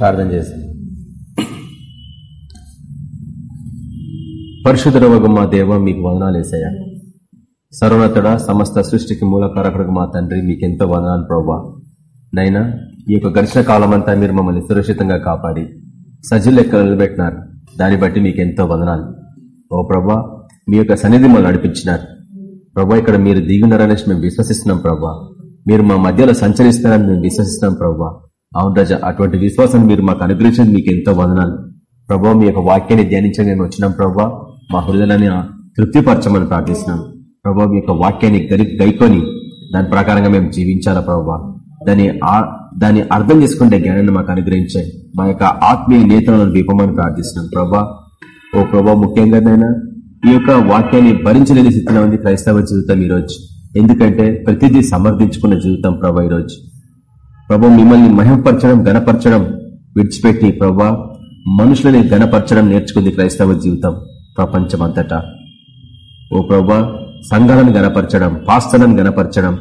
ప్రార్థన చేస్తాం పరిశుద్ధ మా దేవ మీకు వదనాలు వేసాయా సర్వనతుడ సమస్త సృష్టికి మూలకారకుడు మా తండ్రి మీకెంతో వదనాలు ప్రభా నైనా ఈ యొక్క గడిచిన కాలం అంతా మీరు మమ్మల్ని సురక్షితంగా కాపాడి సజ్జు లెక్క నిలబెట్టినారు. దాన్ని బట్టి మీకెంతో వదనాలు. ఓ ప్రభా మీ యొక్క సన్నిధి మమ్మల్ని నడిపించినారు. ప్రభా ఇక్కడ మీరు దిగున్నారనేసి మేము విశ్వసిస్తున్నాం ప్రభా మీరు మా మధ్యలో సంచరిస్తారని మేము విశ్వసిస్తున్నాం ప్రభా అవును రజ అటువంటి విశ్వాసాన్ని మీరు మాకు అనుగ్రహించింది మీకు ఎంతో వదనాలు. ప్రభావ మీ యొక్క వాక్యాన్ని ధ్యానించని మేము వచ్చినాం ప్రభా. మా హృదయాన్ని తృప్తిపరచమని ప్రార్థిస్తున్నాం. ప్రభావ మీ యొక్క వాక్యాన్ని గరి గైకొని దాని ప్రకారంగా మేము జీవించాలా ప్రభా? దాని దాన్ని అర్థం చేసుకుంటే జ్ఞానాన్ని మాకు అనుగ్రహించాయి మా యొక్క ఆత్మీయ నేతలను దీపమని ప్రార్థిస్తున్నాం ప్రభా. ఓ ప్రభా ముఖ్యంగానైనా ఈ యొక్క వాక్యాన్ని భరించలేని స్థితిలో ఉంది క్రైస్తవ జీవితం ఈరోజు. ఎందుకంటే ప్రతిదీ సమర్థించుకున్న జీవితం ప్రభా ఈరోజు. ప్రభు మిమ్మల్ని మహిమపరచడం గణపరచడం విడిచిపెట్టి ప్రభా మనుషులని గణపరచడం నేర్చుకుంది క్రైస్తవ జీవితం ప్రపంచమంతటా. ఓ ప్రభా సంఘాలను గణపరచడం పాస్తలను గణపరచడం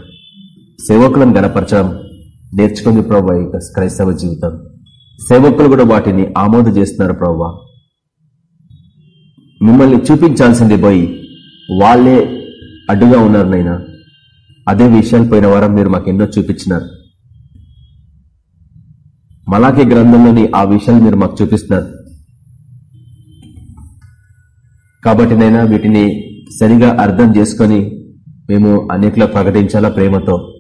సేవకులను గణపరచడం నేర్చుకుంది ప్రభా ఈ క్రైస్తవ జీవితం. సేవకులు కూడా వాటిని ఆమోద చేస్తున్నారు ప్రభా. మిమ్మల్ని చూపించాల్సింది పోయి వాళ్ళే అడ్డుగా ఉన్నారు నైనా అదే విషయాలు పోయిన వారం మీరు మాకు ఎన్నో చూపించినారు. మలాఖీ గ్రంథంలోని ఆ విషయాలు మీరు మాకు చూపిస్తున్నారు. కాబట్టి నైనా వీటిని సరిగా అర్థం చేసుకొని మేము అనేకలో ప్రకటించాలా ప్రేమతో?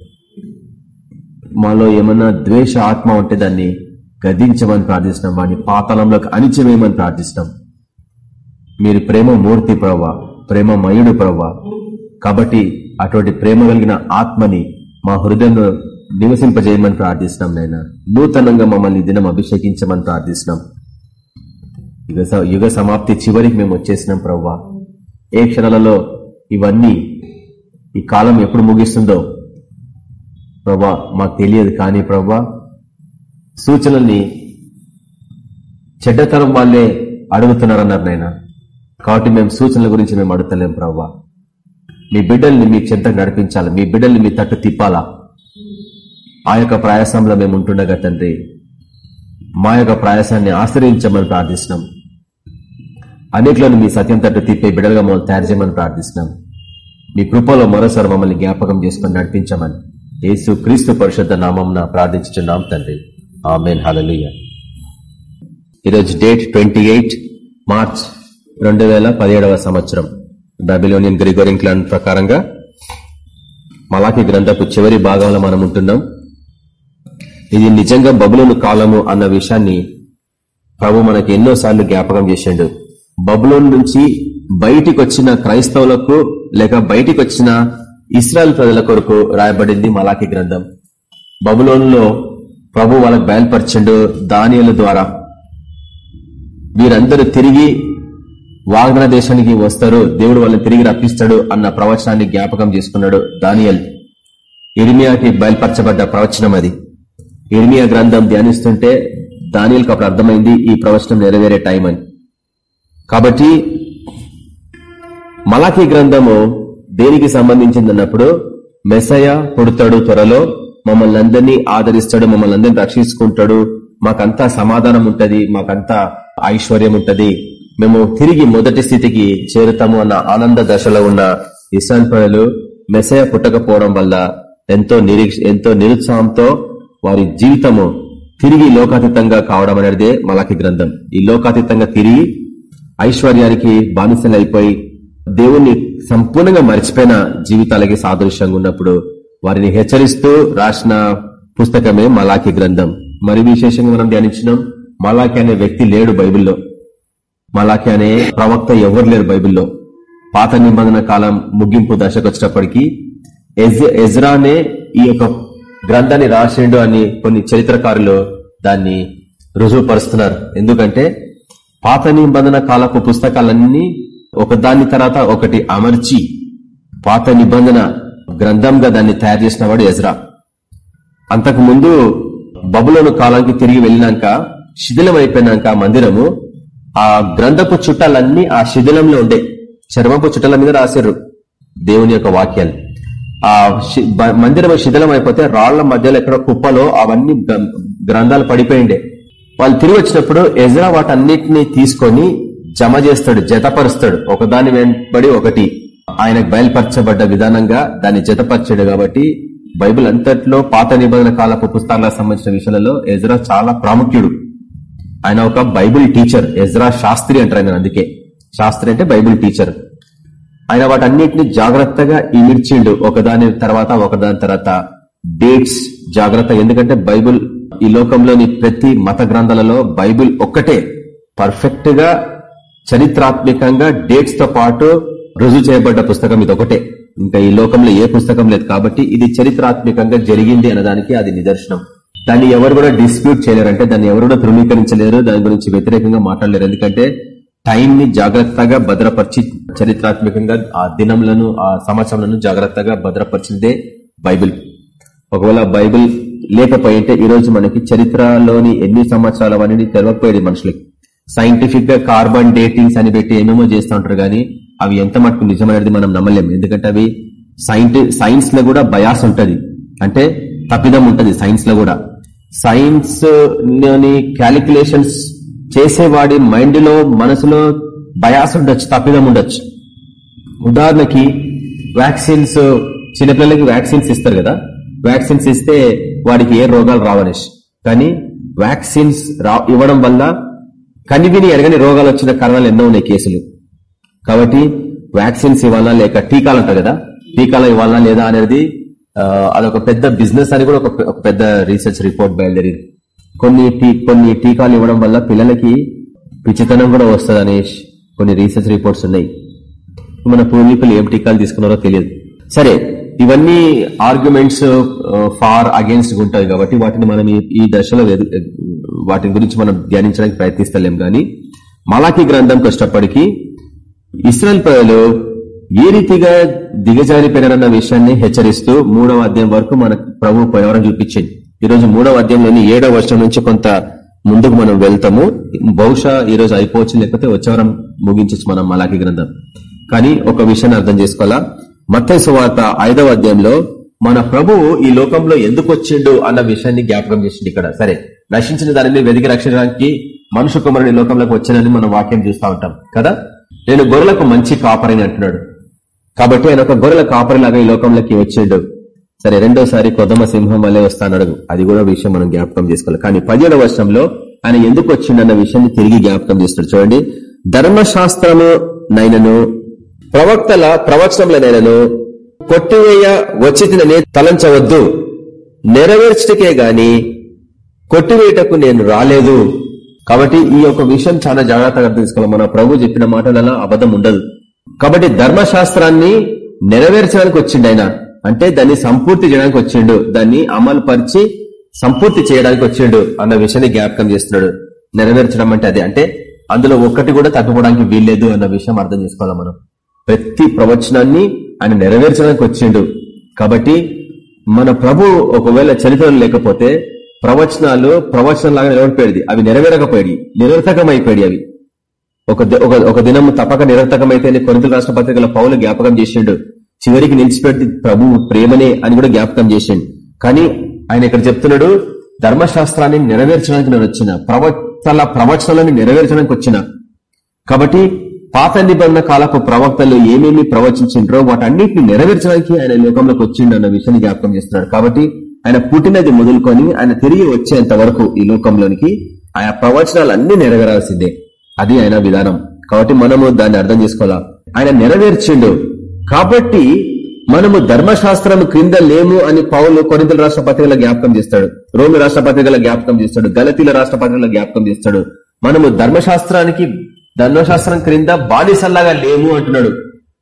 మాలో ఏమన్నా ద్వేష ఆత్మ ఉంటే దాన్ని గదించమని ప్రార్థిస్తున్నాం. వాడిని పాతాళంలోకి అణిచివేయమని ప్రార్థిస్తున్నాం. మీరు ప్రేమ మూర్తి ప్రవ్వా ప్రేమ మయుడు ప్రవ్వా. కాబట్టి అటువంటి ప్రేమ కలిగిన ఆత్మని మా హృదయంలో నివసింపజేయమని ప్రార్థిస్తున్నాం నైనా నూతనంగా మమ్మల్ని దినం అభిషేకించమని ప్రార్థిస్తున్నాం. యుగ యుగ సమాప్తి చివరికి మేము వచ్చేసినాం ప్రవ్వా. ఏ క్షణాలలో ఇవన్నీ ఈ కాలం ఎప్పుడు ముగిస్తుందో ప్రభా మాకు తెలియదు కానీ ప్రవ్వా సూచనల్ని చెడ్డతరం వాళ్ళే అడుగుతున్నారన్నారు నాయన. కాబట్టి మేము సూచనల గురించి మేము అడుగుతలేం ప్రవ్వా. మీ బిడ్డల్ని మీ చెంతకు నడిపించాలి. మీ బిడ్డల్ని మీ తట్టు తిప్పాలా? ఆ యొక్క ప్రయాసంలో మేము ఉంటుండగా తండ్రి మా యొక్క ప్రయాసాన్ని ఆశ్రయించమని ప్రార్థిస్తున్నాం. అనేకలను మీ సత్యం తట్టు తిప్పే బిడలుగా మమ్మల్ని తయారు చేయమని ప్రార్థిస్తున్నాం. మీ కృపలో మరోసారి మమ్మల్ని జ్ఞాపకం చేసుకుని నడిపించమని యేసు క్రీస్తు పరిషత్ నామం ప్రార్థించున్నాం తండ్రి. ఆమెన్. హలలుయ ఈరోజు డేట్ ట్వంటీ ఎయిట్ మార్చ్ రెండు సంవత్సరం. బబిలోనియన్ గ్రిగోరియన్ క్లాన్ ప్రకారంగా మలాకి గ్రంథపు చివరి భాగంలో మనం ఉంటున్నాం. ఇది నిజంగా బబులోను కాలము అన్న విషయాన్ని ప్రభు మనకు ఎన్నోసార్లు జ్ఞాపకం చేసిండు. బబులోన్ నుంచి బయటికి వచ్చిన క్రైస్తవులకు లేక బయటికి వచ్చిన ఇస్రాయల్ ప్రజల కొరకు రాయబడింది మలాకి గ్రంథం. బబులోన్లో ప్రభు వాళ్ళకి బయలుపరచండు దానియల ద్వారా. వీరందరూ తిరిగి వాగ్న దేశానికి వస్తారు దేవుడు వాళ్ళని తిరిగి రప్పిస్తాడు అన్న ప్రవచనాన్ని జ్ఞాపకం చేసుకున్నాడు దానియల్. ఇరిమియాకి బయలుపరచబడ్డ ప్రవచనం అది. ఇర్మియా గ్రంథం ధ్యానిస్తుంటే దానిలకు అప్పుడు అర్థమైంది ఈ ప్రవచనం నెరవేరే టైం అని. కాబట్టి మలాఖీ గ్రంథము దేనికి సంబంధించింది అన్నప్పుడు మెసయ పుడతాడు త్వరలో మమ్మల్ని అందరినీ ఆదరిస్తాడు మమ్మల్ని అందరినీ రక్షించుకుంటాడు మాకంతా సమాధానం ఉంటది మాకంతా ఐశ్వర్యం ఉంటది. మేము తిరిగి మొదటి స్థితికి చేరుతాము అన్న ఆనంద దశలో ఉన్న ఇస్రాన్ ప్రజలు మెసయ పుట్టకపోవడం వల్ల ఎంతో నిరీక్ష ఎంతో నిరుత్సాహంతో వారి జీవితము తిరిగి లోకాతీతంగా కావడం అనేదే మలాకి గ్రంథం. ఈ లోకాతీతంగా తిరిగి ఐశ్వర్యానికి బానిసలైపోయి దేవుణ్ణి సంపూర్ణంగా మర్చిపోయిన జీవితాలకి సాదృశ్యంగా ఉన్నప్పుడు వారిని హెచ్చరిస్తూ రాసిన పుస్తకమే మలాకి గ్రంథం. మరి విశేషంగా మనం ధ్యానించినాం మలాకి అనే వ్యక్తి లేడు బైబిల్లో. మలాకి అనే ప్రవక్త ఎవరు లేరు బైబిల్లో. పాత నిబంధన కాలం ముగింపు దశకు వచ్చినప్పటికీ ఎజ్రానే ఈ యొక్క గ్రంథాన్ని రాసిండు అని కొన్ని చరిత్రకారులు దాన్ని రుజువుపరుస్తున్నారు. ఎందుకంటే పాత నిబంధన కాలపు పుస్తకాలన్నీ ఒకదాని తర్వాత ఒకటి అమర్చి పాత నిబంధన గ్రంథంగా దాన్ని తయారు చేసినవాడు ఎజ్రా. అంతకు ముందు బబులోను కాలానికి తిరిగి వెళ్ళినాక శిథిలం అయిపోయినాక మందిరము ఆ గ్రంథపు చుట్టాలన్నీ ఆ శిథిలంలో ఉండే చర్మపు చుట్టాల మీద రాశారు దేవుని యొక్క వాక్యాలు. ఆ మందిరం శిథిలం అయిపోతే రాళ్ళ మధ్యలో ఎక్కడో కుప్పలో అవన్నీ గ్రంథాలు పడిపోయిండే. వాళ్ళు తిరిగి వచ్చినప్పుడు ఎజ్రా వాటన్నిటిని తీసుకొని జమ చేస్తాడు జతపరుస్తాడు. ఒకదాని వెంటబడి ఒకటి. ఆయనకు బయలుపరచబడ్డ విధానంగా దాన్ని జతపరిచాడు కాబట్టి బైబిల్ అంతట్లో పాత నిబంధన కాలపు పుస్తకాలకు సంబంధించిన విషయాలలో ఎజ్రా చాలా ప్రాముఖ్యుడు. ఆయన ఒక బైబిల్ టీచర్ ఎజ్రా శాస్త్రి అంటారు ఆయన అందుకే. శాస్త్రి అంటే బైబిల్ టీచర్. ఆయన వాటన్నిటిని జాగ్రత్తగా ఇమిర్చిండు ఒకదాని తర్వాత ఒకదాని తర్వాత డేట్స్ జాగ్రత్త. ఎందుకంటే బైబిల్ ఈ లోకంలోని ప్రతి మత గ్రంథాలలో బైబిల్ ఒక్కటే. పర్ఫెక్ట్గా చరిత్రాత్మకంగా డేట్స్తో పాటు రుజువు చేయబడ్డ పుస్తకం ఇది ఒకటే. ఇంకా ఈ లోకంలో ఏ పుస్తకం లేదు కాబట్టి ఇది చరిత్రాత్మకంగా జరిగింది అన్నదానికి అది నిదర్శనం. దాన్ని ఎవరు కూడా డిస్ప్యూట్ చేయలేరు అంటే దాన్ని ఎవరు కూడా ధృవీకరించలేరు దాని గురించి వ్యతిరేకంగా మాట్లాడలేరు. ఎందుకంటే టైంని జాగ్రత్తగా భద్రపరిచి చరిత్రాత్మకంగా ఆ దినంలను ఆ సంవత్సరంలను జాగ్రత్తగా భద్రపరిచిందే బైబిల్. ఒకవేళ బైబిల్ లేకపోయింటే ఈ రోజు మనకి చరిత్రలోని ఎన్ని సంవత్సరాలు అనేది తెలవకపోయేది మనుషులకి. సైంటిఫిక్గా కార్బన్ డేటింగ్స్ అని పెట్టి ఏమేమో చేస్తూ ఉంటారు కానీ అవి ఎంత మటుకు నిజమనేది మనం నమ్మలేము ఎందుకంటే అవి సైన్స్లో కూడా బయాస్ ఉంటుంది. అంటే తప్పిదం ఉంటుంది సైన్స్లో కూడా. సైన్స్లోని క్యాలిక్యులేషన్స్ చేసేవాడి మైండ్లో మనసులో బయాస్ ఉండొచ్చు తప్పిదం ఉండొచ్చు ఉదాహరణకి వ్యాక్సిన్స్ చిన్నపిల్లలకి వ్యాక్సిన్స్ ఇస్తారు కదా? వ్యాక్సిన్స్ ఇస్తే వాడికి ఏ రోగాలు రావనేసి. కానీ వ్యాక్సిన్స్ ఇవ్వడం వల్ల కనివిని ఎరగని రోగాలు వచ్చిన కారణాలు ఎన్నో ఉన్నాయి కేసులు. కాబట్టి వ్యాక్సిన్స్ ఇవ్వాలా లేక టీకాలు అంటారు కదా? టీకాలు ఇవ్వాలా లేదా అనేది అదొక పెద్ద బిజినెస్ అని కూడా ఒక పెద్ద రీసెర్చ్ రిపోర్ట్ బయలుదేరింది. కొన్ని కొన్ని టీకాలు ఇవ్వడం వల్ల పిల్లలకి పిచ్చితనం కూడా వస్తుంది అనేష్. కొన్ని రీసెర్చ్ రిపోర్ట్స్ ఉన్నాయి. మన పూర్వీకులు ఏం టీకాలు తీసుకున్నారో తెలియదు. సరే ఇవన్నీ ఆర్గ్యుమెంట్స్ ఫార్ అగేన్స్ట్ ఉంటాయి కాబట్టి వాటిని మనం ఈ దశలో వాటి గురించి మనం ధ్యానించడానికి ప్రయత్నిస్తలేం గాని మలాఖీ గ్రంథంకి కష్టపడికి ఇస్రాయల్ ప్రజలు ఏ రీతిగా దిగజారిపోయినారన్న విషయాన్ని హెచ్చరిస్తూ మూడవ అధ్యాయం వరకు మన ప్రభు పరివారం చూపించింది. ఈరోజు మూడవ అధ్యాయంలోని ఏడవ వర్షం నుంచి కొంత ముందుకు మనం వెళ్తాము. బహుశా ఈ రోజు అయిపోవచ్చు లేకపోతే వచ్చేవరం ముగించచ్చు మనం మలాఖీ గ్రంథం. కానీ ఒక విషయాన్ని అర్థం చేసుకోవాలా? మత్తైసు వార్త ఐదవ అధ్యాయంలో మన ప్రభువు ఈ లోకంలో ఎందుకు వచ్చిండు అన్న విషయాన్ని జ్ఞాపకం చేసిండు ఇక్కడ. సరే నశించిన దానిని వెదికి రక్షించడానికి మనుషు కుమారుడి లోకంలోకి వచ్చానని మనం వాక్యం చూస్తూ ఉంటాం. కదా? నేను గొర్రెలకు మంచి కాపరిని అంటున్నాడు. కాబట్టి ఆయన ఒక గొర్రెల కాపరిలాగా ఈ లోకంలోకి వచ్చిండు. సరే రెండోసారి కొదమ సింహం వల్లే వస్తానడు అది కూడా విషయం మనం జ్ఞాపకం చేసుకోవాలి. కానీ పదిహేడవ వర్షంలో ఆయన ఎందుకు వచ్చిండన్న విషయాన్ని తిరిగి జ్ఞాపకం చేస్తాడు. చూడండి. ధర్మశాస్త్రము నైనను ప్రవక్తల ప్రవచనములనైనను కొట్టివేయ వచ్చితిననే తలంచవద్దు. నెరవేర్చటకే గాని కొట్టివేయటకు నేను రాలేదు. కాబట్టి ఈ యొక్క విషయం చాలా జాగ్రత్తగా తీసుకోవాలి మన ప్రభు చెప్పిన మాటలలో అబద్ధం ఉండదు. కాబట్టి ధర్మశాస్త్రాన్ని నెరవేర్చడానికి వచ్చిండు ఆయన. అంటే దాన్ని సంపూర్తి చేయడానికి వచ్చిండు. దాన్ని అమలు పరిచి సంపూర్తి చేయడానికి వచ్చిండు అన్న విషయాన్ని జ్ఞాపకం చేస్తున్నాడు. నెరవేర్చడం అంటే అది. అంటే అందులో ఒక్కటి కూడా తగ్గిపోవడానికి వీల్లేదు అన్న విషయం అర్థం చేసుకోవాలి మనం. ప్రతి ప్రవచనాన్ని ఆయన నెరవేర్చడానికి వచ్చిండు. కాబట్టి మన ప్రభు ఒకవేళ చరిత్రలు లేకపోతే ప్రవచనాలు ప్రవచనం లాగా నిలబడిపోయేది. అవి నెరవేరకపోయాయి నిరర్థకమైపోయాయి అవి. ఒక ఒక దినం తప్పక నిరర్థకమైతే కొనుగోలు రాష్ట్ర పత్రికల పౌలు జ్ఞాపకం చేసిండు. చివరికి నిలిచిపెట్టి ప్రభు ప్రేమనే అని కూడా జ్ఞాపకం చేసిండు. కానీ ఆయన ఇక్కడ చెప్తున్నాడు ధర్మశాస్త్రాన్ని నెరవేర్చడానికి నేను వచ్చిన ప్రవక్తల ప్రవచనాలను నెరవేర్చడానికి వచ్చిన. కాబట్టి పాత నిబంధన కాలపు ప్రవక్తలు ఏమేమి ప్రవచించిండ్రో వాటన్నిటిని నెరవేర్చడానికి ఆయన లోకంలోకి వచ్చిండు అన్న విషయాన్ని జ్ఞాపకం చేస్తున్నాడు. కాబట్టి ఆయన పుట్టినది మొదలుకొని ఆయన తిరిగి వచ్చేంత వరకు ఈ లోకంలోనికి ఆయన ప్రవచనాలు అన్ని నెరవేరాల్సిందే. అది ఆయన విధానం. కాబట్టి మనము దాన్ని అర్థం చేసుకోవాలా? ఆయన నెరవేర్చిండు. కాబట్టి మనము ధర్మశాస్త్రం క్రింద లేము అని పౌలు కొరింతల రాష్ట్ర పత్రికల జ్ఞాపకం చేస్తాడు. రోమి రాష్ట్ర పత్రికల జ్ఞాపకం చేస్తాడు. గలతీల రాష్ట్ర పత్రికల జ్ఞాపకం చేస్తాడు. మనము ధర్మశాస్త్రానికి ధర్మశాస్త్రం క్రింద బానిసల్లాగా లేము అంటున్నాడు.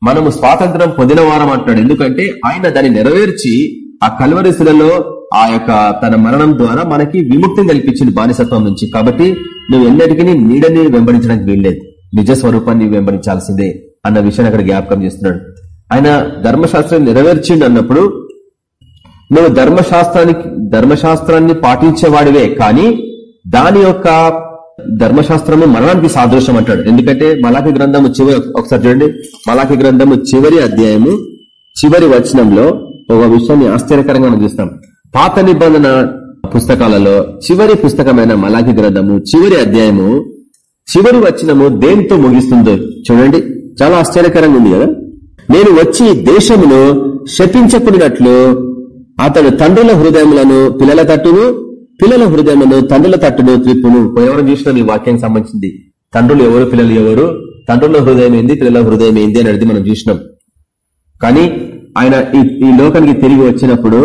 మనము స్వాతంత్రం పొందిన వారం అంటున్నాడు. ఎందుకంటే ఆయన దాన్ని నెరవేర్చి ఆ కల్వరిసులలో ఆ యొక్క తన మరణం ద్వారా మనకి విముక్తిని కల్పించింది బానిసత్వం నుంచి. కాబట్టి నువ్వు ఎన్నటికీ నీడని వెంబడించడానికి వీల్లేదు. నిజ స్వరూపాన్ని వెంబడించాల్సిందే అన్న విషయాన్ని అక్కడ జ్ఞాపకం చేస్తున్నాడు. ఆయన ధర్మశాస్త్రం నెరవేర్చిండు అన్నప్పుడు నువ్వు ధర్మశాస్త్రానికి ధర్మశాస్త్రాన్ని పాటించేవాడివే కానీ దాని యొక్క ధర్మశాస్త్రము మరణానికి సాదృశ్యం అంటాడు. ఎందుకంటే మలాఖి గ్రంథము చివరి ఒకసారి చూడండి. మలాఖి గ్రంథము చివరి అధ్యాయము చివరి వచనంలో ఒక విషయాన్ని ఆశ్చర్యకరంగా మనం చూస్తాం. పాత నిబంధన పుస్తకాలలో చివరి పుస్తకమైన మలాకి గ్రంథము చివరి అధ్యాయము చివరి వచనము దేనితో ముగిస్తుందో చూడండి. చాలా ఆశ్చర్యకరంగా ఉంది కదా? నేను వచ్చి దేశమును శపించకుడినట్లు అతడు తండ్రుల హృదయములను పిల్లల తట్టును పిల్లల హృదయములను తండ్రుల తట్టును త్రిప్పును. ఎవరు చూసిన ఈ వాక్యానికి సంబంధించింది? తండ్రులు ఎవరు పిల్లలు ఎవరు? తండ్రుల హృదయం ఏంది పిల్లల హృదయం ఏంది అనేది మనం చూసినాం. కానీ ఆయన ఈ లోకానికి తిరిగి వచ్చినప్పుడు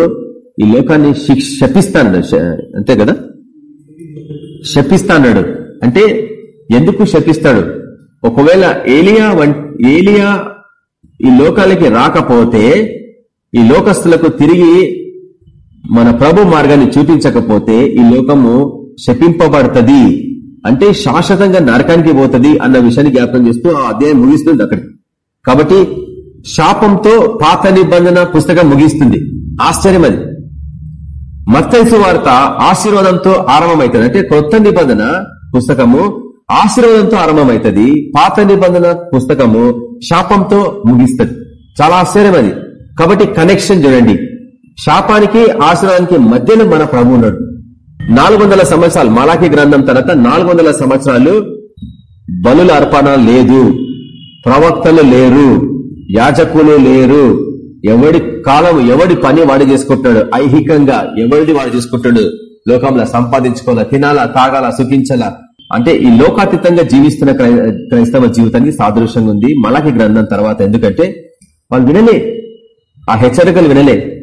ఈ లోకాన్ని శపిస్తాడు అంతే కదా? శపిస్తాడు అంటే ఎందుకు శపిస్తాడు? ఒకవేళ ఏలియా ఏలియా ఈ లోకాలకి రాకపోతే ఈ లోకస్తులకు తిరిగి మన ప్రభు మార్గాన్ని చూపించకపోతే ఈ లోకము శపింపబడుతుంది. అంటే శాశ్వతంగా నరకానికి పోతుంది అన్న విషయాన్ని జ్ఞాపకం చేస్తూ ఆ అధ్యాయం ముగిస్తుంది అక్కడ కాబట్టి శాపంతో పాత నిబంధన పుస్తకం ముగిస్తుంది. ఆశ్చర్యం అది. మత్తైసు వార్త ఆశీర్వాదంతో ఆరంభమవుతుంది. అంటే కొత్త నిబంధన పుస్తకము ఆశీర్వాదంతో ఆరంభమవుతుంది. పాత నిబంధన పుస్తకము శాపంతో ముగిస్తుంది. చాలా ఆశ్చర్యం అది. కాబట్టి కనెక్షన్ చూడండి. శాపానికి ఆశ్రయానికి మధ్యలో మన ప్రభు ఉన్నాడు. నాలుగు సంవత్సరాలు మలాఖీ గ్రంథం తర్వాత నాలుగు సంవత్సరాలు బలుల అర్పణ లేదు. ప్రవక్తలు లేరు. యాజకులు లేరు. ఎవడి కాలం ఎవడి పని వాడు చేసుకుంటున్నాడు ఐహికంగా ఎవడిది వాడు చేసుకుంటాడు? లోకంలో సంపాదించుకోవాలా తినాలా తాగాల సుఖించాలా? అంటే ఈ లోకాతీతంగా జీవిస్తున్న క్రైస్తవ జీవితానికి సాదృశ్యంగా ఉంది. మలాకి గ్రంథం తర్వాత ఎందుకంటే వాళ్ళు వినలే. ఆ హెచ్చరికలు వినలే.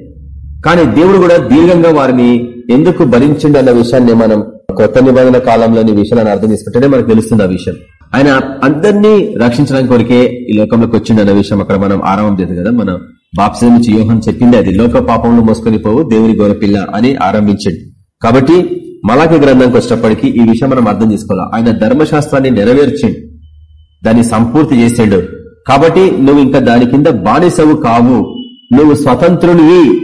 కానీ దేవుడు కూడా దీర్ఘంగా వారిని ఎందుకు భరించండి అన్న విషయాన్ని మనం కొత్త నిబంధన కాలంలోని విషయాలను అర్థం చేసుకుంటేనే మనకు తెలుస్తుంది ఆ విషయం. ఆయన అందరినీ రక్షించడానికి కొరికే ఈ లోకంలోకి వచ్చిండు అన్న విషయం అక్కడ మనం ఆరంభం చేద్దాం కదా. మనం బాప్సం నుంచి యోహన్ చెప్పింది అది. లోక పాపంలో మోసుకొని పోవు దేవుని గౌరపిల్ల అని ఆరంభించండి. కాబట్టి మలాకి గ్రంథంకి వచ్చినప్పటికీ ఈ విషయం మనం అర్థం చేసుకోవాలి. ఆయన ధర్మశాస్త్రాన్ని నెరవేర్చిండు. దాన్ని సంపూర్తి చేసిండు. కాబట్టి నువ్వు ఇంకా దాని కింద బానిసవు కావు. నువ్వు స్వతంత్రునివి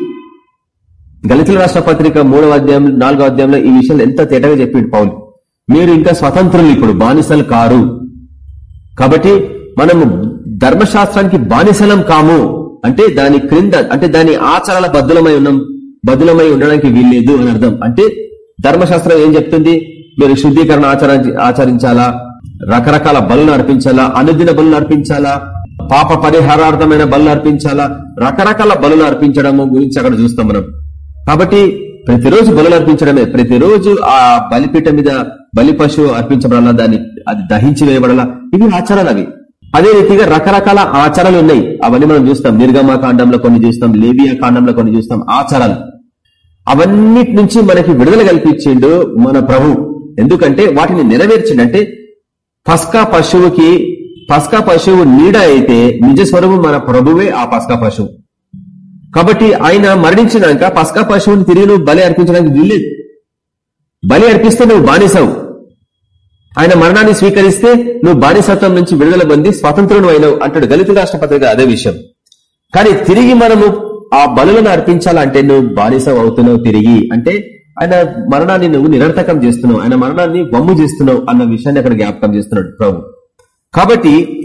దళితుల రాష్ట్ర పత్రిక మూడవ అధ్యాయం నాలుగో అధ్యాయంలో ఈ విషయాలు ఎంత తేటగా చెప్పిండు పౌలు. మీరు ఇంకా స్వతంత్రులు ఇప్పుడు బానిసలు కారు. కాబట్టి మనము ధర్మశాస్త్రానికి బానిసలం కాము. అంటే దాని క్రింద అంటే దాని ఆచారాల బద్దులమై ఉన్నాం. బదులమై ఉండడానికి వీల్లేదు అని అర్థం. అంటే ధర్మశాస్త్రం ఏం చెప్తుంది? మీరు శుద్ధీకరణ ఆచరించాలా? రకరకాల బలు అర్పించాలా? అనుదిన బలు అర్పించాలా? పాప పరిహారార్థమైన బలు అర్పించాలా? రకరకాల బలు అర్పించడం గురించి అక్కడ చూస్తాం మనం. కాబట్టి ప్రతిరోజు బలు అర్పించడమే. ప్రతిరోజు ఆ బలిపీఠ మీద బలి పశువు అర్పించబడాలా? దాన్ని అది దహించి వేయబడాలా? ఇవి ఆచారాలు అవి. అదే రీతిగా రకరకాల ఆచారాలు ఉన్నాయి. అవన్నీ మనం చూస్తాం. నిర్గమా కాండంలో కొన్ని చూస్తాం. లేబియా కాండంలో కొన్ని చూస్తాం. ఆచారాలు అవన్నిటి నుంచి మనకి విడుదల కల్పించిండు మన ప్రభు. ఎందుకంటే వాటిని నెరవేర్చిండంటే పస్కా పశువుకి పస్కా పశువు నీడ అయితే నిజస్వరూపం మన ప్రభువే ఆ పస్కా పశువు. కాబట్టి ఆయన మరణించినాక పస్కా పశువుని తిరిగి నువ్వు బలి అర్పించడానికి వీల్లేదు. బలి అర్పిస్తే నువ్వు బానిసావు. ఆయన మరణాన్ని స్వీకరిస్తే నువ్వు బానిసత్వం నుంచి విడుదల పొంది స్వతంత్రుడు అయినవు అంటాడు దళిత రాష్ట్రపతిగా అదే విషయం. కానీ తిరిగి మనము ఆ బలులను అర్పించాలంటే నువ్వు బానిసం అవుతున్నావు తిరిగి. అంటే ఆయన మరణాన్ని నువ్వు నిరర్థకం చేస్తున్నావు. ఆయన మరణాన్ని వమ్ము చేస్తున్నావు అన్న విషయాన్ని అక్కడ జ్ఞాపకం చేస్తున్నాడు ప్రభు. కాబట్టి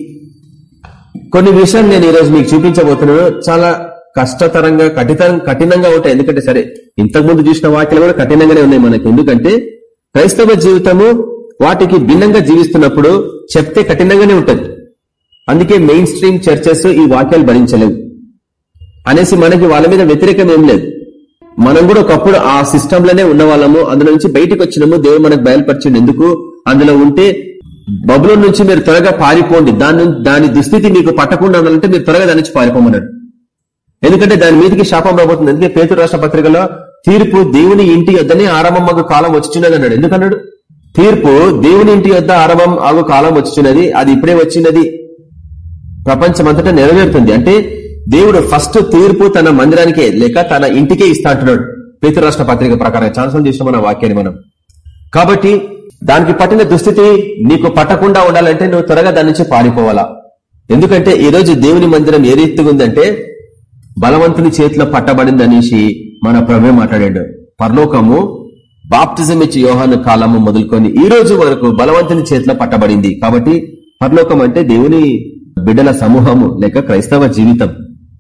కొన్ని విషయాలు నేను ఈరోజు మీకు చూపించబోతున్నాను. చాలా కష్టతరంగా కఠితరం కఠినంగా ఉంటాయి. ఎందుకంటే సరే ఇంతకు ముందు చూసిన వాక్యలు కూడా కఠినంగానే ఉన్నాయి మనకి. ఎందుకంటే క్రైస్తవ జీవితము వాటికి భిన్నంగా జీవిస్తున్నప్పుడు చెప్తే కఠినంగానే ఉంటది. అందుకే మెయిన్ స్ట్రీమ్ చర్చెస్ ఈ వాక్యాలు భరించలేవు. అనేసి మనకి వాళ్ళ మీద వ్యతిరేకం ఏం లేదు. మనం కూడా ఒకప్పుడు ఆ సిస్టమ్లోనే ఉన్న వాళ్ళము అందులో నుంచి బయటకు వచ్చినాము దేవుడు మనకు బయలుపరిచింది ఎందుకు? అందులో ఉంటే బబులో నుంచి మీరు త్వరగా పారిపోండి. దాని దాని దుస్థితి మీకు పట్టకుండా ఉండాలంటే మీరు త్వరగా దాని నుంచి పారిపోమన్నాడు ఎందుకంటే దాని మీదకి శాపం రాబోతుంది. ఎందుకంటే పేతురు రాష్ట్ర పత్రికలో తీర్పు దేవుని ఇంటి యొద్దనే ఆరంభం మాకు కాలం వచ్చినది అన్నాడు. ఎందుకన్నాడు? తీర్పు దేవుని ఇంటి వద్ద ఆరంభం ఆగు కాలం వచ్చినది. అది ఇప్పుడే వచ్చినది. ప్రపంచమంతటా నెరవేరుతుంది. అంటే దేవుడు ఫస్ట్ తీర్పు తన మందిరానికే లేక తన ఇంటికే ఇస్తా అంటున్నాడు. పేతురాష్ట్ర పత్రిక ప్రకారం ఛాన్సల్ చేసిన మన వాక్యాన్ని మనం. కాబట్టి దానికి పట్టిన దుస్థితి నీకు పట్టకుండా ఉండాలంటే నువ్వు త్వరగా దాని నుంచి పారిపోవాలా. ఎందుకంటే ఈ రోజు దేవుని మందిరం ఏ రీతిగా ఉందంటే బలవంతుని చేతిలో పట్టబడింది అనేసి మన ప్రభే మాట్లాడాడు. పరలోకము బాప్టిజం ఇచ్చి యోహాను కాలము మొదలుకొని ఈ రోజు వరకు బలవంతుని చేతిలో పట్టబడింది. కాబట్టి పరలోకం అంటే దేవుని బిడ్డల సమూహము లేక క్రైస్తవ జీవితం.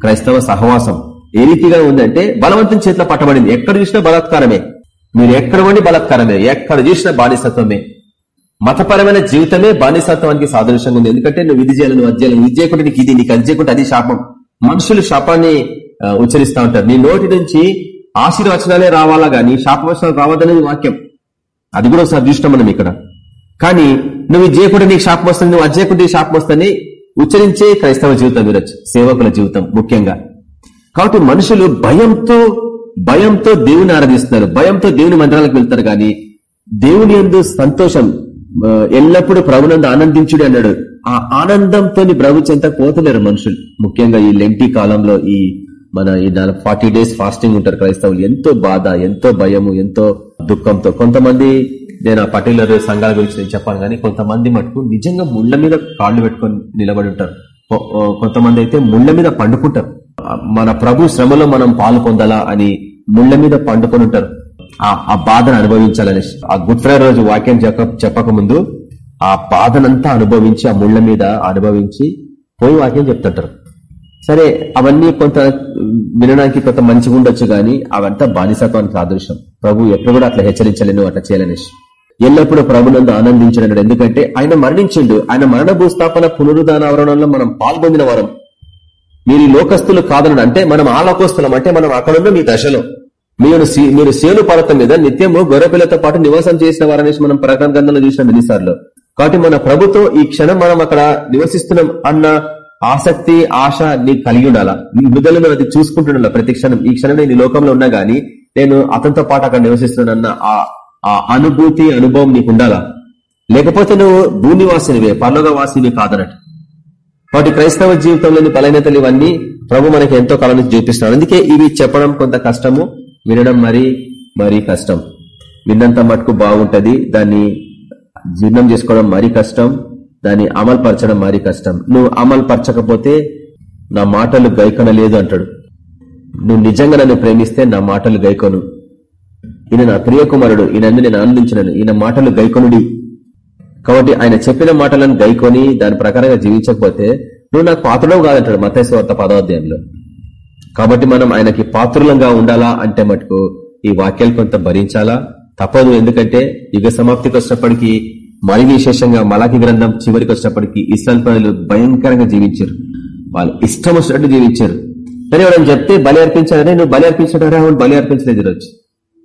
క్రైస్తవ సహవాసం ఏ రీతిగా ఉందంటే బలవంతుని చేతిలో పట్టబడింది. ఎక్కడ చూసినా బలాత్కారమే. మీరు ఎక్కడ ఉండి బలత్కారమే? ఎక్కడ చూసినా బానిసత్వమే. మతపరమైన జీవితమే బానిసత్వానికి సాదృశ్యంగా ఉంది. ఎందుకంటే నువ్వు ఇది చేయాలి నువ్వు అధ్యయనం ఇది చేయకుండా నీకు ఇది నీకు అది చేయకుండా అది శాపం. మనుషులు శాపాన్ని ఉచ్చరిస్తా ఉంటారు. నీ నోటి నుంచి ఆశీర్వచనాలే రావాలా గానీ శాపవచనాలు రావద్దనేది వాక్యం. అది కూడా ఒకసారి చూసినాం మనం ఇక్కడ. కానీ నువ్వు ఇది చేయకుండా నీకు శాపం వస్తుంది నువ్వు అది చేయకుండా శాపం వస్తుంది. ఉచ్చరించే క్రైస్తవ జీవితం వినొచ్చు సేవకుల జీవితం ముఖ్యంగా. కాబట్టి మనుషులు భయంతో భయంతో దేవుని ఆరాధిస్తున్నారు. భయంతో దేవుని మందిరాలకు వెళ్తారు కానీ దేవుని ఎందు సంతోషం ఎల్లప్పుడూ ప్రభునందు ఆనందించుడు అన్నాడు. ఆ ఆనందంతో ప్రభు చెంత పోతలేరు మనుషులు. ముఖ్యంగా ఈ లెంటి కాలంలో ఈ మన ఈ ఫార్టీ డేస్ ఫాస్టింగ్ ఉంటారు క్రైస్తవులు. ఎంతో బాధ ఎంతో భయము ఎంతో దుఃఖంతో. కొంతమంది నేను ఆ పర్టికులర్ సంఘాల గురించి నేను చెప్పాను కానీ కొంతమంది మటుకు నిజంగా ముళ్ళ మీద కాళ్ళు పెట్టుకొని నిలబడి ఉంటారు. కొంతమంది అయితే ముళ్ళ మీద పండుకుంటారు. మన ప్రభు శ్రమలో మనం పాలు పొందాలా అని ముళ్ళ మీద పండుకొని ఉంటారు. ఆ బాధను అనుభవించాలని ఆ గుడ్ ఫ్రైడే రోజు వాక్యం చెప్పక ముందు ఆ బాధనంతా అనుభవించి ఆ ముళ్ళ మీద అనుభవించి పోయి వాక్యం చెప్తుంటారు. సరే అవన్నీ కొంత వినడానికి కొంత మంచిగా ఉండొచ్చు కానీ అవంతా బానిసత్వానికి ఆదర్శం. ప్రభు ఎప్పుడు కూడా అట్లా హెచ్చరించలేను అట్లా చేయాలనేసి ఎల్లప్పుడూ ప్రభునందు ఆనందించినాడు. ఎందుకంటే ఆయన మరణించిండు. ఆయన మరణ భూస్థాపన పునరుదాన మనం పాల్గొందిన వారం. మీరు లోకస్తులు కాదనడు అంటే మనం ఆ లోకస్తులం అంటే మనం అక్కడున్న మీ దశలో. మీరు మీరు సేను పర్వతం మీద నిత్యము గొర్రెపిల్లతో పాటు నివాసం చేసిన వారనేసి మనం ప్రకటన గ్రంథంలో చూసిన మినిసార్లు కాబట్టి మన ప్రభుత్వం ఈ క్షణం మనం అక్కడ నివసిస్తున్నాం అన్న ఆసక్తి ఆశ నీకు కలిగి ఉండాలా? నీ హృదయంలో అది చూసుకుంటుండాల ప్రతి క్షణం ఈ క్షణం నేను లోకంలో ఉన్నా గానీ నేను అతనితో పాటు అక్కడ నివసిస్తున్నానన్న ఆ అనుభూతి అనుభవం నీకు ఉండాలా? లేకపోతే నువ్వు భూనివాసినివే పర్లోగవాసిని కాదనట్టు వాటి క్రైస్తవ జీవితంలోని బలహీనతలు ఇవన్నీ ప్రభు మనకి ఎంతో కాలం నుంచి చూపిస్తున్నాడు. అందుకే ఇవి చెప్పడం కొంత కష్టము వినడం మరీ మరీ కష్టం. విన్నంత మటుకు బాగుంటది. దాన్ని జీర్ణం చేసుకోవడం మరీ కష్టం. దాన్ని అమలుపరచడం మరీ కష్టం. నువ్వు అమలుపరచకపోతే నా మాటలు గైకొన లేదు అంటాడు. నువ్వు నిజంగా నన్ను ప్రేమిస్తే నా మాటలు గైకొను. ఈయన నా ప్రియకుమారుడు ఈయనందు నేను ఆనందించినను. ఈయన మాటలు గైకొనుడి. కాబట్టి ఆయన చెప్పిన మాటలను గైకొని దాని ప్రకారంగా జీవించకపోతే నువ్వు నాకు పాత్రలో కాదంటాడు మతేశ్వర్త పదోధ్యాయంలో. కాబట్టి మనం ఆయనకి పాత్రులంగా ఉండాలా అంటే మటుకు ఈ వాక్యాలు కొంత భరించాలా? తప్పదు. ఎందుకంటే యుగ సమాప్తికి వచ్చినప్పటికీ మరి విశేషంగా మలాకి గ్రంథం చివరికి వచ్చినప్పటికీ ఇస్లాం ప్రజలు భయంకరంగా జీవించారు. వాళ్ళు ఇష్టం వచ్చినట్టు జీవించారు. కానీ ఎవరైనా చెప్తే బలి అర్పించారని నువ్వు బలి అర్పించడారా బలి అర్పించలేదు ఈరోజు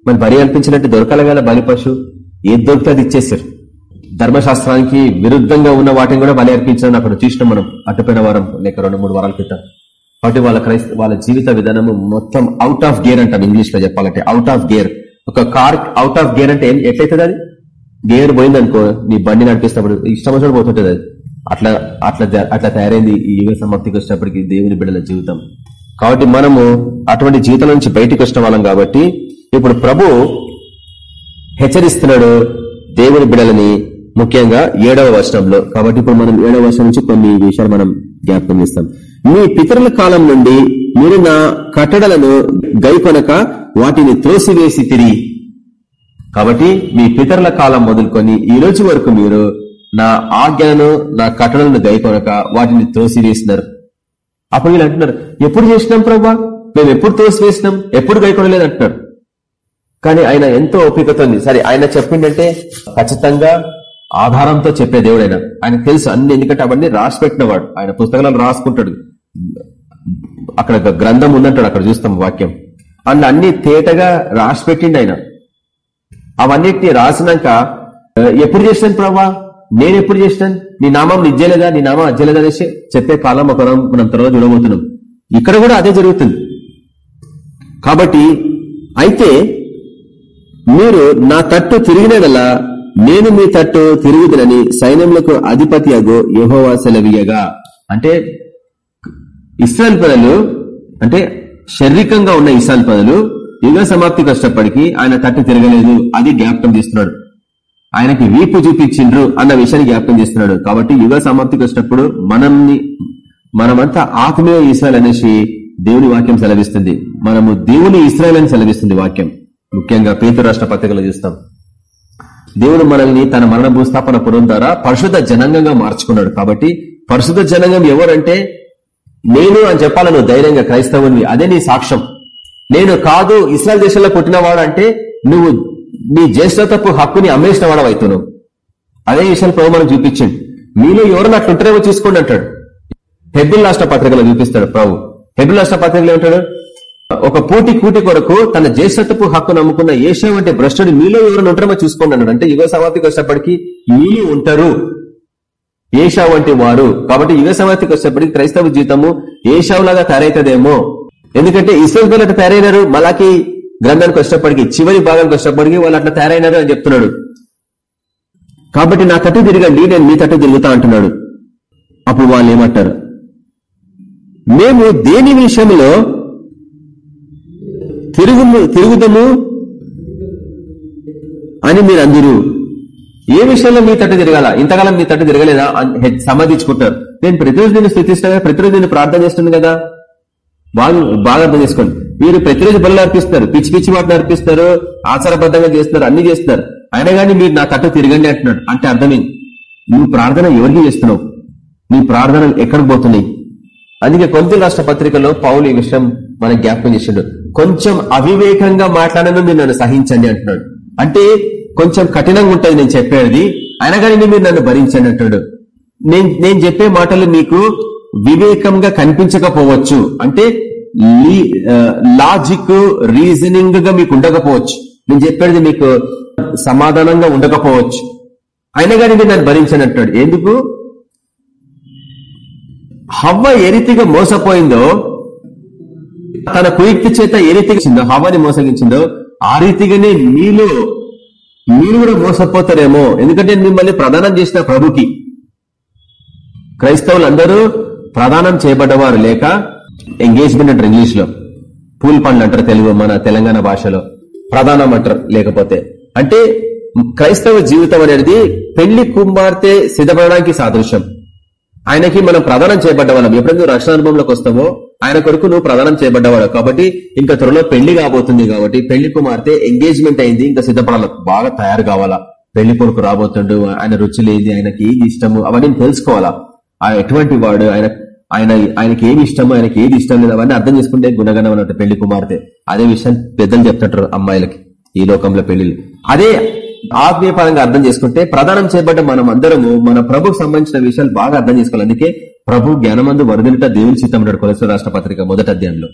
మరి బలి అర్పించినట్టు దొరకలగాల బలి పశు ఏది దొరికితే అది ఇచ్చేసారు ధర్మశాస్త్రానికి విరుద్ధంగా ఉన్న వాటిని కూడా బలి అర్పించాలని అక్కడ చూసినాం మనం అటుపోయిన వారం లేక రెండు మూడు వారాల క్రితం. కాబట్టి వాళ్ళ క్రైస్త వాళ్ళ జీవిత విధానము మొత్తం అవుట్ ఆఫ్ గేర్ అంటాం ఇంగ్లీష్లో చెప్పాలంటే. అవుట్ ఆఫ్ గేర్ ఒక కార్ అవుట్ ఆఫ్ గేర్ అంటే ఎట్లయితుంది అది? గేర్ పోయిందనుకో నీ బండి నడిపిస్తున్నప్పుడు ఇష్టం వచ్చినప్పుడు పోతుంటది అది. అట్లా అట్లా అట్లా తయారైంది ఈ యుగ సమాప్తికి వచ్చినప్పటికి దేవుని బిడ్డల జీవితం. కాబట్టి మనము అటువంటి జీవితం నుంచి బయటకు వచ్చిన వాళ్ళం కాబట్టి ఇప్పుడు ప్రభు హెచ్చరిస్తున్నాడు దేవుని బిడలని ముఖ్యంగా ఏడవ వర్షంలో కాబట్టి ఇప్పుడు మనం ఏడవ వర్షం నుంచి కొన్ని విషయాలు మనం జ్ఞాపకం చేస్తాం. మీ పితరుల కాలం నుండి మీరు నా కట్టడలను గైకొనక వాటిని త్రోసివేసి తిరిగి కాబట్టి మీ పితరుల కాలం మొదలుకొని ఈ రోజు వరకు మీరు నా ఆజ్ఞను నా కట్టడలను గైకొనక వాటిని తోసివేసినారు అప్పుడు వీళ్ళు అంటున్నారు ఎప్పుడు చేసినాం ప్రభా మేము ఎప్పుడు తోసివేసినాం ఎప్పుడు గైకొనలేదు అంటున్నారు కానీ ఆయన ఎంతో ఓపికతోంది సరే ఆయన చెప్పిండంటే ఖచ్చితంగా ఆధారంతో చెప్పే దేవుడైనా ఆయన ఆయనకు తెలుసు అన్ని ఎందుకంటే అవన్నీ రాసి పెట్టినవాడు. ఆయన పుస్తకాలను రాసుకుంటాడు. అక్కడ గ్రంథం ఉందంటాడు అక్కడ చూస్తాం వాక్యం. అండ్ అన్ని తేటగా రాసి పెట్టిండి ఆయన. అవన్నిటిని రాసినాక ఎప్పుడు చేసినాను ప్రభా? నేను ఎప్పుడు చేసినాను? నీ నామం నిజ్జలేదా నీ నామం అజ్జలేదా? అనేసి చెప్పే కాలం ఒక మనం తర్వాత చూడబోతున్నాం. ఇక్కడ కూడా అదే జరుగుతుంది. కాబట్టి అయితే మీరు నా తట్టు తిరిగినడలా నేను మీ తట్టు తిరుగుదనని సైన్యములకు అధిపతి అగో యహోవా సెలవీయగా అంటే ఇస్రాయల్ పదలు అంటే శారీరకంగా ఉన్న ఇస్రాయల్ పదలు యుగ సమాప్తి కష్టప్పటికీ ఆయన తట్టు తిరగలేదు. అది జ్ఞాపకం చేస్తున్నాడు. ఆయనకి వీపు చూపించిండ్రు అన్న విషయాన్ని జ్ఞాపకం చేస్తున్నాడు. కాబట్టి యుగ సమాప్తికి వచ్చినప్పుడు మనల్ని మనమంతా ఆత్మీయ ఇస్రాయల్ అనేసి దేవుని వాక్యం సెలవిస్తుంది. మనము దేవుని ఇస్రాయల్ అని సెలవిస్తుంది వాక్యం. ముఖ్యంగా పేతు రాష్ట్ర పత్రికలు చూస్తాం. దేవుడు మనల్ని తన మరణ భూస్థాపన పురం ద్వారా పరిశుద్ధ జనాంగంగా మార్చుకున్నాడు. కాబట్టి పరిశుద్ధ జనాంగం ఎవరంటే నేను అని చెప్పాలను ధైర్యంగా క్రైస్తవుని అదే నీ సాక్ష్యం. నేను కాదు ఇస్రాయల్ దేశంలో పుట్టినవాడు అంటే నువ్వు నీ జ్యేష్ఠతపు హక్కుని అమ్మేసిన వాడవైతున్నావు అదే విషయాలు ప్రభు మనం చూపించండి. మీలో ఎవరైనా అట్లుంటారేమో చూసుకోండి అంటాడు. హెబిల్ రాష్ట్ర పత్రికలో చూపిస్తాడు ప్రభు. హెబిల్ రాష్ట్ర పత్రికలో ఏమంటాడు? ఒక పూటి కూటి కొరకు తన జ్యేష్ఠతపు హక్కు నమ్ముకున్న ఏషా వంటి భ్రష్టుడు మీలో ఎవరైనా ఉంటారేమో చూసుకోండి అన్నాడు. అంటే యుగ సమాప్తికి వచ్చేప్పటికీ మీలో ఉంటారు. ఏషా వంటి వారు. కాబట్టి యుగ సమాప్తికి వచ్చేప్పటికి క్రైస్తవ జీవితము ఏషావులాగా తయారైతుందేమో. ఎందుకంటే ఇస్రాయల్ పిల్లలు అట్లా తయారైనారు మలాకి గ్రంథానికి వచ్చినప్పటికీ చివరి భాగానికి వచ్చినప్పటికీ వాళ్ళు అట్లా తయారైనారు అని చెప్తున్నాడు. కాబట్టి నా తట్టు తిరగండి నేను మీ తట్టు తిరుగుతా అంటున్నాడు. అప్పుడు వాళ్ళు ఏమంటారు? మేము దేని విషయంలో తిరుగు తిరుగుదము అని మీరు అందరూ ఏ విషయంలో మీ తట్టు తిరగాల? ఇంతకాలం మీ తట్టు తిరగలేదా? అని సమర్థించుకుంటారు నేను ప్రతిరోజు నేను స్థితిస్తాను ప్రతిరోజు నేను ప్రార్థన చేస్తుంది కదా? బాగా బాగా అర్థం చేసుకోండి. వీరు ప్రతిరోజు బలు అర్పిస్తారు పిచ్చి పిచ్చి వాటిని అర్పిస్తారు ఆచారబద్ధంగా చేస్తారు అన్ని చేస్తారు అయినా కానీ మీరు నా తట్టు తిరగండి అంటున్నాడు. అంటే అర్థమైంది. నువ్వు ప్రార్థన ఎవరికి చేస్తున్నావు? నీ ప్రార్థనలు ఎక్కడికి పోతున్నాయి? అందుకే కొంత రాష్ట్ర పత్రికలో పౌలు ఈ విషయం మనకు జ్ఞాపకం చేసాడు కొంచెం అవివేకంగా మాట్లాడను మీరు నన్ను సహించండి అంటున్నాడు. అంటే కొంచెం కఠినంగా ఉంటుంది నేను చెప్పేది. అయినా కానీ మీరు నన్ను భరించండి అంటాడు నేను నేను చెప్పే మాటలు మీకు వివేకంగా కనిపించకపోవచ్చు. అంటే లాజిక్ రీజనింగ్గా మీకు ఉండకపోవచ్చు. నేను చెప్పేది మీకు సమాధానంగా ఉండకపోవచ్చు. అయినా కానీ మీరు నన్ను భరించని అంటాడు ఎందుకు? హవ్వ ఏ రీతిగా మోసపోయిందో తన కుయుక్తి చేత ఏ రీతిగా హవ్వని మోసగించిందో ఆ రీతిగానే మీలో మీరు కూడా మోసపోతారేమో. ఎందుకంటే మిమ్మల్ని ప్రదానం చేసిన ప్రభుకి. క్రైస్తవులందరూ ప్రదానం చేయబడ్డవారు లేక ఎంగేజ్మెంట్ అంటారు ఇంగ్లీష్లో. పూల్ పండ్లు అంటారు తెలుగు మన తెలంగాణ భాషలో. ప్రధానం అంటారు లేకపోతే. అంటే క్రైస్తవ జీవితం అనేది పెళ్ళి కుమార్తె సిద్ధపడడానికి సాదృశ్యం. ఆయనకి మనం ప్రధానం చేయబడ్డవాళ్ళం. ఎప్పుడైతే నువ్వు రక్షణ అనుభవంలోకి వస్తావో ఆయన కొరకు నువ్వు ప్రధానం చేయబడ్డవాడు కాబట్టి ఇంకా త్వరలో పెళ్ళి కాబోతుంది కాబట్టి పెళ్ళి కుమార్తె ఎంగేజ్మెంట్ అయింది ఇంకా సిద్ధపడాలి. బాగా తయారు కావాలా? పెళ్ళి కొడుకు రాబోతుండు ఆయన రుచులు ఏది ఆయనకి ఏది ఇష్టము? అవన్నీ తెలుసుకోవాలా? ఆ ఎటువంటి వాడు ఆయన ఆయన ఆయనకి ఏమి ఇష్టమో ఆయనకి ఏది ఇష్టం లేదు అవన్నీ అర్థం చేసుకుంటే గుణగణం అన్నట్టు పెళ్ళి కుమార్తె. అదే విషయం పెద్దలు చెప్తుంటారు అమ్మాయిలకి ఈ లోకంలో పెళ్ళిళ్ళు. అదే ఆత్మీయపరంగా అర్థం చేసుకుంటే ప్రధానం చేయబడ్డ మనం అందరము మన ప్రభుకు సంబంధించిన విషయాలు బాగా అర్థం చేసుకోవాలి. అందుకే ప్రభు జ్ఞానమందు వరదలిట దేవుని చిత్తం ఉంటాడు రాష్ట్ర పత్రిక మొదటి అధ్యాయంలో.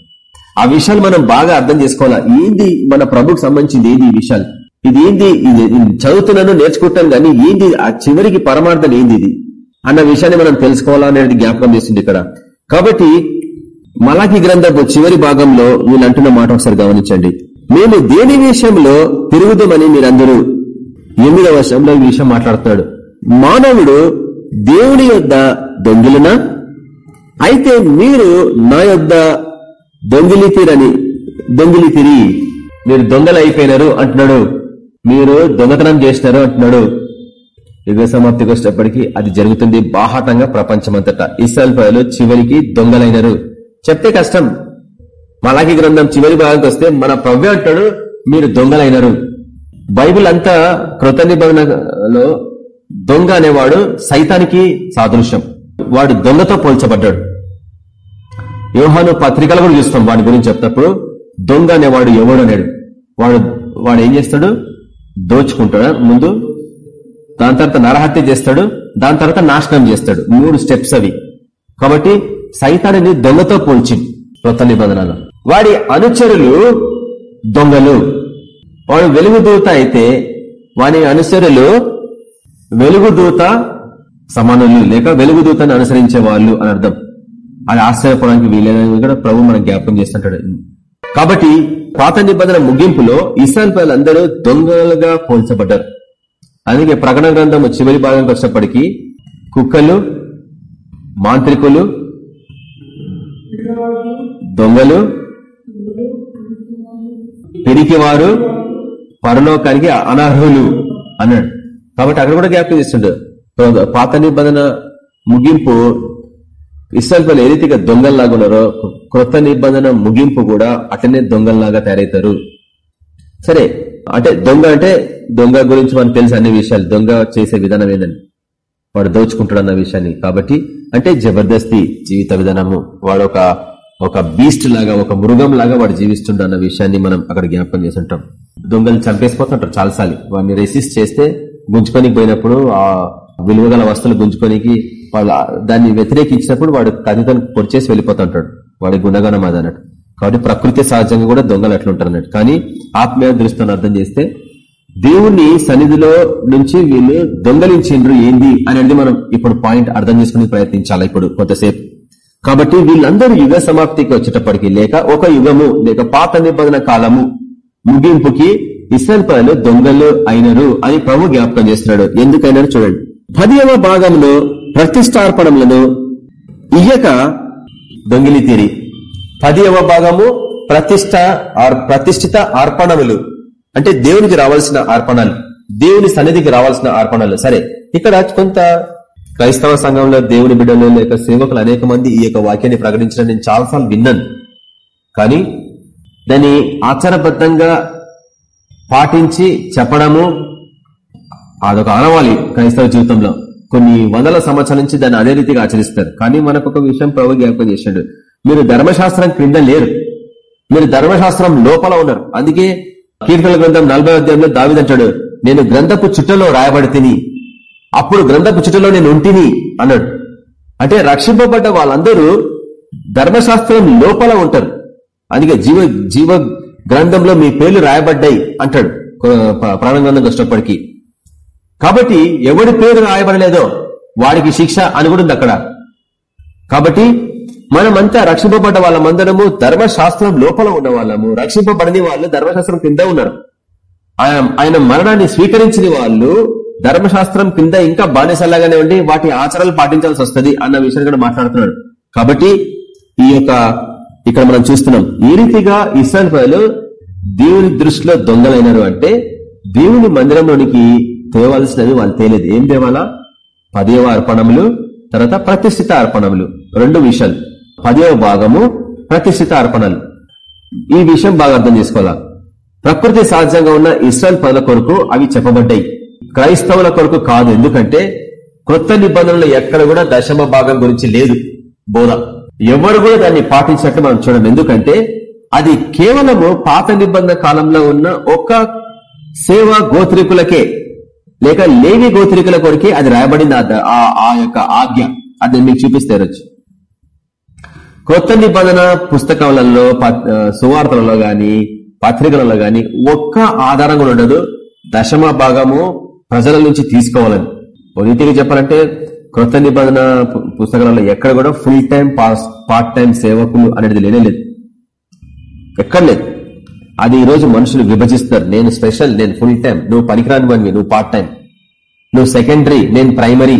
ఆ విషయాలు మనం బాగా అర్థం చేసుకోవాలా? ఏంది మన ప్రభుకు సంబంధించింది ఏంది ఈ విషయాలు? ఇది ఏంది? ఇది చదువుతున్నాను నేర్చుకుంటాను కానీ ఏంది ఆ చివరికి పరమార్థం ఏంది ఇది? అన్న విషయాన్ని మనం తెలుసుకోవాలా అనేది జ్ఞాపకం చేసింది ఇక్కడ. కాబట్టి మలాకి గ్రంథపు చివరి భాగంలో వీళ్ళు అంటున్న మాట ఒకసారి గమనించండి. మేము దేని విషయంలో తిరుగుదామని మీరందరూ ఎనిమిదవ వర్షంలో ఈ విషయం మాట్లాడుతున్నాడు. మానవుడు దేవుని యొద్ద దొంగిలినా? అయితే మీరు నా యొద్ద దొంగిలితీరని దొంగిలితిరి. మీరు దొంగలు అయిపోయినారు అంటున్నాడు. మీరు దొంగతనం చేసినారు అంటున్నాడు. యుగ సమాప్తికి వచ్చినప్పటికీ అది జరుగుతుంది బాహాటంగా ప్రపంచమంతటా. ఇస్రాయల్ ప్రజలు చివరికి దొంగలైనరు. చెప్తే కష్టం. మలాకి గ్రంథం చివరి భాగానికి వస్తే మన ప్రవ్య అంటాడు మీరు దొంగలైనరు. బైబిల్ అంతా కృత నిబంధనలో దొంగ అనేవాడు సైతానికి సాదృశ్యం. వాడు దొంగతో పోల్చబడ్డాడు. యోహాను పత్రికలు కూడా చూస్తాం వాడి గురించి చెప్తప్పుడు దొంగ అనేవాడు ఎవడు అనేడు. వాడు వాడు ఏం చేస్తాడు? దోచుకుంటాడు. ముందు దాని తర్వాత నరహత్య చేస్తాడు దాని తర్వాత నాశనం చేస్తాడు. మూడు స్టెప్స్ అవి. కాబట్టి సైతాన్ని దొంగతో పోల్చి కొత్త నిబంధనలు. వాడి అనుచరులు దొంగలు. వాడు వెలుగుదూత అయితే వాని అనుసరులు వెలుగుదూత సమానులు లేక వెలుగుదూతని అనుసరించే వాళ్ళు అని అర్థం. అది ఆశ్చర్యపోవడానికి వీలేదని కూడా ప్రభు మనం జ్ఞాపకం చేస్తుంటాడు. కాబట్టి పాత నిబంధన ముగింపులో ఇస్రాయల్ పిల్లలందరూ దొంగలుగా పోల్చబడ్డారు. అందుకే ప్రకటన గ్రంథము చివరి భాగానికి వచ్చినప్పటికీ కుక్కలు మాంత్రికులు దొంగలు పెరిగివారు పరలోకానికి అనర్హులు అన్నాడు. కాబట్టి అక్కడ కూడా జ్ఞాపకం చేస్తుండడు పాత నిబంధన ముగింపు ఇస్రాయల్ ఏ రీతిగా దొంగల్లాగా ఉన్నారో కొత్త నిబంధన ముగింపు కూడా అటనే దొంగల్లాగా తయారవుతారు సరే అంటే దొంగ అంటే దొంగ గురించి మనకు తెలిసి అన్ని విషయాలు. దొంగ చేసే విధానం ఏందని. వాడు దోచుకుంటాడు అన్న విషయాన్ని. కాబట్టి అంటే జబర్దస్తి జీవిత విధానము. వాడు ఒక ఒక బీస్ట్ లాగా ఒక మృగం లాగా వాడు జీవిస్తుండ అన్న విషయాన్ని మనం అక్కడ జ్ఞాపకం చేస్తుంటాం. దొంగలు చంపేసిపోతుంటారు చాలాసార్లు. వాడిని రెసిస్ట్ చేస్తే గుంజుకొని పోయినప్పుడు ఆ విలువగల వస్తువులు గుంజుకొనికి వాళ్ళ దాన్ని వ్యతిరేకించినప్పుడు వాడు కథితం పొడిచేసి వెళ్ళిపోతుంటాడు. వాడి గుణగణం అది అన్నట్టు. కాబట్టి ప్రకృతి సహజంగా కూడా దొంగలు అట్లుంటారు అన్నట్టు కానీ ఆత్మీయ దృష్టిని అర్థం చేస్తే దేవుని సన్నిధిలో నుంచి వీళ్ళు దొంగలించిండ్రు ఏంది అనేది మనం ఇప్పుడు పాయింట్ అర్థం చేసుకునే ప్రయత్నించాలి ఇప్పుడు కొంతసేపు. కాబట్టి వీళ్ళందరూ యుగ సమాప్తికి వచ్చేటప్పటికి లేక ఒక యుగము లేక పాత నిబంధన కాలము ముగింపుకి ఇస్రాయల్ పదలు దొంగలు అయినరు అని ప్రభు జ్ఞాపకం చేస్తున్నాడు. ఎందుకైనా చూడండి. పదివ భాగంలో ప్రతిష్టార్పణములను ఇయ్యక దొంగిలి తీరి పదివ భాగము ప్రతిష్ట ప్రతిష్ఠిత అర్పణములు. అంటే దేవునికి రావాల్సిన అర్పణలు. దేవుని సన్నిధికి రావాల్సిన అర్పణలు. సరే ఇక్కడ కొంత క్రైస్తవ సంఘంలో దేవుని బిడ్డలు లేక సేవకులు అనేక మంది ఈ యొక్క వాక్యాన్ని ప్రకటించడం నేను చాలాసార్లు విన్నాను. కానీ దాన్ని ఆచారబద్ధంగా పాటించి చెప్పడము అదొక ఆనవాలి క్రైస్తవ జీవితంలో. కొన్ని వందల సంవత్సరాల నుంచి దాన్ని అదే రీతిగా ఆచరిస్తారు. కానీ మనకు ఒక విషయం ప్రభు జ్ఞాపకం చేశాడు. మీరు ధర్మశాస్త్రం క్రింద లేరు. మీరు ధర్మశాస్త్రం లోపల ఉన్నారు. అందుకే కీర్తన గ్రంథం నలభై అధ్యాయంలో దావిదంటాడు నేను గ్రంథపు చుట్టలో రాయబడి అప్పుడు గ్రంథపు చుట్టలో నేను ఉంటిని అన్నాడు. అంటే రక్షింపబడ్డ వాళ్ళందరూ ధర్మశాస్త్రం లోపల ఉంటారు. అందుకే జీవ జీవ గ్రంథంలో మీ పేర్లు రాయబడ్డాయి అంటాడు ప్రాణ గ్రంథం కష్టపడికి కాబట్టి ఎవడి పేరు రాయబడలేదో వాడికి శిక్ష అని కూడా ఉంది అక్కడ. కాబట్టి మనమంతా రక్షింపబడ్డ వాళ్ళమందరము ధర్మశాస్త్రం లోపల ఉన్న వాళ్ళము రక్షింపబడని వాళ్ళు ధర్మశాస్త్రం కింద ఉన్నారు. ఆయన మరణాన్ని స్వీకరించిన వాళ్ళు ధర్మశాస్త్రం కింద ఇంకా బానిసల్లాగానే ఉండి వాటి ఆచారాలు పాటించాల్సి వస్తుంది అన్న విషయాన్ని కూడా మాట్లాడుతున్నాడు. కాబట్టి ఈ యొక్క ఇక్కడ మనం చూస్తున్నాం. ఈ రీతిగా ఇస్రాయల్ ప్రజలు దేవుని దృష్టిలో దొంగలైనారు అంటే దేవుని మందిరంలోనికి తేవలసినది వాళ్ళు తేలేదు. ఏం తేవాలా? పదేవ అర్పణములు తర్వాత ప్రతిష్ఠిత అర్పణములు. రెండు విషయాలు. పదేవ భాగము ప్రతిష్ఠిత అర్పణలు. ఈ విషయం బాగా అర్థం చేసుకోవాలా? ప్రకృతి సహజంగా ఉన్న ఇస్రాయల్ పనుల కొరకు అవి చెప్పబడ్డాయి. క్రైస్తవుల కొరకు కాదు ఎందుకంటే కొత్త నిబంధనలు ఎక్కడ కూడా దశమ భాగం గురించి లేదు బోధ. ఎవరు కూడా దాన్ని పాటించినట్టు మనం చూడం ఎందుకంటే అది కేవలము పాత నిబంధన కాలంలో ఉన్న ఒక సేవా గోత్రికులకే లేక లేవి గోత్రికుల కొరికే అది రాయబడింది. ఆ యొక్క ఆజ్ఞ. అది మీకు చూపిస్తే వచ్చి కొత్త నిబంధన పుస్తకాలలో సువార్తలలో గాని పత్రికలలో గాని ఒక్క ఆధారం కూడా ఉండదు. దశమ భాగము ప్రజల నుంచి తీసుకోవాలని. రీతిగా చెప్పాలంటే కొత్త నిబంధన పుస్తకాలలో ఎక్కడ కూడా ఫుల్ టైం పార్ట్ టైం సేవకులు అనేది లేనే లేదు. ఎక్కడ లేదు. అది ఈ రోజు మనుషులు విభజిస్తారు నేను స్పెషల్ నేను ఫుల్ టైం నువ్వు పనికిరాని వాడివి నువ్వు పార్ట్ టైం నువ్వు సెకండరీ నేను ప్రైమరీ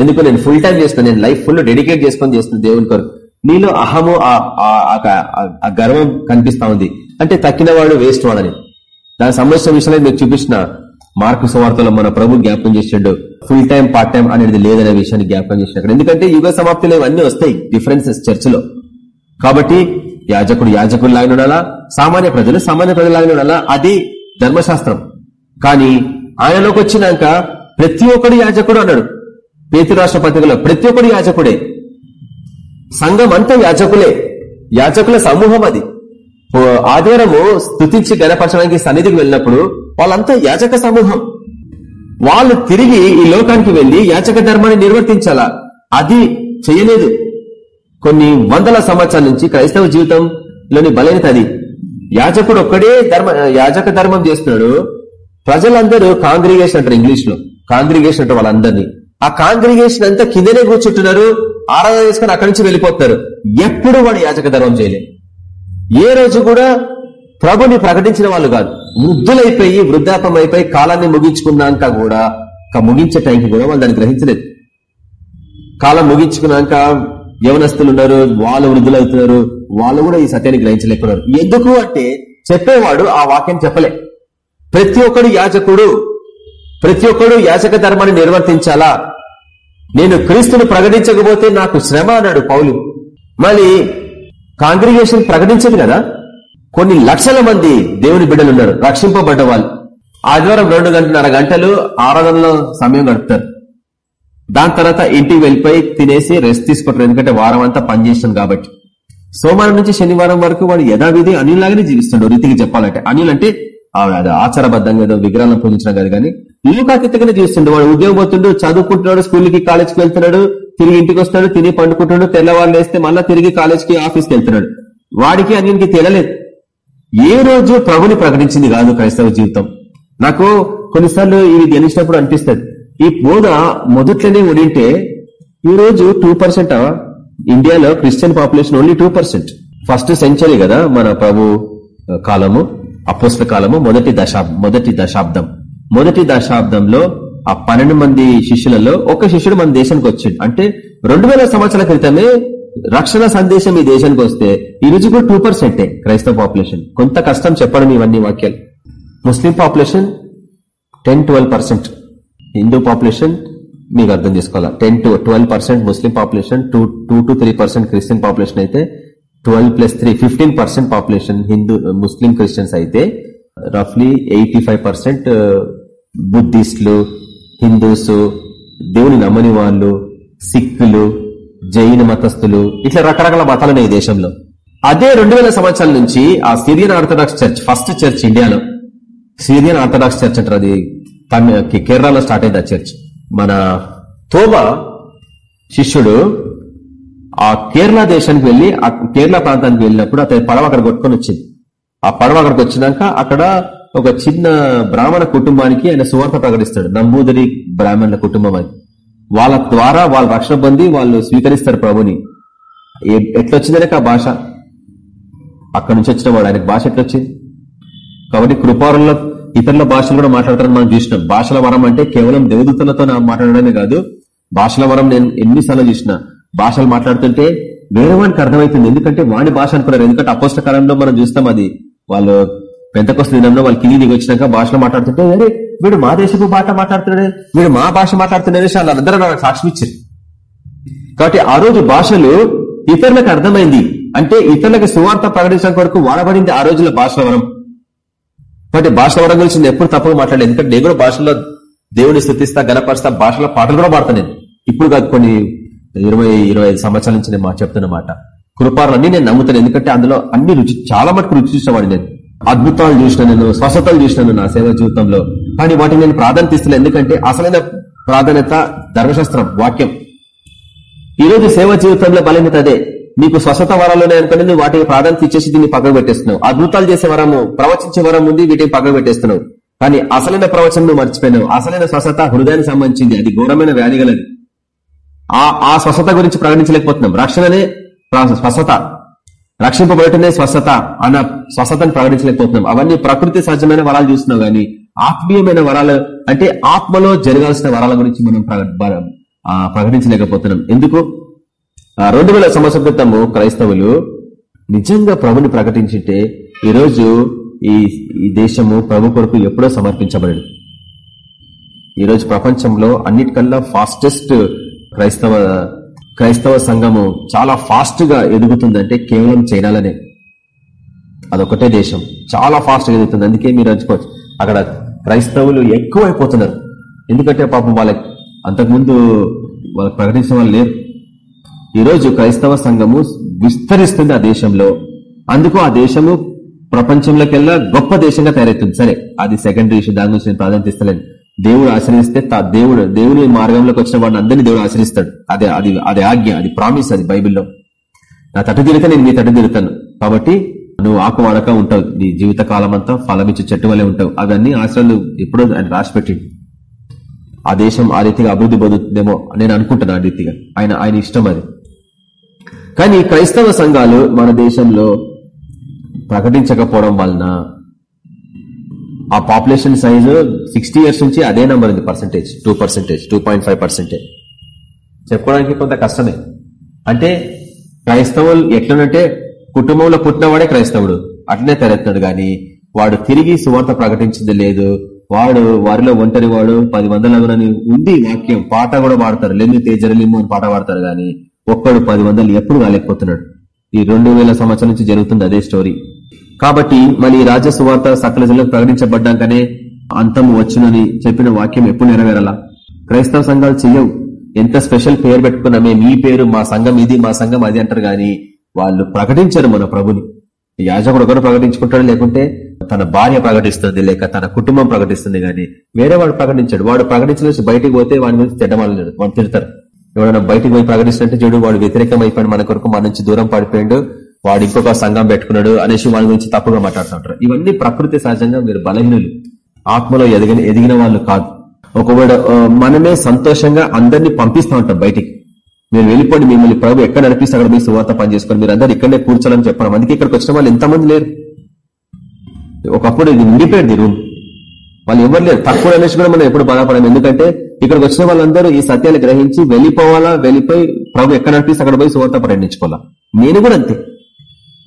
ఎందుకు? నేను ఫుల్ టైం చేస్తాను నేను లైఫ్ ఫుల్ డెడికేట్ చేసుకొని చేస్తున్నాను దేవుని కొరకు. నీలో అహము ఆ గర్వం కనిపిస్తా ఉంది. అంటే తక్కిన వాడు వేస్ట్ వాడని దాని సంబంధించిన విషయాలు మీకు చూపించిన మార్కు సువార్తలో మన ప్రభు జ్ఞాపకం చేసాడు. ఫుల్ టైం పార్ట్ టైం అనేది లేదనే విషయాన్ని జ్ఞాపకం చేసినాడు ఎందుకంటే యుగ సమాప్తిలో ఇవన్నీ వస్తాయి డిఫరెన్సెస్ చర్చిలో కాబట్టి యాజకుడు యాజకుడు లాగిన ఉండాలా? సామాన్య ప్రజలు సామాన్య ప్రజలు లాగిన ఉండాలా? అది ధర్మశాస్త్రం. కానీ ఆయనలోకి వచ్చినాక ప్రతి ఒక్కడు యాజకుడు అన్నాడు. పేతురాష్ట్ర పత్రికలో ప్రతి ఒక్కడు యాజకుడే. సంఘం అంతా యాజకులే. యాజకుల సమూహం అది. ఆదివారము స్థుతించి గణపరచడానికి సన్నిధికి వెళ్ళినప్పుడు వాళ్ళంతా యాజక సమూహం. వాళ్ళు తిరిగి ఈ లోకానికి వెళ్ళి యాచక ధర్మాన్ని నిర్వర్తించాలా? అది చేయలేదు. కొన్ని వందల సంవత్సరాల నుంచి క్రైస్తవ జీవితంలోని బలైనత అది. యాజకుడు ఒక్కడే ధర్మ యాజక ధర్మం చేస్తున్నాడు. ప్రజలందరూ కాంగ్రిగేషన్ అంటారు ఇంగ్లీష్లో కాంగ్రిగేషన్ అంటారు వాళ్ళందరినీ. ఆ కాంగ్రిగేషన్ అంతా కిందనే కూర్చుంటున్నారు ఆరాధన చేసుకుని అక్కడి నుంచి వెళ్ళిపోతున్నారు. ఎప్పుడు వాడు యాజక ధర్మం చేయలేదు. ఏ రోజు కూడా ప్రభుని ప్రకటించిన వాళ్ళు కాదు. వృద్ధులైపోయి వృద్ధాపం అయిపోయి కాలాన్ని ముగించుకున్నాక కూడా ముగించే టైంకి కూడా వాళ్ళు దాన్ని గ్రహించలేదు. కాలం ముగించుకున్నాక యవనస్తులు ఉన్నారు వాళ్ళు వృద్ధులవుతున్నారు వాళ్ళు కూడా ఈ సత్యాన్ని గ్రహించలేకున్నారు ఎందుకు అంటే చెప్పేవాడు ఆ వాక్యం చెప్పలే. ప్రతి ఒక్కడు యాజకుడు. ప్రతి ఒక్కడు యాచక ధర్మాన్ని నిర్వర్తించాలా? నేను క్రీస్తుని ప్రకటించకపోతే నాకు శ్రమ అన్నాడు పౌలు. మళ్ళీ కాంగ్రిగేషన్ ప్రకటించదు కదా? కొన్ని లక్షల మంది దేవుని బిడ్డలు ఉన్నారు రక్షింపబడ్డ వాళ్ళు ఆదివారం రెండు గంటన్నర గంటలు ఆరాధనలో సమయం గడుపుతారు. దాని తర్వాత ఇంటికి వెళ్ళిపోయి తినేసి రెస్ట్ తీసుకుంటారు ఎందుకంటే వారం అంతా పనిచేస్తాం కాబట్టి. సోమవారం నుంచి శనివారం వరకు వాడు యథావిధి అనిలాగానే జీవిస్తాడు రీతికి చెప్పాలంటే. అనిల్ అంటే ఆచారబద్ధంగా ఏదో విగ్రహాలను పూజించడం కాదు కానీ లోకాతీతంగానే జీవిస్తుండే వాడు ఉద్యోగం పోతుండు చదువుకుంటున్నాడు స్కూల్కి కాలేజ్కి వెళ్తున్నాడు తిరిగి ఇంటికి వస్తాడు తిని పండుకుంటున్నాడు తెల్లవాళ్ళు వేస్తే మళ్ళీ తిరిగి కాలేజ్కి ఆఫీస్కి వెళ్తున్నాడు. వాడికి అన్నికి తెలియలేదు. ఏ రోజు ప్రభుని ప్రకటించింది కాదు క్రైస్తవ జీవితం. నాకు కొన్నిసార్లు ఇవి గెలిచినప్పుడు అనిపిస్తుంది. ఈ బోధ మొదట్లోనే ఉండింటే ఈ రోజు టూ పర్సెంట్? ఇండియాలో Christian population only two percent. First century కదా మన ప్రభు కాలము అపోస్ల కాలము మొదటి దశాబ్ మొదటి దశాబ్దం. మొదటి దశాబ్దంలో ఆ పన్నెండు మంది శిష్యులలో ఒక శిష్యుడు మన దేశానికి వచ్చిండు. అంటే రెండు సంవత్సరాల క్రితమే రక్షణ సందేశం ఈ దేశానికి వస్తే ఈ రోజు కూడా టూ పర్సెంటే క్రైస్తవ పాపులేషన్. కొంత కష్టం చెప్పడం ఇవన్నీ వాక్యాలు. Muslim population ten twelve percent Hindu population మీకు అర్థం చేసుకోవాలా? Ten to twelve percent Muslim population two two to three percent Christian population అయితే twelve plus three fifteen percent population Hindu Muslim Christians అయితే రఫ్లీ ఎయిటీ ఫైవ్ పర్సెంట్ బుద్ధిస్టులు హిందూస్ దేవుని నమ్మని వాళ్ళు సిక్కులు జైన మతస్థులు ఇట్లా రకరకాల మతాలు ఈ దేశంలో. అదే రెండు వేల సంవత్సరాల నుంచి ఆ Syrian Orthodox church first church ఇండియాలో. సిరియన్ ఆర్థడాక్స్ చర్చ్ అంటారు అది. కేరళలో స్టార్ట్ అయింది ఆ చర్చ్. మన తోబా శిష్యుడు ఆ కేరళ దేశానికి వెళ్ళి ఆ కేరళ ప్రాంతానికి వెళ్ళినప్పుడు అతని పడవ అక్కడ కొట్టుకొని వచ్చింది. ఆ పడవ అక్కడికి వచ్చినాక అక్కడ ఒక చిన్న బ్రాహ్మణ కుటుంబానికి ఆయన సువార్త ప్రకటిస్తాడు. నంబూదరి బ్రాహ్మణుల కుటుంబం అని వాళ్ళ ద్వారా వాళ్ళు రక్షణ పొంది వాళ్ళు స్వీకరిస్తారు ప్రభుని. ఎట్లొచ్చిందనక ఆ భాష? అక్కడి నుంచి వచ్చిన వాడు ఆయనకు భాష ఎట్లొచ్చింది? కాబట్టి కృపారంలో ఇతరుల భాషలు కూడా మాట్లాడతారని మనం చూసినాం. భాషల వరం అంటే కేవలం దేవదూతలతో మాట్లాడడమే కాదు భాషల వరం నేను ఎన్నిసార్లు చూసిన. భాషలు మాట్లాడుతుంటే వేరే వానికి అర్థమవుతుంది ఎందుకంటే వాణి భాష అనుకున్నారు. ఎందుకంటే అపోష్ట కాలంలో మనం చూస్తాం అది. వాళ్ళు పెంతకొస్త దినంలో వాళ్ళు కింది దిగి వచ్చినాక భాషలో మాట్లాడుతుంటే అరే వీడు మా దేశపు భాష మాట్లాడుతున్నాడే వీడు మా భాష మాట్లాడుతున్నాడే వాళ్ళందరూ నాకు సాక్షి ఇచ్చారు. కాబట్టి ఆ రోజు భాషలు ఇతరులకు అర్థమైంది. అంటే ఇతరులకు సువార్త ప్రకటించడం కొరకు వాడబడింది ఆ రోజుల భాషల వరం. కాబట్టి భాషల వరం గురించి ఎప్పుడు తప్పగా మాట్లాడలేదు. ఎందుకంటే నేను కూడా భాషలో దేవుని స్థుతిస్తా గణపరుస్తా భాషలో పాటలు కూడా పాడతాను ఇప్పుడు కాదు కొన్ని ఇరవై ఇరవై సంవత్సరాల నుంచి నేను చెప్తున్నమాట కృపాలన్నీ నేను నమ్ముతాను. ఎందుకంటే అందులో అన్ని రుచి చాలా మటుకు రుచి చూసేవాడిని నేను. అద్భుతాలు చూసిన నేను స్వస్థతలు చూసినాను నా సేవ జీవితంలో. కానీ వాటిని నేను ప్రాధాన్యత ఇస్తున్నాను ఎందుకంటే అసలైన ప్రాధాన్యత ధర్మశాస్త్రం వాక్యం. ఈ రోజు సేవ జీవితంలో బలహీనత అదే. నీకు స్వస్థత వరాలు అనుకుని నువ్వు వాటికి ప్రాధాన్యత ఇచ్చేసి దీన్ని పక్కన పెట్టేస్తున్నావు. అద్భుతాలు చేసే వరము ప్రవచించే వరం ఉంది వీటిని పక్కన పెట్టేస్తున్నావు. కానీ అసలైన ప్రవచనం నువ్వు మర్చిపోయినావు. అసలైన స్వస్థత హృదయానికి సంబంధించింది. అది ఘోరమైన వ్యాధి గలది. ఆ ఆ స్వస్థత గురించి ప్రకటించలేకపోతున్నాం. రక్షణనే స్వస్థత. రక్షింపబడటనే స్వస్థత అన్న స్వస్థతను ప్రకటించలేకపోతున్నాం. అవన్నీ ప్రకృతి సహజమైన వరాలు చూస్తున్నాం గానీ ఆత్మీయమైన వరాలు అంటే ఆత్మలో జరగాల్సిన వరాల గురించి మనం ప్రకటించలేకపోతున్నాం. ఎందుకు? రెండు వేల సంవత్సరం క్రితము క్రైస్తవులు నిజంగా ప్రభుని ప్రకటించింటే ఈరోజు ఈ ఈ దేశము ప్రభు కొరకు ఎప్పుడో సమర్పించబడదు. ఈరోజు ప్రపంచంలో అన్నిటికల్లా ఫాస్టెస్ట్ క్రైస్తవ క్రైస్తవ సంఘము చాలా ఫాస్ట్గా ఎదుగుతుందంటే కేవలం చైనాలోనే. అదొకటే దేశం. చాలా ఫాస్ట్గా ఎదుగుతుంది. అందుకే మీరు అంచుకోవచ్చు. అక్కడ క్రైస్తవులు ఎక్కువైపోతున్నారు. ఎందుకంటే పాపం వాళ్ళకి అంతకుముందు వాళ్ళకి ప్రకటించిన వాళ్ళు లేరు. ఈరోజు క్రైస్తవ సంఘము విస్తరిస్తుంది ఆ దేశంలో. అందుకు ఆ దేశము ప్రపంచంలోకెల్లా గొప్ప దేశంగా తయారవుతుంది. సరే అది సెకండరీ ఇష్యూ దాని గురించి నేను ప్రాధాన్యత ఇస్తలేను. దేవుడు ఆశ్రయిస్తే దేవుడు దేవుని మార్గంలోకి వచ్చిన వాడిని అందరినీ దేవుడు ఆశ్రయిస్తాడు. అదే అది అది ఆజ్ఞ అది ప్రామిస్ అది బైబిల్లో. నా తట్టు తిరిగితే నేను మీ తట్టు తిరుగుతాను. కాబట్టి నువ్వు ఆకు వాడక ఉంటావు. నీ జీవిత కాలం అంతా ఫలమిచ్చే చెట్టు వల్లే ఉంటావు. అవన్నీ ఆశ్రయాలు ఎప్పుడో ఆయన రాసిపెట్టింది ఆ దేశం ఆ రీతిగా అభివృద్ధి పొందుతుందేమో నేను అనుకుంటాను ఆ రీతిగా. ఆయన ఆయన ఇష్టం అది. కానీ క్రైస్తవ సంఘాలు మన దేశంలో ప్రకటించకపోవడం వలన ఆ పాపులేషన్ సైజు సిక్స్టీ ఇయర్స్ నుంచి అదే నెంబర్ ఉంది percentage two percentage two point five percentage చెప్పుకోవడానికి కొంత కష్టమే. అంటే క్రైస్తవులు ఎట్లనంటే కుటుంబంలో పుట్టినవాడే క్రైస్తవుడు. అట్లనే తెరెత్తాడు గాని వాడు తిరిగి సువార్త ప్రకటించింది లేదు. వాడు వారిలో ఒంటరి వాడు పది వందలని ఉంది వాక్యం. పాట కూడా పాడతారు. లెమ్మి తేజరలిమ్ము అని పాట పాడతారు గాని ఒక్కడు పది వందలు ఎప్పుడు కాలేకపోతున్నాడు. ఈ రెండు వేల సంవత్సరం నుంచి జరుగుతుంది అదే స్టోరీ కాబట్టి మళ్ళీ రాజసువార్త సకల జిల్లాకు ప్రకటించబడ్డాకనే అంతము వచ్చునని చెప్పిన వాక్యం ఎప్పుడు నెరవేరాలా? క్రైస్తవ సంఘాలు చెయ్యవు. ఎంత స్పెషల్ పేరు పెట్టుకున్నామే మీ పేరు మా సంఘం ఇది మా సంఘం అది అంటారు గాని వాళ్ళు ప్రకటించరు మన ప్రభుని. యాజకుడు ఒకరు ప్రకటించుకుంటాడు లేకుంటే తన భార్య ప్రకటిస్తుంది లేక తన కుటుంబం ప్రకటిస్తుంది గాని వేరే వాడు ప్రకటించాడు. వాడు ప్రకటించిన బయటకు పోతే వాడి గురించి తిట్టమాలి వాడు తిడతారు. ఎవడన్నా బయటికి పోయి ప్రకటించినట్టు చూడు వాడు వ్యతిరేకం అయిపోయాడు మన కొరకు మన నుంచి దూరం పడిపోయాడు. వాడు ఇంకొక సంఘం పెట్టుకున్నాడు అనేసి వాడి గురించి తప్పుగా మాట్లాడుతుంటారు. ఇవన్నీ ప్రకృతి సహజంగా మీరు బలహీనులు. ఆత్మలో ఎదిగిన ఎదిగిన వాళ్ళు కాదు. ఒకవేళ మనమే సంతోషంగా అందరినీ పంపిస్తూ ఉంటాం బయటికి. మీరు వెళ్ళిపోండి మిమ్మల్ని ప్రభు ఎక్కడ నడిపిస్తే అక్కడ మీ సువార్త పని చేసుకొని మీరు అందరు ఇక్కడనే కూర్చోాలని చెప్పడం. అందుకే ఇక్కడికి వచ్చిన వాళ్ళు ఎంతమంది లేరు. ఒకప్పుడు ఇది ఉండిపోయింది రూమ్. వాళ్ళు ఎవరు లేరు. తక్కువ అనేసి కూడా మనం ఎప్పుడు బాధపడం ఎందుకంటే ఇక్కడికి వచ్చిన వాళ్ళందరూ ఈ సత్యాన్ని గ్రహించి వెళ్ళిపోవాలా వెళ్ళిపోయి ప్రభు ఎక్కడ నడిపిస్తే అక్కడ పోయి సువార్త ప్రయాణించుకోవాలా నేను కూడా అంతే.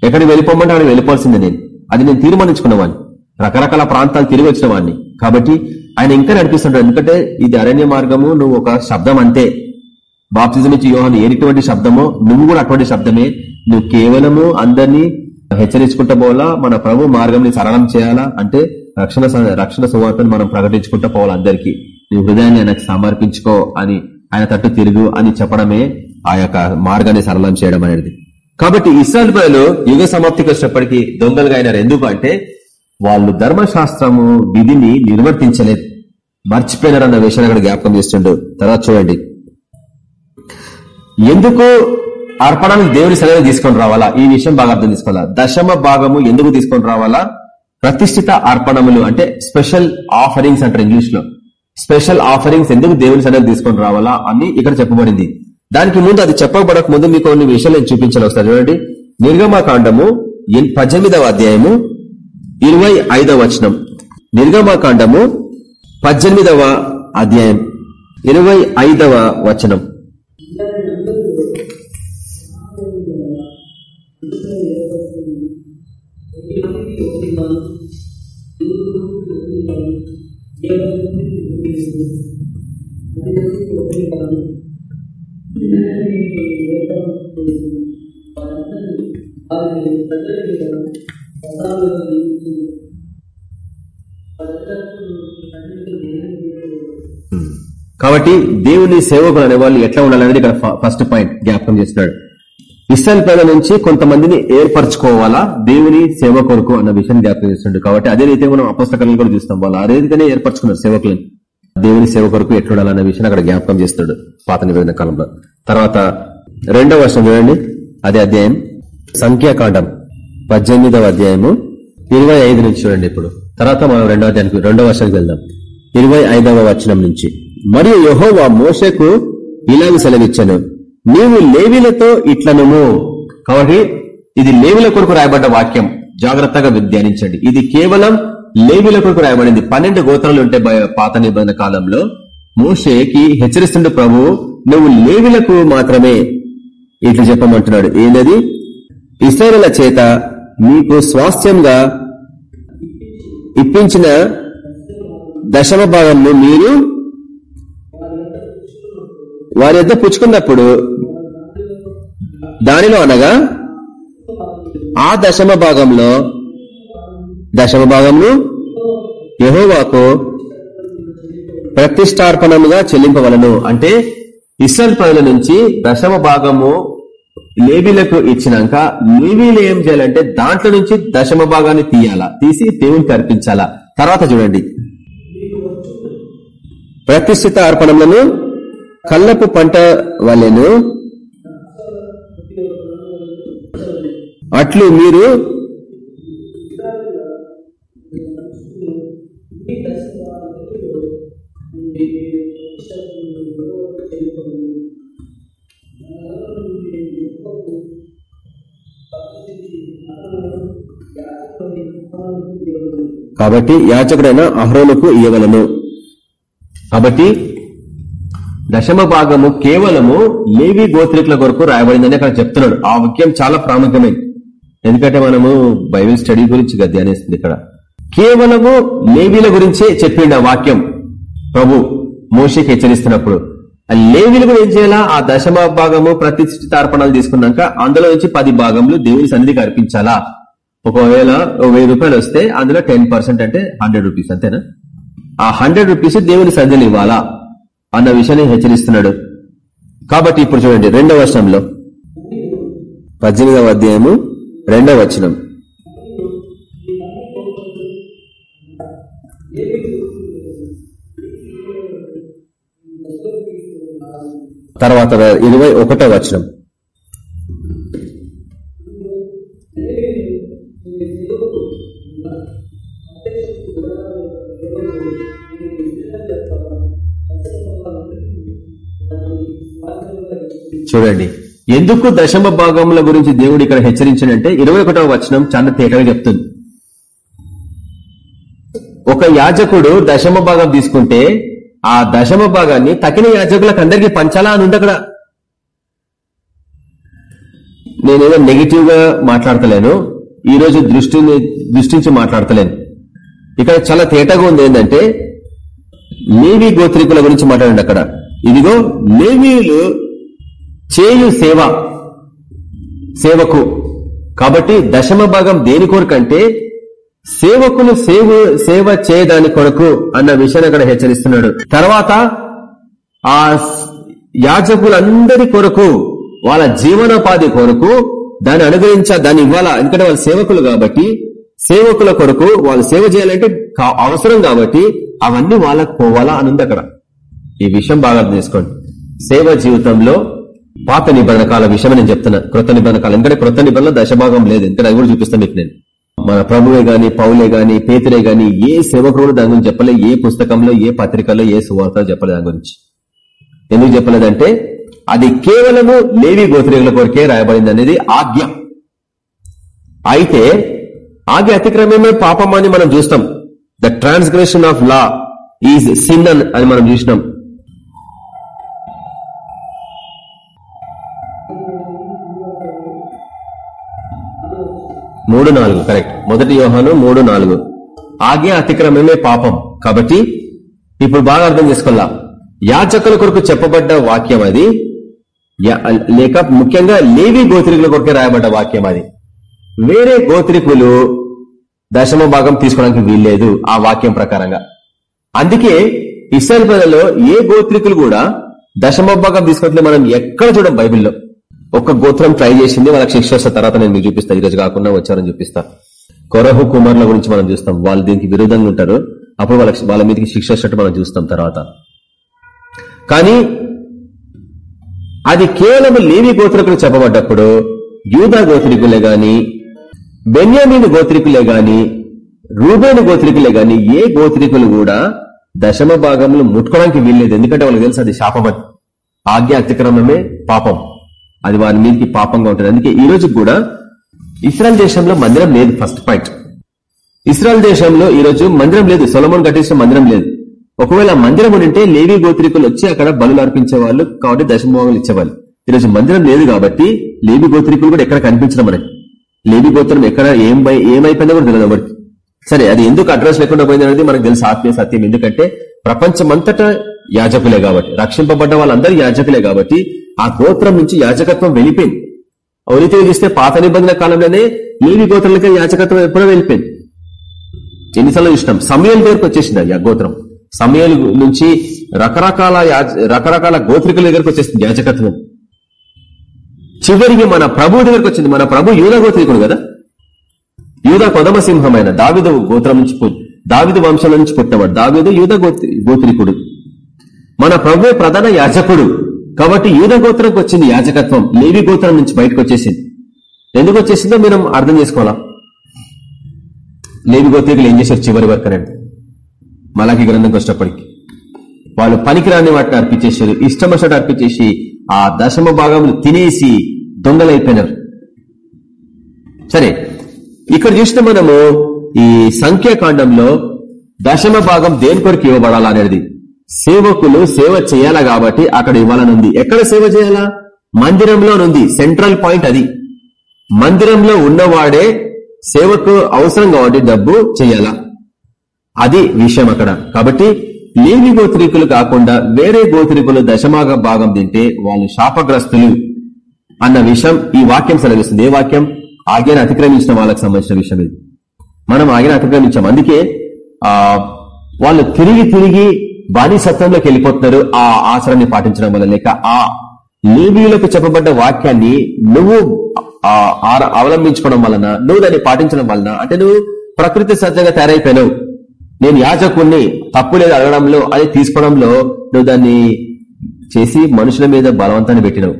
ఎక్కడికి వెళ్ళిపోమంటే అక్కడ వెళ్ళిపోవాల్సిందే నేను. అది నేను తీర్మానించుకున్నవాడిని రకరకాల ప్రాంతాలు తిరిగి వచ్చిన వాడిని కాబట్టి ఆయన ఇంకా నడిపిస్తుంటాడు. ఎందుకంటే ఇది అరణ్య మార్గము నువ్వు ఒక శబ్దం అంతే. బాప్తిజం ఇచ్చి యోహన్ ఏటువంటి శబ్దమో నువ్వు కూడా అటువంటి శబ్దమే. నువ్వు కేవలము అందరినీ హెచ్చరించుకుంటా పోవాలా? మన ప్రభు మార్గం సరళం చేయాలా? అంటే రక్షణ రక్షణ సువార్తను మనం ప్రకటించుకుంటా పోవాలి అందరికీ. నీ హృదయాన్ని ఆయనకు సమర్పించుకో అని ఆయన తట్టు తిరుగు అని చెప్పడమే ఆ యొక్క మార్గాన్ని సరళం చేయడం అనేది. కాబట్టి ఇస్రాయల్ ప్రజలు యుగ సమాప్తికి వచ్చినప్పటికీ దొంగలుగా అయినారు. ఎందుకు అంటే వాళ్ళు ధర్మశాస్త్రము విధిని నిర్వర్తించలేదు. మర్చిపోయినారన్న విషయాన్ని అక్కడ జ్ఞాపకం చేస్తుండడు తర్వాత చూడండి. ఎందుకు అర్పణానికి దేవుని సరైన తీసుకొని రావాలా? ఈ విషయం బాగా అర్థం తీసుకోవాలా దశమ భాగము ఎందుకు తీసుకొని రావాలా? ప్రతిష్ఠిత అర్పణములు అంటే స్పెషల్ ఆఫరింగ్స్ అంటారు ఇంగ్లీష్లో స్పెషల్ ఆఫరింగ్స్ ఎందుకు దేవుని సరైన తీసుకొని రావాలా అని ఇక్కడ చెప్పబడింది. దానికి ముందు అది చెప్పబడక ముందు మీకు కొన్ని విషయాలు నేను చూపించాలి ఒకసారి. చూడండి. నిర్గమాకాండము పద్దెనిమిదవ అధ్యాయము ఇరవై ఐదవ వచనం. నిర్గమాకాండము పద్దెనిమిదవ అధ్యాయం ఇరవై ఐదవ వచనం. కాబట్టి దేవుని సేవకులు అనే వాళ్ళు ఎట్లా ఉండాలనేది ఇక్కడ ఫస్ట్ పాయింట్ జ్ఞాపకం చేస్తున్నాడు. ఇస్రాయల్ ప్రజల నుంచి కొంతమందిని ఏర్పరచుకోవాలా? దేవుని సేవ కొరకు అన్న విషయం జ్ఞాపకం చేస్తుండే కాబట్టి అదే రీతి మనం అపస్తకాలను కూడా చూస్తాం. వాళ్ళు ఆ రీతిగానే ఏర్పరచుకున్నారు సేవకులను. దేవుని సేవ కొరకు ఎట్లుండాలనే విషయాన్ని అక్కడ జ్ఞాపకం చేస్తాడు పాత నివేదన కాలంలో. తర్వాత రెండవ వర్షం చూడండి అదే అధ్యాయం. సంఖ్యాకాండం పద్దెనిమిదవ అధ్యాయము ఇరవై ఐదు నుంచి చూడండి ఇప్పుడు. తర్వాత మనం రెండవ అధ్యాయానికి రెండవ వర్షానికి వెళ్దాం. ఇరవై ఐదవ వచనం నుంచి. మరియు యహోవా మోసకు ఇలాగ సెలవిచ్చాను నీవు లేవిలతో ఇట్లనము. కాబట్టి ఇది లేవిల కొరకు రాయబడ్డ వాక్యం. జాగ్రత్తగా ధ్యానించండి. ఇది కేవలం లేవిల కొరకు రాయబడింది. పన్నెండు గోత్రాలు ఉంటే పాత నిబంధన కాలంలో. మోషేకి హెచ్చరిస్తుండే ప్రభు నువ్వు లేవిలకు మాత్రమే ఇట్లా చెప్పమంటున్నాడు. ఏంటది ఇస్రాయల చేత మీకు స్వాస్థ్యంగా ఇప్పించిన దశమ భాగంను మీరు వారి యొక్క పుచ్చుకున్నప్పుడు దానిలో అనగా ఆ దశమ భాగంలో దశమ భాగంను యహోవాకు ప్రతిష్టార్పణముగా చెల్లింపవలను. అంటే ఇస్రాయల్ ప్రజల నుంచి దశమ భాగము లేబీలకు ఇచ్చినాక లేబీలు ఏం చేయాలంటే దాంట్లో నుంచి దశమ భాగాన్ని తీయాలా తీసి దేవునికి అర్పించాలా. తర్వాత చూడండి. ప్రతిష్ఠిత అర్పణములను కళ్ళపు పంట వలెను అట్లు మీరు కాబట్టి యాచకుడైన అహ్రోనుకు ఇవ్వగలను కాబట్టి దశమ భాగము కేవలము లేవి గోత్రికుల కొరకు రాయబడిందని అక్కడ చెప్తున్నాడు. ఆ వాక్యం చాలా ప్రాముఖ్యమైంది. ఎందుకంటే మనము బైబిల్ స్టడీ గురించి ధ్యానిస్తుంది ఇక్కడ. కేవలము లేవీల గురించే చెప్పిండు ఆ వాక్యం ప్రభు మోషకి హెచ్చరిస్తున్నప్పుడు. లేవీలు కూడా ఏం చేయాలా? ఆ దశమ భాగము ప్రతిష్ఠిత అర్పణలు తీసుకున్నాక అందులో నుంచి పది భాగంలో దేవుని సన్నిధికి అర్పించాలా? ఒకవేళ వెయ్యి రూపాయలు వస్తే అందులో టెన్ పర్సెంట్ అంటే హండ్రెడ్ రూపీస్ అంతేనా? ఆ హండ్రెడ్ రూపీస్ దేవుని సన్నిధిని ఇవ్వాలా? అన్న విషయాన్ని హెచ్చరిస్తున్నాడు. కాబట్టి ఇప్పుడు చూడండి రెండవ వర్షంలో పద్దెనిమిదవ అధ్యాయము రెండవ వచనం. తర్వాత ఇరవై ఒకటో వచనం. చూడండి. ఎందుకు దశమ భాగముల గురించి దేవుడు ఇక్కడ హెచ్చరించాడంటే ఇరవై ఒకటవ వచనం చాలా తేటగా చెప్తుంది. ఒక యాజకుడు దశమ భాగం తీసుకుంటే ఆ దశమ భాగాన్ని తగిన యాజకులకు అందరికీ పంచాలా అని ఉంది అక్కడ. నేనేదో నెగిటివ్గా మాట్లాడతలేను ఈ రోజు దృష్టిని దృష్టించి మాట్లాడతలేను. ఇక్కడ చాలా తేటగా ఉంది ఏంటంటే లేవి గోత్రికుల గురించి మాట్లాడండి అక్కడ. ఇదిగో లేవీలు చేయు సేవ సేవకు. కాబట్టి దశమ భాగం దేని కొరకంటే సేవకులు సేవ సేవ చేయదాని కొరకు అన్న విషయాన్ని అక్కడ హెచ్చరిస్తున్నాడు. తర్వాత ఆ యాజకులందరి కొరకు వాళ్ళ జీవనోపాధి కొరకు దాన్ని అనుగ్రహించా దాన్ని ఇవ్వాలా. ఎందుకంటే వాళ్ళ సేవకులు కాబట్టి సేవకుల కొరకు వాళ్ళు సేవ చేయాలంటే అవసరం కాబట్టి అవన్నీ వాళ్ళకు పోవాలా అని అక్కడ. ఈ విషయం బాగా అర్థం చేసుకోండి. సేవ జీవితంలో పాత నిబంధన కాల విషయమే నేను చెప్తున్నా. కృత నిబంధన కాలం. ఎందుకంటే కృత నిబంధనలో దశభాగం లేదు. ఎందుకంటే అది కూడా చూపిస్తాను మీకు నేను. మన ప్రభువే గాని పౌలే గాని పేతురే గాని ఏ సేవకుడు దాని గురించి చెప్పలే ఏ పుస్తకంలో ఏ పత్రికలో ఏ సువార్త చెప్పలేదు దాని గురించి. ఎందుకు చెప్పలేదంటే అది కేవలము లేవి గోత్రికుల కొరకే రాయబడింది అనేది ఆజ్ఞ. అయితే ఆజ్ఞ అతిక్రమమే పాపం అని మనం చూస్తాం. The transgression of law is sin అని మనం చూసినాం. మూడు నాలుగు కరెక్ట్ మొదటి యోహాను మూడు నాలుగు. ఆజ్ఞ అతిక్రమమే పాపం. కాబట్టి ఇప్పుడు బాగా అర్థం చేసుకోవాలా? యాచకుల కొరకు చెప్పబడ్డ వాక్యం అది. లేక ముఖ్యంగా లేవి గోత్రికుల కొరకే రాయబడ్డ వాక్యం అది. వేరే గోత్రికులు దశమ భాగం తీసుకోవడానికి వీల్లేదు ఆ వాక్యం ప్రకారంగా. అందుకే ఇస్రాయల్ ప్రజల్లో ఏ గోత్రికులు కూడా దశమ భాగం తీసుకోవట్లే మనం ఎక్కడ చూడం బైబిల్లో. ఒక్క గోత్రం ట్రై చేసింది వాళ్ళకి శిక్ష వస్తే తర్వాత నేను మీకు చూపిస్తాను ఈరోజు కాకుండా వచ్చారని చూపిస్తా. కొరహు కుమార్ల గురించి మనం చూస్తాం. వాళ్ళు దీనికి విరుద్ధంగా ఉంటారు. అప్పుడు వాళ్ళకి వాళ్ళ మీదకి శిక్ష వచ్చినట్టు మనం చూస్తాం తర్వాత. కానీ అది కేవలం లేవి గోత్రికులు చెప్పబడ్డప్పుడు యూదా గోత్రికులే గాని బెన్యామీని గోత్రికులే గాని రూబేను గోత్రికులే గాని ఏ గోత్రికులు కూడా దశమ భాగంలో ముట్టుకోవడానికి వీల్లేదు. ఎందుకంటే వాళ్ళకి తెలుసు అది శాపమది. ఆజ్ఞ అతిక్రమమే పాపం. అది వారి మీదకి పాపంగా ఉంటుంది. అందుకే ఈ రోజు కూడా ఇస్రాయల్ దేశంలో మందిరం లేదు ఫస్ట్ పాయింట్ ఇస్రాయల్ దేశంలో ఈ రోజు మందిరం లేదు. సొలమోన్ కట్టించిన మందిరం లేదు. ఒకవేళ మందిరం ఉంటే లేవి గోత్రికులు వచ్చి అక్కడ బలు అర్పించే వాళ్ళు కాబట్టి దశభోగాలు ఇచ్చేవాళ్ళు. ఈరోజు మందిరం లేదు కాబట్టి లేబి గోత్రికులు కూడా ఎక్కడ కనిపించడం మనకి లేబి గోత్రం ఎక్కడ ఏం ఏమైపోయిందో కూడా తెలియదు ఎవరికి. సరే అది ఎందుకు అడ్రస్ లేకుండా పోయింది అనేది మనకు తెలుసు ఆత్మీయ సత్యం. ఎందుకంటే ప్రపంచమంతటా యాజకులే కాబట్టి రక్షింపబడ్డ వాళ్ళందరూ యాజకులే కాబట్టి ఆ గోత్రం నుంచి యాజకత్వం వెళ్ళిపోయింది. అవునితే చూస్తే పాత నిబంధన కాలంలోనే లేవి గోత్రాలకే యాచకత్వం ఎప్పుడో వెళ్ళిపోయింది. ఎన్నిసార్లు ఇష్టం సమయాల దగ్గరకు వచ్చేసింది ఆ గోత్రం. సమయాల నుంచి రకరకాల రకరకాల గోత్రికల దగ్గరకు వచ్చేసింది యాజకత్వం. చివరికి మన ప్రభు దగ్గరకు వచ్చింది. మన ప్రభు యూద గోత్రికుడు కదా? యూద కొదమ సింహమైన దావిదు గోత్రం నుంచి దావిదు వంశం నుంచి పుట్టినవాడు దావిదు యూద గోత్రికుడు. మన ప్రభు ప్రధాన యాజకుడు. కాబట్టి యూద గోత్రంకి వచ్చింది యాజకత్వం లేవి గోత్రం నుంచి బయటకు వచ్చేసింది. ఎందుకు వచ్చేసిందో మనం అర్థం చేసుకోవాలా? లేవి గోత్రికులు ఏం చేశారు చివరి వరకు అనేది? మలాకి గ్రంథంకి వచ్చినప్పటికి. వాళ్ళు పనికిరాని వాటిని అర్పించేసారు ఇష్టం అర్పించేసి ఆ దశమ భాగములు తినేసి దొంగలైపోయినారు. సరే ఇక్కడ చూసిన మనము ఈ సంఖ్యాకాండంలో దశమ భాగం దేని కొరకు ఇవ్వబడాలనేది. సేవకులు సేవ చేయాలా కాబట్టి అక్కడ ఇవ్వాలనుంది. ఎక్కడ సేవ చేయాలా? మందిరంలోనుంది సెంట్రల్ పాయింట్ అది. మందిరంలో ఉన్నవాడే సేవకు అవసరం కాబట్టి డబ్బు చేయాలా. అది విషయం అక్కడ. కాబట్టి లేవి గోత్రికులు కాకుండా వేరే గోత్రికులు దశమాగ భాగం తింటే వాళ్ళు శాపగ్రస్తులు అన్న విషయం ఈ వాక్యం సెలవిస్తుంది. ఏ వాక్యం? ఆజ్ఞను అతిక్రమించిన వాళ్ళకి సంబంధించిన విషయం ఇది. మనం ఆజ్ఞను అతిక్రమించాం. అందుకే ఆ వాళ్ళు తిరిగి తిరిగి బానిసత్వంలోకి వెళ్ళిపోతున్నారు. ఆ ఆచరణని పాటించడం వల్ల లేక ఆ లేవీలకు చెప్పబడ్డ వాక్యాన్ని నువ్వు అవలంబించుకోవడం వలన నువ్వు దాన్ని పాటించడం వలన అంటే నువ్వు ప్రకృతి సజ్జంగా తయారైపోయినావు. నేను యాజకుణ్ణి తప్పు లేదు అడగడంలో అది తీసుకోవడంలో నువ్వు దాన్ని చేసి మనుషుల మీద బలవంతాన్ని పెట్టినావు.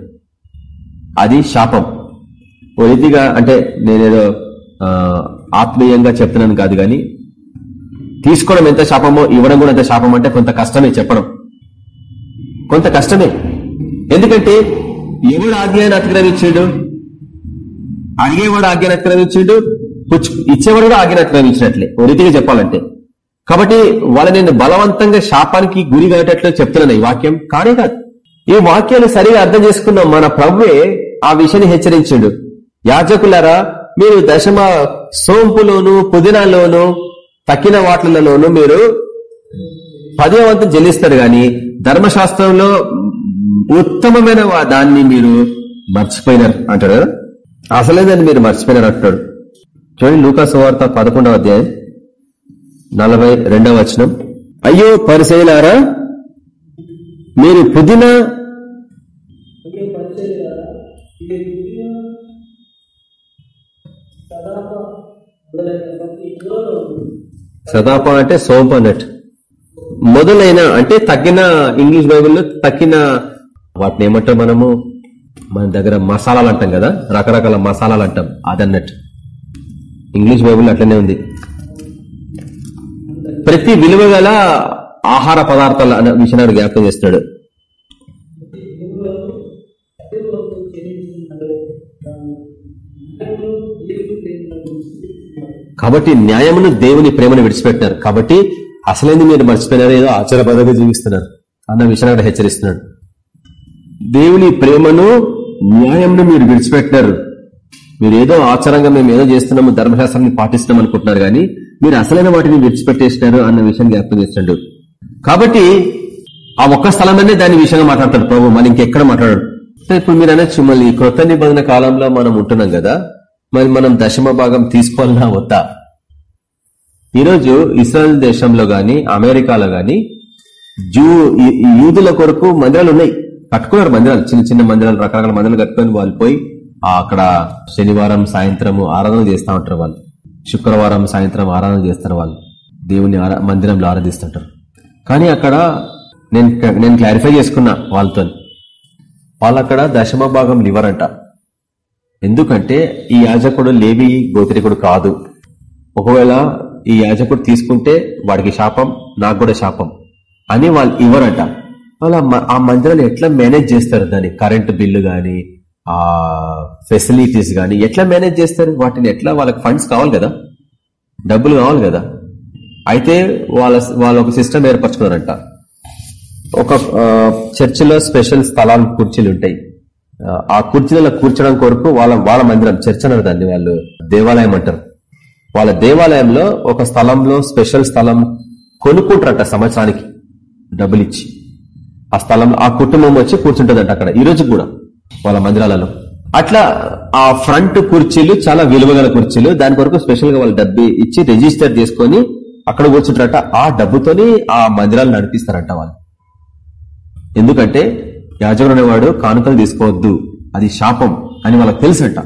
అది శాపం. ఓ రీతిగా అంటే నేనేదో ఆత్మీయంగా చెప్తున్నాను కాదు కానీ తీసుకోవడం ఎంత శాపమో ఇవ్వడం కూడా ఎంత శాపం అంటే కొంత కష్టమే చెప్పడం. కొంత కష్టమే. ఎందుకంటే ఎవడు ఆజ్ఞాన్ని అతిక్రమించాడు అడిగేవాడు ఆజ్ఞాన్ని అతిక్రమించాడు ఇచ్చేవాడు కూడా ఆజ్ఞాన్ని అతిక్రమించినట్లే ఓ రీతిగా చెప్పాలంటే. కాబట్టి వాళ్ళ నేను బలవంతంగా శాపానికి గురి కాటట్లు చెప్తున్నాను ఈ వాక్యం. కానే కాదు. ఈ వాక్యాన్ని సరిగా అర్థం చేసుకున్న మన ప్రభువే ఆ విషయాన్ని హెచ్చరించాడు. యాజకులారా మీరు దశమ సోంపులోను పుదీనాలోను తక్కిన వాటిలలోనూ మీరు పదే వంతు చెల్లిస్తారు గాని ధర్మశాస్త్రంలో ఉత్తమమైన దాన్ని మీరు మర్చిపోయినారు అంటారు? కదా అసలే దాన్ని మీరు మర్చిపోయినారు అంటున్నాడు. చూడండి లూకాసు వార్త పదకొండవ అధ్యాయం నలభై రెండవ వచనం. అయ్యో పరిశైలారా మీరు పుదీనా సదాప అంటే సోంపు అన్నట్టు. మొదలైన అంటే తగ్గిన ఇంగ్లీష్ బైబుల్లో తగ్గిన వాటిని ఏమంటాం మనము? మన దగ్గర మసాలాలు అంటాం కదా? రకరకాల మసాలాలు అంటాం అదన్నట్టు. ఇంగ్లీష్ బైబుల్ అట్లనే ఉంది. ప్రతి విలువ గల ఆహార పదార్థాలు అన్న విషయాన్ని జ్ఞాపకం చేస్తున్నాడు. కాబట్టి న్యాయమును దేవుని ప్రేమను విడిచిపెట్టినారు. కాబట్టి అసలైంది మీరు మర్చిపోయినారు ఏదో ఆచారబద్ధంగా జీవిస్తున్నారు. అన్న విషయాన్ని హెచ్చరిస్తున్నాడు. దేవుని ప్రేమను న్యాయంను మీరు విడిచిపెట్టినారు. మీరు ఏదో ఆచారంగా మేము ఏదో చేస్తున్నాము ధర్మశాస్త్రాన్ని పాటిస్తున్నాం అనుకుంటున్నారు కానీ మీరు అసలైన వాటిని విడిచిపెట్టేసినారు అన్న విషయాన్ని జ్ఞాపకం చేస్తున్నాడు. కాబట్టి ఆ ఒక్క స్థలమనే దాని విషయంగా మాట్లాడతాడు ప్రభు. మన ఇంకెక్కడ మాట్లాడాడు? ఇప్పుడు మీరు అనొచ్చు మళ్ళీ కృత నిబంధన కాలంలో మనం ఉంటున్నాం కదా. మరి మనం దశమ భాగం తీసుకోవాలన్నా వద్దా? ఈరోజు ఇస్రాయల్ దేశంలో గాని అమెరికాలో గాని జూ యూదుల కొరకు మందిరాలు ఉన్నాయి. కట్టుకున్నారు మందిరాలు చిన్న చిన్న మందిరాలు రకరకాల మందిరాలు కట్టుకొని వాళ్ళు పోయి అక్కడ శనివారం సాయంత్రము ఆరాధన చేస్తా ఉంటారు వాళ్ళు. శుక్రవారం సాయంత్రం ఆరాధన చేస్తారు వాళ్ళు. దేవుని మందిరంలో ఆరాధిస్తుంటారు. కానీ అక్కడ నేను నేను క్లారిఫై చేసుకున్నా వాళ్ళతో వాళ్ళు అక్కడ దశమ భాగం లివరంట ఎందుకంటే ఈ యాజకుడు లేవి గోత్రికుడు కాదు. ఒకవేళ ఈ యాజకుడు తీసుకుంటే వాడికి శాపం నాకు కూడా శాపం అని వాళ్ళు ఇవ్వరంట. వాళ్ళ ఆ మందిరాలు ఎట్లా మేనేజ్ చేస్తారు దాన్ని? కరెంటు బిల్లు కానీ ఆ ఫెసిలిటీస్ కానీ ఎట్లా మేనేజ్ చేస్తారు? వాటిని ఎట్లా? వాళ్ళకి ఫండ్స్ కావాలి కదా? డబ్బులు కావాలి కదా? అయితే వాళ్ళ వాళ్ళ ఒక సిస్టమ్ ఏర్పరచుకున్నారంట. ఒక చర్చిలో స్పెషల్ స్థలాలు కుర్చీలు ఉంటాయి. ఆ కుర్చీలలో కూర్చోడం కొరకు వాళ్ళ వాళ్ళ మందిరం చర్చ అన్నారు దాన్ని వాళ్ళు. దేవాలయం అంటారు. వాళ్ళ దేవాలయంలో ఒక స్థలంలో స్పెషల్ స్థలం కొనుక్కుంటారట సంవత్సరానికి డబ్బులు ఇచ్చి. ఆ స్థలం ఆ కుటుంబం వచ్చి కూర్చుంటుందంట అక్కడ ఈ రోజు కూడా వాళ్ళ మందిరాలలో. అట్లా ఆ ఫ్రంట్ కుర్చీలు చాలా విలువగల కుర్చీలు దాని కొరకు స్పెషల్గా వాళ్ళు డబ్బు ఇచ్చి రిజిస్టర్ చేసుకుని అక్కడ కూర్చుంటారట. ఆ డబ్బుతోని ఆ మందిరాలు నడిపిస్తారంట వాళ్ళు. ఎందుకంటే యాజకుడు అనేవాడు కానుకలు తీసుకోవద్దు అది శాపం అని వాళ్ళకి తెలుసట.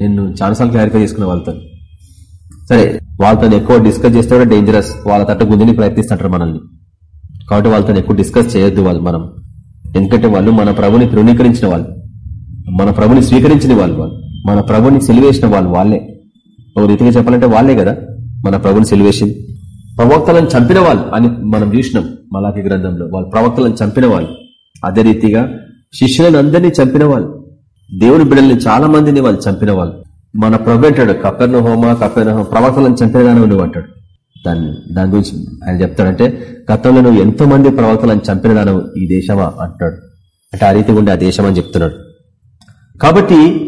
నేను చాలాసార్లు క్లారిఫై చేసుకునే వాళ్ళతో. సరే వాళ్ళతో ఎక్కువ డిస్కస్ చేస్తే కూడా డేంజరస్ వాళ్ళ తట్టు గుంజని ప్రయత్నిస్తుంటారు మనల్ని. కాబట్టి వాళ్ళతో ఎక్కువ డిస్కస్ చేయొద్దు వాళ్ళు మనం. ఎందుకంటే వాళ్ళు మన ప్రభుని తృణీకరించిన వాళ్ళు. మన ప్రభుని స్వీకరించిన వాళ్ళు వాళ్ళు. మన ప్రభుని సెలివేసిన వాళ్ళు వాళ్ళే. ఒక రీతిగా చెప్పాలంటే వాళ్ళే కదా మన ప్రభుని సెలివేషన్ ప్రవక్తలను చంపిన వాళ్ళు అని మనం చూసినాం మలాకి గ్రంథంలో. వాళ్ళు ప్రవక్తలను చంపిన వాళ్ళు. అదే రీతిగా శిష్యులను అందరినీ చంపిన వాళ్ళు దేవుని బిడ్డల్ని చాలా మందిని వాళ్ళు చంపిన వాళ్ళు మన ప్రభు అంటాడు కపెర్ణ హోమ కపెర్ణ హోమ ప్రవక్తలను చంపినగానే నువ్వు అంటాడు. దాన్ని దాని గురించి ఆయన చెప్తాడంటే గతంలో నువ్వు ఎంతో మంది ప్రవక్తలను చంపినగాను ఈ దేశమా? అంటాడు. అంటే ఆ రీతి ఉండే ఆ దేశం అని చెప్తున్నాడు. కాబట్టి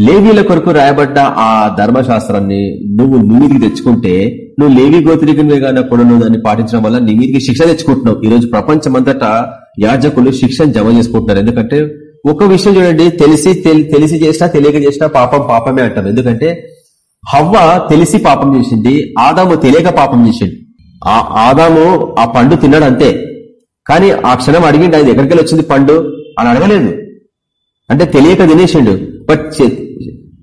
లేవీల కొరకు రాయబడ్డ ఆ ధర్మశాస్త్రాన్ని నువ్వు నీటికి తెచ్చుకుంటే నువ్వు లేవి గోత్రికునివే కానప్పుడు నువ్వు దాన్ని పాటించడం వల్ల నీ మీదికి శిక్ష తెచ్చుకుంటున్నావు. ఈ రోజు ప్రపంచమంతటా యాజకులు శిక్షను జమ చేసుకుంటున్నారు. ఎందుకంటే ఒక విషయం చూడండి తెలిసి తెలిసి చేసినా తెలియక చేసినా పాపం పాపమే అంటారు. ఎందుకంటే హవ్వ తెలిసి పాపం చేసింది ఆదాము తెలియక పాపం చేసింది. ఆ ఆదాము ఆ పండు తిన్నాడు అంతే. కానీ ఆ క్షణం అడిగిండు అది ఎక్కడికి వచ్చింది పండు? అని అడగలేదు. అంటే తెలియక తినేసిండు. బట్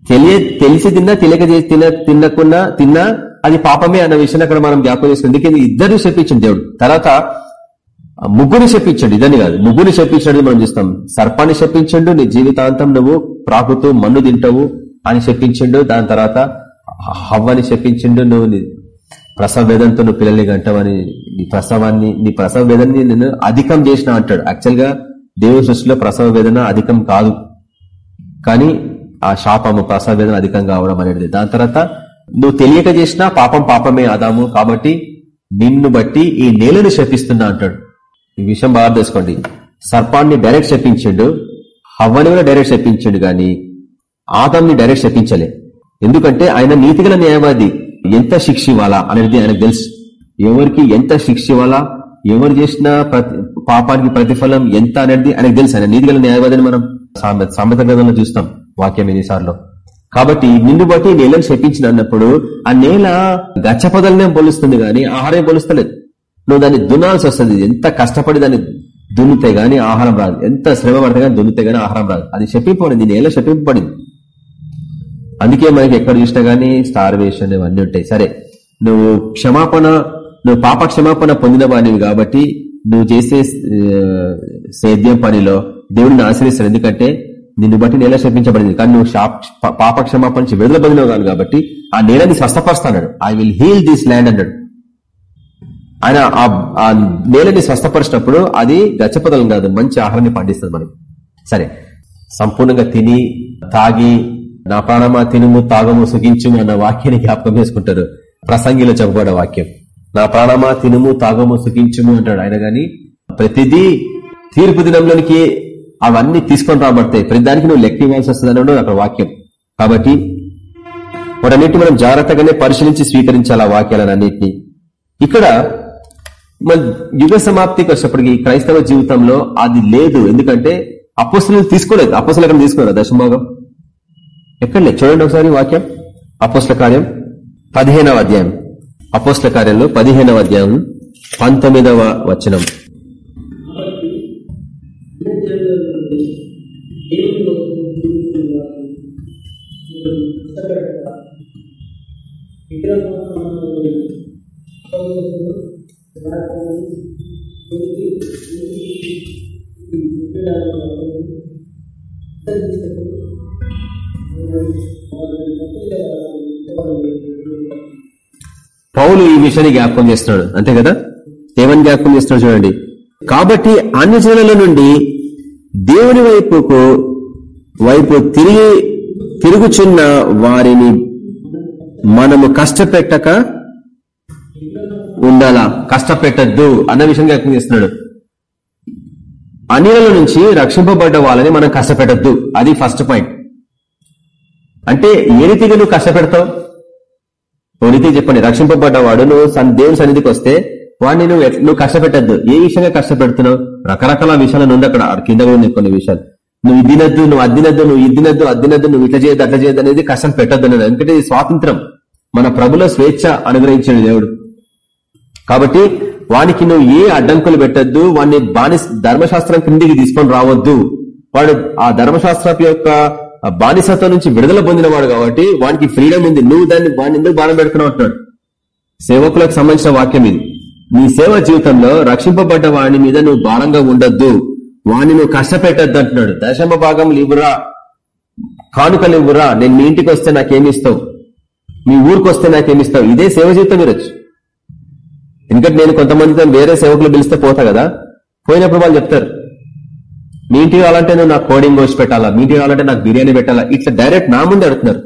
తెలియ తెలిసి తిన్నా తెలియక తిన తినకున్నా తిన్నా అది పాపమే అన్న విషయాన్ని అక్కడ మనం జ్ఞాపకం చేసుకుని ఎందుకంటే ఇద్దరు చెప్పించండి దేవుడు. తర్వాత ముగ్గురు చెప్పించండు ఇదని కాదు. ముగ్గురు చెప్పించండి మనం చూస్తాం. సర్పాన్ని చెప్పించండు నీ జీవితాంతం నువ్వు ప్రాకుతూ మన్ను తింటావు అని చెప్పించండు దాని తర్వాత హవ్వని చెప్పించిండు నువ్వు నీ ప్రసవ వేదంతో నువ్వు పిల్లల్ని గంటవని నీ ప్రసవాన్ని నీ ప్రసవ వేదన్ని నేను అధికం చేసిన అంటాడు. యాక్చువల్గా దేవ సృష్టిలో ప్రసవ వేదన అధికం కాదు. కానీ ఆ శాపము ప్రసాదం అధికంగా అధికం కావడం అనేది. దాని తర్వాత నువ్వు తెలియక చేసినా పాపం పాపమే ఆదాము కాబట్టి నిన్ను బట్టి ఈ నేలను శపిస్తున్నా అంటాడు. ఈ విషయం బాగా తెలుసుకోండి సర్పాన్ని డైరెక్ట్ చెప్పించిండు హవ్వని కూడా డైరెక్ట్ చెప్పించిండు గాని ఆదాంని డైరెక్ట్ చెప్పించలే ఎందుకంటే ఆయన నీతిగల న్యాయవాది. ఎంత శిక్ష ఇవ్వాలా అనేది ఆయనకు తెలుసు. ఎవరికి ఎంత శిక్ష ఇవ్వాలా ఎవరు చేసిన పాపానికి ప్రతిఫలం ఎంత అనేది ఆయనకు తెలుసు. ఆయన నీతిగల న్యాయవాదిని మనం సామెత గ్రంథంలో చూస్తాం. వాక్యం ఎన్నిసార్లు. కాబట్టి నిన్ను బట్టి నేలను శపించిన అన్నప్పుడు ఆ నేల గచ్చపదలనే పోలుస్తుంది గాని ఆహారం పోలుస్తలేదు నువ్వు దాన్ని దున్నాల్సి వస్తుంది. ఎంత కష్టపడి దాన్ని దున్నితే గానీ ఆహారం రాదు. ఎంత శ్రమ పడితే గానీ దున్నితే గానీ ఆహారం రాదు. అది చెప్పింపబడింది నేల చెప్పింపబడింది అందుకే మనకి ఎక్కడ చూసినా గానీ స్టార్వేషన్ ఇవన్నీ ఉంటాయి. సరే నువ్వు క్షమాపణ నువ్వు పాప క్షమాపణ పొందిన వాడివి కాబట్టి నువ్వు చేసే సేద్యం పనిలో దేవుడిని ఆశ్రయిస్తాడు. ఎందుకంటే నిన్ను బట్టి నేల శపించబడింది. కానీ నువ్వు పాప క్షమాపణ నుంచి విడుదల పొందినవు కాబట్టి ఆ నేలని స్వస్థపరుస్తాడు I will heal this land అన్నాడు. ఆయన ఆ నేలని స్వస్థపరిచినప్పుడు అది గచ్చపదలం కాదు మంచి ఆహారాన్ని పండిస్తుంది మనకి. సరే. సంపూర్ణంగా తిని తాగి నా ప్రాణమా తినుము తాగము సుఖించుము అన్న వాక్యాన్ని జ్ఞాపకం చేసుకుంటారు ప్రసంగిలో చెప్పబడే వాక్యం. నా ప్రాణమా తినుము తాగము సుఖించుము అంటాడు ఆయన. గాని ప్రతిదీ తీర్పు దినంలోనికి అవన్నీ తీసుకొని రాబడతాయి ప్రతిదానికి నువ్వు లెక్క ఇవ్వాల్సి వస్తుంది అక్కడ వాక్యం. కాబట్టి వాటన్నిటి మనం జాగ్రత్తగానే పరిశీలించి స్వీకరించాలి ఆ వాక్యాలన్నింటినీ ఇక్కడ మన యుగ సమాప్తికి వచ్చేప్పటికి క్రైస్తవ జీవితంలో అది లేదు. ఎందుకంటే అపోస్తులు తీసుకోలేదు. అపోస్తులు ఎక్కడ తీసుకోలేదు దశభాగం ఎక్కడ లేదు? చూడండి ఒకసారి వాక్యం. అపోస్ల కార్యం పదిహేనవ అధ్యాయం. అపోస్ల కార్యంలో పదిహేనవ అధ్యాయం పంతొమ్మిదవ వచనం. పౌలు ఈ విషయాన్ని జ్ఞాపకం చేస్తున్నాడు. అంతే కదా? ఏమని జ్ఞాపకం చేస్తున్నాడు చూడండి. కాబట్టి అన్ని జనుల నుండి దేవుని వైపుకు వైపు తిరిగి తిరుగుచున్న వారిని మనము కష్టపెట్టక ఉండాలా? కష్టపెట్టద్దు అన్న విషయం వ్యక్తం చేస్తున్నాడు. అనిల నుంచి రక్షింపబడ్డ వాళ్ళని మనం కష్టపెట్టద్దు. అది ఫస్ట్ పాయింట్ అంటే ఏ రీతిగా నువ్వు కష్టపెడతావు? ఓ రీతి చెప్పండి. రక్షింపబడ్డవాడు నువ్వు దేవుని సన్నిధికి వస్తే వాడిని నువ్వు నువ్వు కష్టపెట్టద్దు. ఏ విషయంగా కష్టపెడుతున్నావు? రకరకాల విషయాలు ఉంది అక్కడ. కింద కూడా కొన్ని విషయాలు. నువ్వు ఇదినద్దు నువ్వు అద్దినద్దు నువ్వు ఇద్దినద్దు అద్దినద్దు నువ్వు ఇట్లా చేయద్దు అట్లా చేయద్దు అనేది కష్టం పెట్టద్దు అనేది. ఎందుకంటే ఇది స్వాతంత్రం. మన ప్రభుల స్వేచ్ఛ అనుగ్రహించాడు దేవుడు. కాబట్టి వానికి నువ్వు ఏ అడ్డంకులు పెట్టద్దు వాడిని బాని ధర్మశాస్త్రం కిందికి తీసుకొని రావద్దు. వాడు ఆ ధర్మశాస్త్రం యొక్క బానిసత్వం నుంచి విడుదల పొందినవాడు కాబట్టి వానికి ఫ్రీడమ్ ఉంది. నువ్వు దాన్ని వాడిని ఎందుకు బాణం పెడుతున్నావు అంటున్నాడు. సేవకులకు సంబంధించిన వాక్యం ఇది. నీ సేవ జీవితంలో రక్షింపబడ్డ వాడిని మీద నువ్వు భారంగా ఉండొద్దు. వాణ్ణి నువ్వు కష్టపెట్టద్దు అంటున్నాడు. దశమ భాగం ఇవ్వరా. కానుకలు ఇవ్వరా. నేను మీ ఇంటికి వస్తే నాకేమిస్తావు మీ ఊరికి వస్తే నాకేమిస్తావు ఇదే సేవ జీవితం మీరు ఎందుకంటే నేను కొంతమందితో వేరే సేవకులు పిలిస్తే పోతా కదా. పోయినప్పుడు వాళ్ళు చెప్తారు మీ ఇంటికి కావాలంటే నువ్వు నాకు కోడింగ్ కోసి పెట్టాలా? మీ ఇంటికి కావాలంటే నాకు బిర్యానీ పెట్టాలా? ఇట్లా డైరెక్ట్ నా ముందే అడుగుతున్నారు.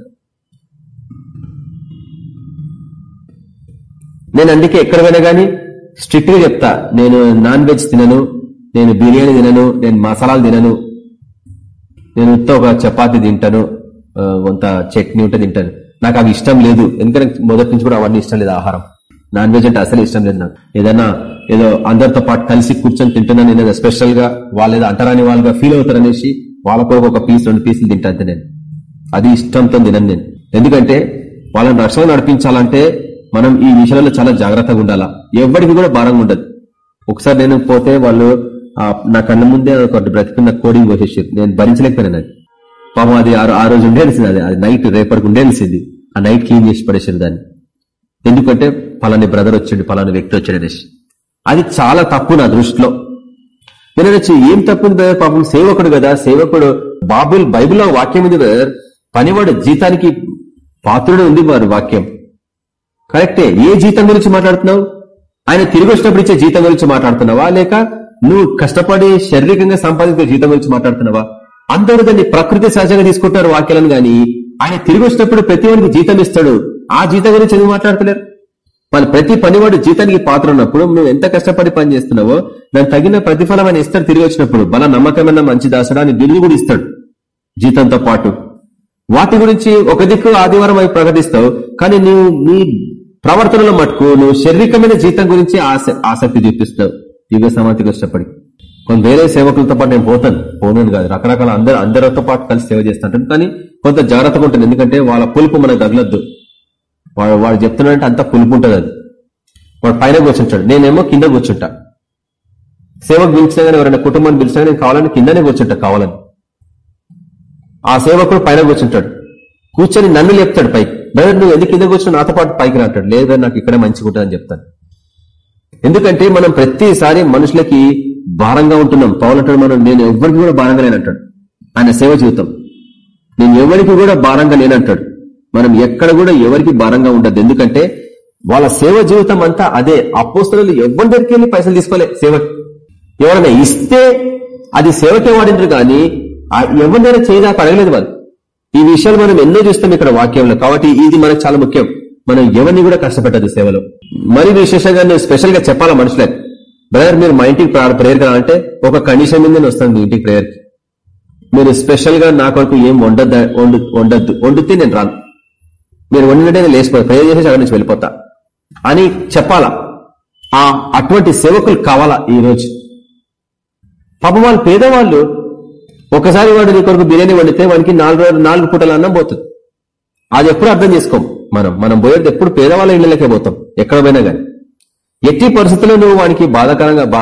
నేను అందుకే ఎక్కడ పోయినా కానీ స్ట్రిక్ట్గా చెప్తా. నేను నాన్ వెజ్ తినను. నేను బిర్యానీ తినను నేను మసాలాలు తినను నేను ఉత్త ఒక చపాతి తింటాను కొంత చట్నీ ఉంటే తింటాను. నాకు అవి ఇష్టం లేదు. ఎందుకంటే మొదటి నుంచి కూడా అవన్నీ ఇష్టం లేదు ఆహారం. నాన్ వెజ్ అంటే అసలు ఇష్టం లేదు నాకు. ఏదైనా ఏదో అందరితో పాటు కలిసి కూర్చొని తింటున్నాను నేను స్పెషల్గా వాళ్ళు ఏదో అంటరాని వాళ్ళుగా ఫీల్ అవుతారు అనేసి వాళ్ళ కొరకు ఒక పీస్ రెండు పీసులు తింటాను నేను. అది ఇష్టంతో తినను నేను. ఎందుకంటే వాళ్ళని రక్షణ నడిపించాలంటే మనం ఈ విషయంలో చాలా జాగ్రత్తగా ఉండాలా. ఎవరికి కూడా భారంగా ఉండదు. ఒకసారి నేను పోతే వాళ్ళు నా కళ్ళ ముందే ఒకటి బ్రతికున్న కోడింగ్ పోసేసారు నేను భరించలేకపోయినా అది. పాపం అది ఆ రోజు ఉండేసింది అది అది నైట్ రేపటికి ఉండేసింది ఆ నైట్ క్లీన్ చేసి పడేసారు దాన్ని. ఎందుకంటే పలాని బ్రదర్ వచ్చాడు పలాని వ్యక్తి వచ్చాడు అనేసి. అది చాలా తప్పు నా దృష్టిలో. నేను వచ్చి ఏం తప్పు పాపం సేవకుడు కదా సేవకుడు బాబుల్ బైబిల్లో వాక్యం ఉంది బ్రదర్ పనివాడు జీతానికి పాత్రుడు ఉంది వారి వాక్యం. కరెక్టే. ఏ జీతం గురించి మాట్లాడుతున్నావు? ఆయన తిరిగి వచ్చినప్పుడు ఇచ్చే జీతం గురించి మాట్లాడుతున్నావా? లేక నువ్వు కష్టపడి శారీరకంగా సంపాదించే జీతం గురించి మాట్లాడుతున్నావా? అందరూ దాన్ని ప్రకృతి సహజంగా తీసుకుంటారు వాక్యాలను గాని ఆయన తిరిగి వచ్చినప్పుడు ప్రతివాడికి జీతం ఇస్తాడు. ఆ జీతం గురించి ఎందుకు మాట్లాడతలేరు? వాళ్ళు ప్రతి పనివాడు జీతానికి పాత్ర ఉన్నప్పుడు నువ్వు ఎంత కష్టపడి పని చేస్తున్నావో దానికి తగిన ప్రతిఫలం ఆయన ఇస్తాడు తిరిగి వచ్చినప్పుడు. బల నమ్మకమైన మంచి దాసుడు అని బిల్లు కూడా ఇస్తాడు జీతంతో పాటు. వాటి గురించి ఒక దిక్కు ఆదివారం అవి ప్రకటిస్తావు కానీ నువ్వు నీ ప్రవర్తనలో మటుకు నువ్వు శారీరకమైన జీతం గురించి ఆసక్తి చూపిస్తావు. యుగ సమాధికి ఇష్టపడి కొంత వేరే సేవకులతో పాటు నేను పోతాను. పోను కాదు. రకరకాల అందరు అందరితో పాటు కలిసి సేవ చేస్తుంటాను. కానీ కొంత జాగ్రత్తగా ఉంటుంది. ఎందుకంటే వాళ్ళ పులుపు మనకు తగలద్దు. వాడు వాడు చెప్తున్నాడంటే అంత పులుపు ఉంటుంది అది. వాడు పైన కూర్చుంటాడు. నేనేమో కింద కూర్చుంటా. సేవకు పిలిచినా కానీ ఎవరైనా కుటుంబాన్ని పిలిచినా నేను కావాలని కిందనే కూర్చుంటా కావాలని. ఆ సేవకుడు పైన కూర్చుంటాడు. కూర్చొని నన్ను లేపుతాడు పైకి. బ్రదర్ నువ్వు ఎందుకు కింద కూర్చొని నాతో పాటు పైకి రాటాడు లేదా నాకు ఇక్కడే మంచిగా ఉంటుందని చెప్తాను ఎందుకంటే మనం ప్రతిసారి మనుషులకి భారంగా ఉంటున్నాం. పౌలంటాడు మనం నేను ఎవరికి కూడా భారంగా లేనంటాడు. ఆయన సేవ జీవితం. నేను ఎవరికి కూడా భారంగా లేనంటాడు. మనం ఎక్కడ కూడా ఎవరికి భారంగా ఉండదు ఎందుకంటే వాళ్ళ సేవ జీవితం అంతా అదే. అపోస్తలు ఎవరి దగ్గరికి వెళ్ళి పైసలు తీసుకోలే సేవ. ఎవరైనా ఇస్తే అది సేవకే వాడిండ్రు కానీ ఎవరినైనా చేయదాకా అడగలేదు వాళ్ళు. ఈ విషయాలు మనం ఎన్నో చూస్తాం ఇక్కడ వాక్యంలో. కాబట్టి ఇది మనకు చాలా ముఖ్యం. మనం ఎవరిని కూడా కష్టపెట్టదు సేవలో. మరి విశేషంగా నేను స్పెషల్గా చెప్పాలా మనుషులకు బ్రదర్ మీరు మా ఇంటికి ప్రేయర్ కావాలంటే ఒక కండిషన్ మీద వస్తాను మీ ఇంటికి ప్రేయర్కి. మీరు స్పెషల్గా నా కొరకు ఏం వండద్దు వండద్దు. వండితే నేను రాను. మీరు వండినట్టే నేను లేచిపోతా. ప్రేయర్ చేసేసి అక్కడి నుంచి వెళ్ళిపోతా. అని చెప్పాలా? ఆ అటువంటి సేవకులు కావాలా ఈ రోజు వాళ్ళు పేదవాళ్ళు ఒకసారి వాడు నీ కొరకు బిర్యానీ వండితే వానికి నాలుగు నాలుగు పూటలు అన్నం పోతుంది. అది ఎప్పుడు అర్థం చేసుకోము. మనం మనం పోయేది ఎప్పుడు పేదవాళ్ళ ఇళ్ళకే పోతాం ఎక్కడ పోయినా కానీ ఎట్టి పరిస్థితుల్లో నువ్వు వానికి బాధాకరంగా బా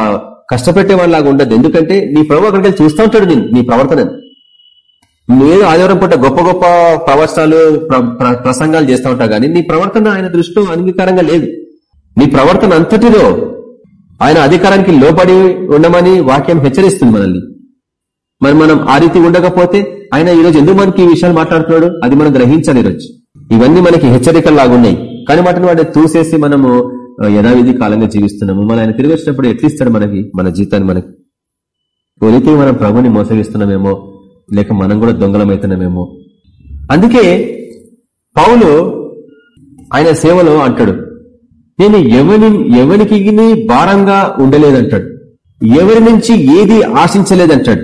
కష్టపెట్టేవాడిలాగా ఉండదు. ఎందుకంటే నీ ప్రభు అక్కడికి వెళ్ళి చూస్తూ ఉంటాడు నీ ప్రవర్తన నేను ఆదివారం పూట గొప్ప గొప్ప ప్రవచనాలు ప్రసంగాలు చేస్తూ ఉంటావు కానీ నీ ప్రవర్తన ఆయన దృష్టిలో అంగీకారంగా లేదు. నీ ప్రవర్తన అంతటిలో ఆయన అధికారానికి లోబడి ఉండమని వాక్యం హెచ్చరిస్తుంది మనల్ని. మరి మనం ఆ రీతి ఉండకపోతే ఆయన ఈరోజు ఎందుకు మనకి ఈ విషయాలు మాట్లాడుతున్నాడు? అది మనం గ్రహించాలి ఈరోజు. ఇవన్నీ మనకి హెచ్చరికల్లాగున్నాయి. కానీ వాటిని వాటిని తూసేసి మనము యథావిధి కాలంగా జీవిస్తున్నాము. మన ఆయన తిరిగి వచ్చినప్పుడు ఎట్లిస్తాడు మనకి? మన జీతాన్ని మనకి. ఓ మనం ప్రభుని మోసగిస్తున్నామేమో లేక మనం కూడా దొంగలమవుతున్నామేమో అందుకే పౌలు ఆయన సేవలో అంటాడు నేను ఎవరి ఎవరికి భారంగా ఉండలేదంటాడు. ఎవరి నుంచి ఏది ఆశించలేదంటాడు?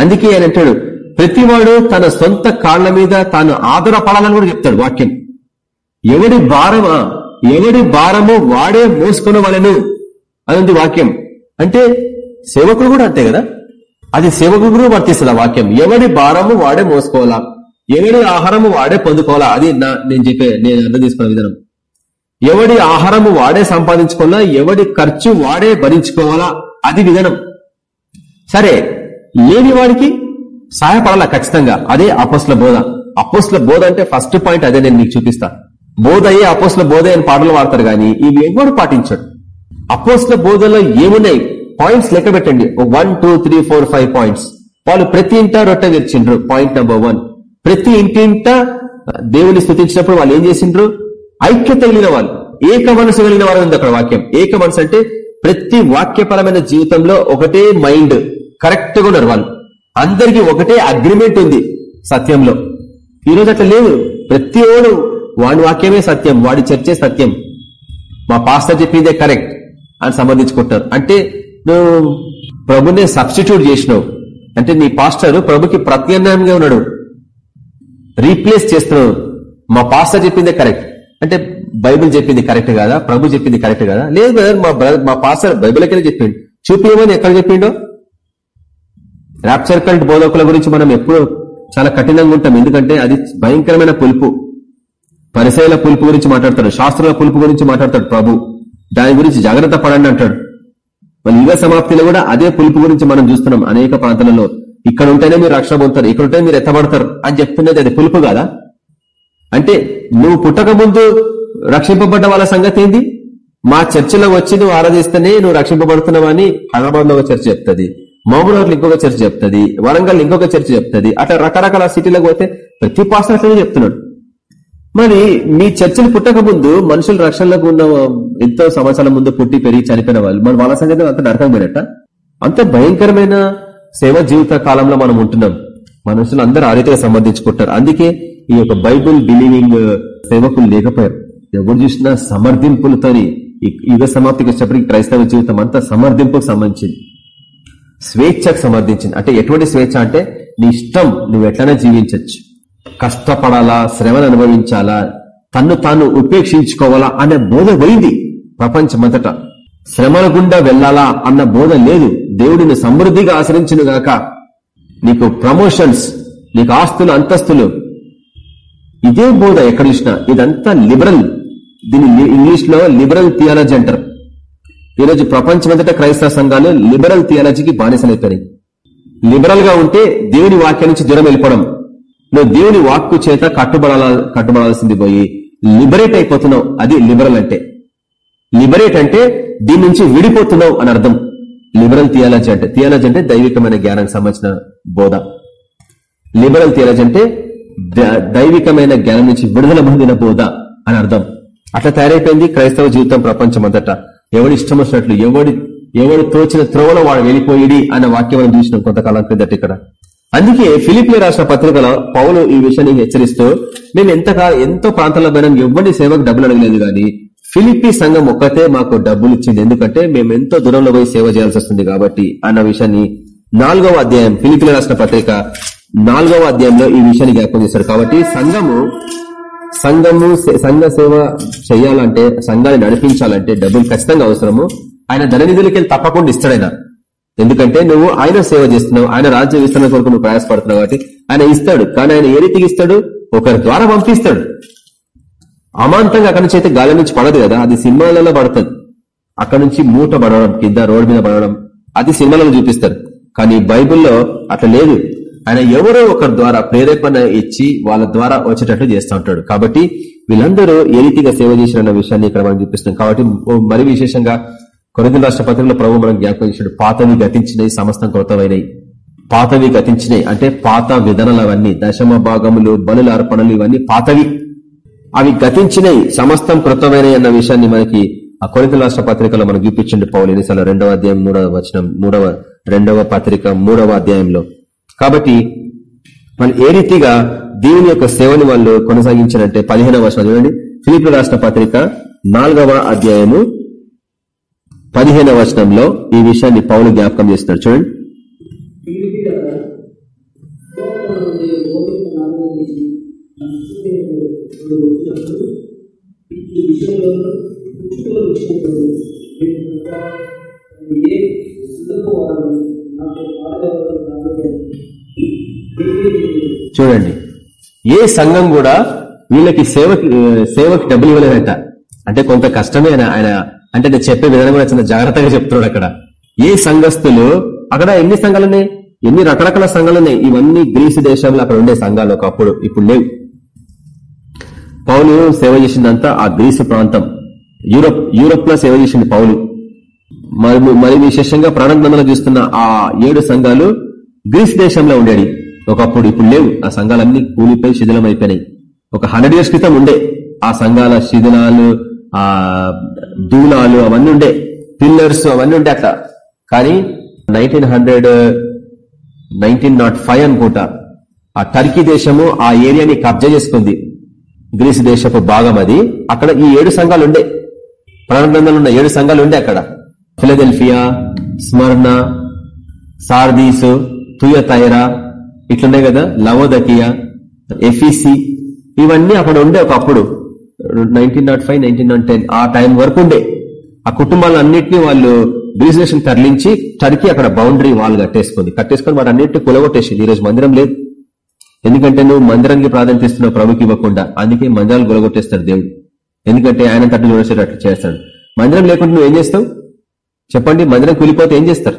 అందుకే ఆయన అంటాడు ప్రతివాడు తన సొంత కాళ్ళ మీద తాను ఆధారపడాలని కూడా చెప్తాడు వాక్యం. ఎవడి భారమా ఎవడి భారమో వాడే మోసుకున్న వాళ్ళను అనేది వాక్యం. అంటే సేవకుడు కూడా అంతే కదా? అది సేవకుడు వర్తిస్తుంది వాక్యం? ఎవడి భారము వాడే మోసుకోవాలా? ఎవడి ఆహారము వాడే పొందుకోవాలా? అది నా నేను చెప్పే నేను అర్థం తీసుకున్న విధానం. ఎవడి ఆహారము వాడే సంపాదించుకోవాలా? ఎవడి ఖర్చు వాడే భరించుకోవాలా? అది విధానం. సరే లేని వాడికి సహాయపడాలా ఖచ్చితంగా? అదే అపోస్ల బోధ. అపోస్ల బోధ అంటే ఫస్ట్ పాయింట్ అదే నేను మీకు చూపిస్తా. బోధ అయ్యే అపోస్ల బోధ అని పాటలు వాడతారు కానీ ఇవి ఎవరు పాటించాడు అపోస్ల బోధలో ఏమున్నాయి? పాయింట్స్ లెక్క పెట్టండి. One two three four five points వాళ్ళు ప్రతి ఇంట రొట్టె తెచ్చిండ్రు. పాయింట్ నెంబర్ వన్ ప్రతి ఇంటింట దేవుని స్థుతించినప్పుడు వాళ్ళు ఏం చేసిండ్రు? ఐక్యత కలిగిన వాళ్ళు. ఏక మనసు కలిగిన వారు ఉంది అక్కడ వాక్యం. ఏక మనసు అంటే ప్రతి వాక్యపరమైన జీవితంలో ఒకటే మైండ్ కరెక్ట్గా ఉన్నారు వాళ్ళు. అందరికి ఒకటే అగ్రిమెంట్ ఉంది సత్యంలో. ఈరోజు అట్లా లేదు. ప్రతి ఓడు వాడి వాక్యమే సత్యం వాడి చర్చే సత్యం. మా పాస్టర్ చెప్పిందే కరెక్ట్ అని సంబంధించుకుంటారు. అంటే నువ్వు ప్రభునే సబ్స్టిట్యూట్ చేసినావు. అంటే నీ పాస్టర్ ప్రభుకి ప్రత్యామ్నాయంగా ఉన్నాడు. రీప్లేస్ చేస్తున్నావు మా పాస్టర్ చెప్పిందే కరెక్ట్. అంటే బైబిల్ చెప్పింది కరెక్ట్ కదా? ప్రభు చెప్పింది కరెక్ట్ కదా? లేదు మా మా పాస్టర్ బైబిల్కెళ్ళి చెప్పిండు. చూపించమని ఎక్కడ చెప్పిండో? ర్యాప్చర్ కల్ట్ బోధకుల గురించి మనం ఎప్పుడు చాలా కఠినంగా ఉంటాం. ఎందుకంటే అది భయంకరమైన పులుపు. పరిసైల పులుపు గురించి మాట్లాడతాడు. శాస్త్రాల పులుపు గురించి మాట్లాడతాడు ప్రభు. దాని గురించి జాగ్రత్త పడండి అంటాడు. మళ్ళీ యుగ సమాప్తిలో కూడా అదే పులుపు గురించి మనం చూస్తున్నాం అనేక ప్రాంతాలలో. ఇక్కడ ఉంటేనే మీరు రక్షణ పొందుతారు. ఇక్కడ ఉంటే మీరు ఎత్తబడతారు. అని చెప్తున్నది అది పులుపు కాదా? అంటే నువ్వు పుట్టక ముందు రక్షింపబడ్డ వాళ్ళ సంగతి ఏంది? మా చర్చిలో వచ్చి నువ్వు ఆరాధిస్తేనే నువ్వు రక్షింపబడుతున్నావు అని హైదరాబాద్లో ఒక చర్చ చెప్తుంది. మహబూబ్నగర్ ఇంకొక చర్చ చెప్తుంది వరంగల్ ఇంకొక చర్చ చెప్తుంది అట్లా రకరకాల సిటీలకు పోతే ప్రతి పాస్టర్ అట్లనే చెప్తున్నాడు. మరి మీ చర్చలు పుట్టక ముందు మనుషులు రక్షణలకు ఉన్న ఎంతో సంవత్సరాల ముందు పుట్టి పెరిగి చనిపోయిన వాళ్ళు మన వాళ్ళ సంగతి అంత నరకం పోయినట్ట? అంత భయంకరమైన సేవ జీవిత కాలంలో మనం ఉంటున్నాం. మనుషులు అందరూ ఆ రీతిగా సంబంధించుకుంటారు అందుకే ఈ యొక్క బైబుల్ బిలీవింగ్ సేవకులు లేకపోయారు. ఎవరు చూసినా సమర్థింపులతోని యుగ సమాప్తికి వచ్చేప్పటికి క్రైస్తవ జీవితం అంతా సమర్థింపుకు సంబంధించింది. స్వేచ్ఛకు సమర్థించింది అంటే ఎటువంటి స్వేచ్ఛ అంటే నీ ఇష్టం నువ్వు ఎట్లనే జీవించవచ్చు కష్టపడాలా శ్రమను అనుభవించాలా తన్ను తాను ఉపేక్షించుకోవాలా అనే బోధ పోయింది ప్రపంచమంతట. శ్రమల గుండా వెళ్ళాలా అన్న బోధ లేదు. దేవుడిని సమృద్ధిగా ఆశ్రయించిన గాక. నీకు ప్రమోషన్స్ నీకు ఆస్తులు అంతస్తులు. ఇదే బోధ ఎక్కడ చూసినా. ఇదంతా లిబరల్. దీని ఇంగ్లీష్లో లిబరల్ థియాలజీ అంటారు. ఈరోజు ప్రపంచమంతటా క్రైస్తవ సంఘాలు లిబరల్ థియాలజీకి బానిసలైపోయినాయి. లిబరల్గా ఉంటే దేవుని వాక్యం నుంచి దూరం వెళ్ళిపోవడం. నువ్వు దేవుని వాక్కు చేత కట్టుబడాల కట్టుబడాల్సింది పోయి లిబరేట్ అయిపోతున్నావు. అది లిబరల్ అంటే. లిబరేట్ అంటే దీని నుంచి విడిపోతున్నావు అని అర్థం. లిబరల్ థియాలజీ అంటే థియాలజీ అంటే దైవికమైన జ్ఞానానికి సంబంధించిన బోధ. లిబరల్ థియాలజీ అంటే దైవికమైన జ్ఞానం నుంచి విడుదల పొందిన బోధ అని అర్థం. అట్లా తయారైపోయింది క్రైస్తవ జీవితం ప్రపంచం అంతటా ఎవడి ఇష్టం వచ్చినట్లు ఎవడి ఎవడు తోచిన త్రోవలో వాడు వెళ్ళిపోయిడి అన్న వాక్యం మనం చూసినాం కొంతకాలం క్రిందట ఇక్కడ. అందుకే ఫిలిపిలి రాష్ట్ర పత్రికలో పౌలు ఈ విషయాన్ని హెచ్చరిస్తూ మేము ఎంతగా ఎంతో ప్రాంతాల్లో పోయినా ఎవరి సేవకు డబ్బులు అడగలేదు కానీ ఫిలిపి సంఘం ఒక్కతే మాకు డబ్బులు ఇచ్చింది. ఎందుకంటే మేము ఎంతో దూరంలో పోయి సేవ చేయాల్సి వస్తుంది కాబట్టి అన్న విషయాన్ని నాలుగవ అధ్యాయం ఫిలిపిలి రాష్ట్ర పత్రిక నాలుగవ అధ్యాయంలో ఈ విషయాన్ని జ్ఞాపకం చేశారు. కాబట్టి సంఘము సంఘము సంఘ సేవ చేయాలంటే సంఘాన్ని నడిపించాలంటే డబ్బులు ఖచ్చితంగా అవసరము. ఆయన ధననిధులకి తప్పకుండా ఇస్తాడైనా ఎందుకంటే నువ్వు ఆయన సేవ చేస్తున్నావు ఆయన రాజ్య విస్తరణ కొరకు నువ్వు ప్రయాసపడుతున్నావు కాబట్టి ఆయన ఇస్తాడు. కానీ ఆయన ఏ రీతికి ఇస్తాడు? ఒకరి ద్వారా పంపిస్తాడు. అమాంతంగా అక్కడి నుంచి అయితే గాలి నుంచి పడదు కదా అది సినిమాలలో పడుతుంది. అక్కడ నుంచి మూట పడవడం కింద రోడ్డు మీద పడవడం అది సినిమాలలో చూపిస్తారు. కానీ బైబుల్లో అట్లా లేదు. ఆయన ఎవరో ఒకరి ద్వారా ప్రేరేపణ ఇచ్చి వాళ్ళ ద్వారా వచ్చేటట్లు చేస్తూ ఉంటాడు. కాబట్టి వీళ్ళందరూ ఏ రీతిగా సేవ చేసిన విషయాన్ని ఇక్కడ మనం చూపిస్తున్నాం. కాబట్టి మరి విశేషంగా కొరింత రాష్ట్ర పత్రికలో ప్రభు మనం జ్ఞాపకం పాతవి గతించినవి సమస్తం కృతమైనవి పాతవి గతించినవి అంటే పాత విధనలవన్నీ అవన్నీ దశమ భాగములు బలుల అర్పణలు ఇవన్నీ పాతవి. అవి గతించినవి సమస్తం కృతమైనవి అన్న విషయాన్ని మనకి ఆ కొరింత రాష్ట్ర పత్రికలో మనం చూపించండి పౌలు. ఎన్నిసార్లు? రెండవ అధ్యాయం మూడవ వచనం మూడవ రెండవ పత్రిక మూడవ అధ్యాయంలో. కాబట్టి మనం ఏ రీతిగా దేవుని యొక్క సేవని వాళ్ళు కొనసాగించారంటే పదిహేనవ వర్షం చూడండి. ఫిలిపి రాష్ట్ర పత్రిక నాలుగవ అధ్యాయము పదిహేనవ వర్షంలో ఈ విషయాన్ని పౌలు జ్ఞాపకం చేస్తున్నాడు. చూడండి. చూడండి. ఏ సంఘం కూడా వీళ్ళకి సేవకి సేవకి డబ్బులు ఇవ్వలేదంట. అంటే కొంత కష్టమే ఆయన అంటే నేను చెప్పే విధానం కూడా చిన్న జాగ్రత్తగా చెప్తున్నాడు అక్కడ. ఏ సంఘస్థులు అక్కడ ఎన్ని సంఘాలు ఉన్నాయి ఎన్ని రకరకాల సంఘాలు ఉన్నాయి ఇవన్నీ గ్రీసు దేశంలో అక్కడ ఉండే సంఘాలు ఒకప్పుడు ఇప్పుడు లేవు. పౌలు సేవ చేసిందంతా ఆ గ్రీసు ప్రాంతం. యూరోప్ యూరోప్లో సేవ చేసింది పౌలు. మరి మరి విశేషంగా ప్రాణగ్రంథంలో చూస్తున్న ఆ ఏడు సంఘాలు గ్రీస్ దేశంలో ఉండేది ఒకప్పుడు ఇప్పుడు లేవు. ఆ సంఘాలన్నీ కూలిపోయి శిథిలం అయిపోయినాయి ఒక హండ్రెడ్ ఇయర్స్ క్రితం ఉండే ఆ సంఘాల శిథిలాలు ఆ దూలాలు అవన్నీ ఉండే. పిల్లర్స్ అవన్నీ ఉండే అట్లా. కానీ nineteen hundred nineteen nought five అనుకుంటా. ఆ టర్కీ దేశము ఆ ఏరియాని కబ్జా చేసుకుంది. గ్రీస్ దేశపు భాగం అది. అక్కడ ఈ ఏడు సంఘాలు ఉండే. ప్రాణగ్రంథంలో ఉన్న ఏడు సంఘాలు ఉండే అక్కడ. ఫిలదెల్ఫియా స్మరణ సార్దీసు తుయతైరా ఇట్లున్నాయి కదా లవోదకియా ఎఫీసీ ఇవన్నీ అక్కడ ఉండే ఒకప్పుడు. Nineteen nought five nineteen nought ten ఆ టైం వరకు ఉండే. ఆ కుటుంబాలన్నింటినీ వాళ్ళు బ్రిజినేషన్ తరలించి టర్కీ అక్కడ బౌండరీ వాల్ కట్టేసుకుంది. కట్టేసుకొని వాడు అన్నింటినీ కులగొట్టేసింది. ఈ రోజు మందిరం లేదు. ఎందుకంటే నువ్వు మందిరానికి ప్రాధాన్యత ఇస్తున్నావు ప్రభుకి ఇవ్వకుండా. అందుకే మందిరాలు గులగొట్టేస్తాడు దేవుడు. ఎందుకంటే ఆయన తట్టు చూడేసేటట్లు చేస్తాడు. మందిరం లేకుండా నువ్వు ఏం చేస్తావు? చెప్పండి మందిరం కూలిపోతే ఏం చేస్తారు?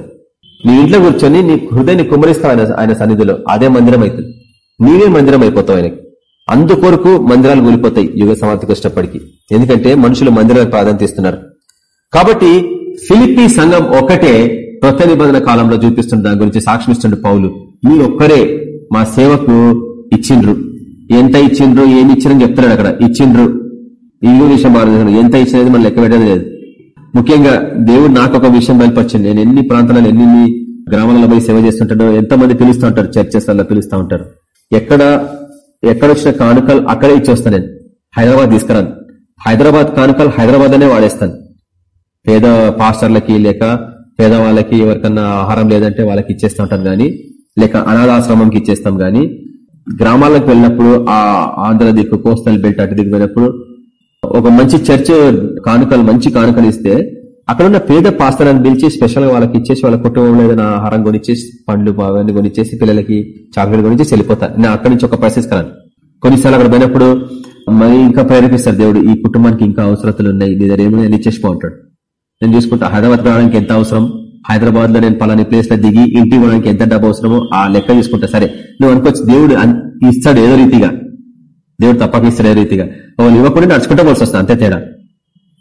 నీ ఇంట్లో కూర్చొని నీ హృదయాన్ని కుమరిస్తావు ఆయన ఆయన సన్నిధిలో. అదే మందిరం అవుతుంది నీవే మందిరం అయిపోతావు ఆయనకి. అందుకొరకు మందిరాలు కూలిపోతాయి యుగ సమాప్తికి వచ్చేటప్పటికి. ఎందుకంటే మనుషులు మందిరాలకు ప్రాధాన్యత ఇస్తున్నారు. కాబట్టి ఫిలిపీ సంఘం ఒక్కటే కొత్త నిబంధన కాలంలో చూపిస్తున్న దాని గురించి సాక్షిస్తుండే పౌలు. మీ ఒక్కరే మా సేవకు ఇచ్చిండ్రు. ఎంత ఇచ్చిండ్రు ఏమి ఇచ్చిన చెప్తున్నాడు అక్కడ. ఇచ్చిండ్రు. ఇంకో విషయం ఎంత ఇచ్చినది మనం లెక్క పెట్టడం లేదు. ముఖ్యంగా దేవుడు నాకు ఒక విషయం బయలుపరిచింది. నేను ఎన్ని ప్రాంతాలలో ఎన్ని గ్రామాలలో పోయి సేవ చేస్తుంటాడో ఎంతమంది పిలుస్తూ ఉంటారు చర్చెస్ అలా పిలుస్తూ ఉంటారు. ఎక్కడ ఎక్కడ వచ్చిన కానుకలు అక్కడే ఇచ్చేస్తాను నేను. హైదరాబాద్ తీసుకురాను. హైదరాబాద్ కానుకలు హైదరాబాద్ అనే వాడేస్తాను. పేద పాస్టర్లకి లేక పేదవాళ్ళకి ఎవరికన్నా ఆహారం లేదంటే వాళ్ళకి ఇచ్చేస్తూ ఉంటాం కానీ లేక అనాథాశ్రమంకి ఇచ్చేస్తాం కానీ గ్రామాలకు వెళ్ళినప్పుడు ఆ ఆంధ్ర దిక్కు కోస్టల్ బెల్ట్ అటు దిక్కు వెళ్ళినప్పుడు ఒక మంచి చర్చ్ కానుకలు మంచి కానుకలు ఇస్తే అక్కడ ఉన్న పేద పాస్తాలను పిలిచి స్పెషల్గా వాళ్ళకి ఇచ్చేసి వాళ్ళ కుటుంబంలో ఏదైనా ఆహారం కొనిచ్చేసి పండ్లు అవన్నీ కొనిచ్చేసి పిల్లలకి చాక్లెట్ కొనిచ్చేసి వెళ్ళిపోతారు. నేను అక్కడి నుంచి ఒక పరిస్థితి కొన్నిసార్లు అక్కడ పోయినప్పుడు మరి ఇంకా ప్రేరేపిస్తారు దేవుడు ఈ కుటుంబానికి ఇంకా అవసరతలు ఉన్నాయి మీ దగ్గర ఏమైనా ఇచ్చేసిపో ఉంటాడు నేను చూసుకుంటా హైదరాబాద్ రావడానికి ఎంత అవసరం? హైదరాబాద్లో నేను పలాని ప్లేస్లో దిగి ఇంటికి పోవడానికి ఎంత డబ్బు అవసరమో ఆ లెక్క చూసుకుంటా. సరే నువ్వు అనుకోవచ్చు దేవుడు ఇస్తాడు ఏదో రీతిగా. దేవుడు తప్పక ఇస్తాడు రీతిగా. వాళ్ళు ఇవ్వకుండా నడుచుకుంటే పోల్సి వస్తుంది అంతే తేడా.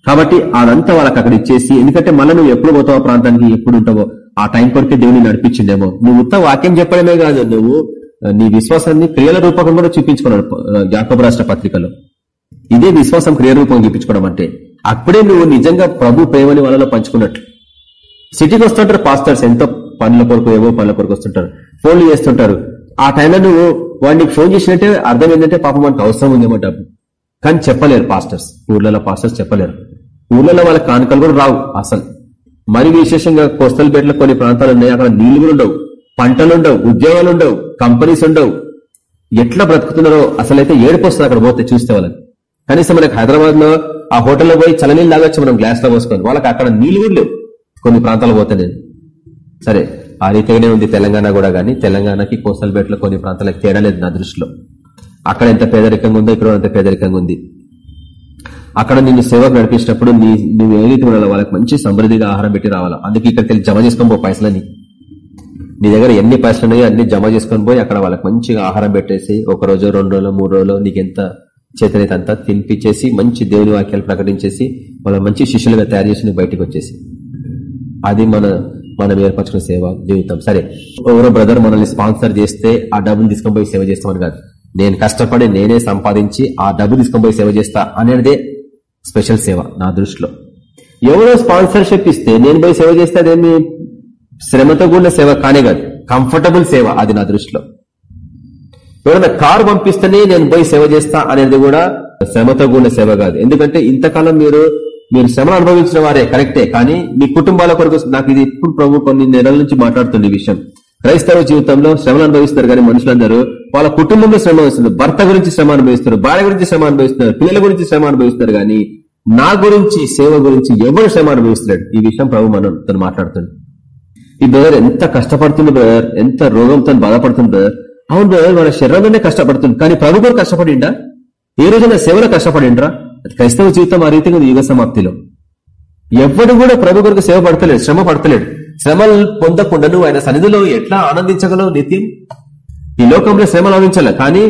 కాబట్టి అదంతా వాళ్ళకి అక్కడ ఇచ్చేసి ఎందుకంటే మళ్ళీ నువ్వు ఎప్పుడు పోతావో ఆ ప్రాంతానికి ఎప్పుడు ఉంటావో ఆ టైం కొరకే దేవుని నడిపించిందేమో. నువ్వు ఉత్త వాక్యం చెప్పడమే కాదు నువ్వు నీ విశ్వాసాన్ని క్రియల రూపకం కూడా చూపించుకున్నాడు జాకబ రాష్ట్ర పత్రికలో. ఇదే విశ్వాసం క్రియ రూపం చూపించుకోవడం అంటే అప్పుడే నువ్వు నిజంగా ప్రభు ప్రేమని వాళ్ళలో పంచుకున్నట్లు సిటీకి వస్తుంటారు పాస్టర్స్ ఎంతో పనుల కొరకు ఏవో పనుల కొరకు వస్తుంటారు ఫోన్లు చేస్తుంటారు. ఆ టైంలో నువ్వు వాడిని ఫోన్ చేసినట్టే అర్థం ఏంటంటే పాపం మనకు అవసరం ఉందేమో డబ్బు. కానీ చెప్పలేరు పాస్టర్స్. ఊర్లలో పాస్టర్స్ చెప్పలేరు. ఊర్లలో వాళ్ళ కానుకలు కూడా రావు అసలు. మరి విశేషంగా కోస్తల్ బెడ్ల కొన్ని ప్రాంతాలు ఉన్నాయి. అక్కడ నీళ్ళు కూడా ఉండవు. పంటలు ఉండవు. ఉద్యోగాలు ఉండవు. కంపెనీస్ ఉండవు. ఎట్లా బ్రతుకుతున్నారో అసలైతే ఏడుపు వస్తుంది అక్కడ పోతే చూస్తే వాళ్ళకి. కనీసం మనకి హైదరాబాద్లో ఆ హోటల్లో పోయి చలనీళ్ళు తాగొచ్చు మనం గ్లాస్లో పోసుకొని. వాళ్ళకి అక్కడ నీళ్ళు కూడా లేవు. కొన్ని ప్రాంతాలు పోతే నేను. సరే. ఆ రీతిగానే ఉంది తెలంగాణ కూడా కానీ తెలంగాణకి కోస్తల్ బెడ్లో కొన్ని ప్రాంతాలకు తేడా లేదు నా దృష్టిలో. అక్కడ ఎంత పేదరికంగా ఉందో ఇక్కడ అంత పేదరికంగా ఉంది. అక్కడ నిన్ను సేవకు నడిపించినప్పుడు నీ నువ్వు ఏ రీతి ఉండాలి వాళ్ళకి మంచి సమృద్ధిగా ఆహారం పెట్టి రావాలా? అందుకే ఇక్కడికి వెళ్ళి జమ చేసుకొని పో పైసలని. నీ దగ్గర ఎన్ని పైసలు ఉన్నాయో అన్ని జమ చేసుకొని పోయి అక్కడ వాళ్ళకి మంచిగా ఆహారం పెట్టేసి ఒక రోజు రెండు రోజులు మూడు రోజులు నీకు ఎంత చేతనైతే అంతా తినిపించేసి మంచి దేవుని వాక్యాలు ప్రకటించేసి వాళ్ళ మంచి శిష్యులుగా తయారు చేసి బయటకు వచ్చేసి. అది మన మనం ఏర్పరచుకున్న సేవ జీవితం. సరే ఎవరో బ్రదర్ మనల్ని స్పాన్సర్ చేస్తే ఆ డబ్బులు తీసుకొని పోయి సేవ చేస్తామని కాదు. నేను కష్టపడి నేనే సంపాదించి ఆ డబ్బు తీసుకొని పోయి సేవ చేస్తా అనేదే స్పెషల్ సేవ నా దృష్టిలో. ఎవరో స్పాన్సర్షిప్ ఇస్తే నేను పోయి సేవ చేస్తే అదేమి శ్రమతో కూడిన సేవ కానే కాదు. కంఫర్టబుల్ సేవ అది నా దృష్టిలో. ఎవరైనా కారు పంపిస్తేనే నేను పోయి సేవ చేస్తా అనేది కూడా శ్రమతో కూడిన సేవ కాదు. ఎందుకంటే ఇంతకాలం మీరు మీరు శ్రమను అనుభవించిన వారే కరెక్టే కానీ మీ కుటుంబాల కొరకు నాకు ఇది ఇప్పుడు ప్రభు కొన్ని నెలల నుంచి మాట్లాడుతుంది ఈ విషయం. క్రైస్తవ జీవితంలో శ్రమలు అనుభవిస్తారు కానీ మనుషులందరూ వాళ్ళ కుటుంబంలో శ్రమ అనుభవిస్తున్నారు భర్త గురించి శ్రమ అనుభవిస్తారు భార్య గురించి శ్రమ అనుభవిస్తున్నారు పిల్లల గురించి శ్రమ అనుభవిస్తారు కానీ నా గురించి సేవ గురించి ఎవరు శ్రమ అనుభవిస్తున్నాడు ఈ విషయం ప్రభు మనం తను మాట్లాడుతుంది. ఈ బ్రదర్ ఎంత కష్టపడుతుంది బ్రదర్ ఎంత రోగంతో బాధపడుతుంది బ్రదర్. అవును బ్రదర్ మన శరీరంలోనే కష్టపడుతుంది కానీ ప్రభు కూడా కష్టపడిండా? ఏ రోజైనా సేవలో కష్టపడిండ్రా? క్రైస్తవ జీవితం ఆ రీతిగా యుగ సమాప్తిలో. ఎవడు కూడా ప్రభు కొరకు సేవ పడతలేడు శ్రమ పడతలేడు. శ్రమలు పొందకుండా నువ్వు ఆయన సన్నిధిలో ఎట్లా ఆనందించగలవు నిత్యం? ఈ లోకంలో శ్రమ ఆనందించాల కానీ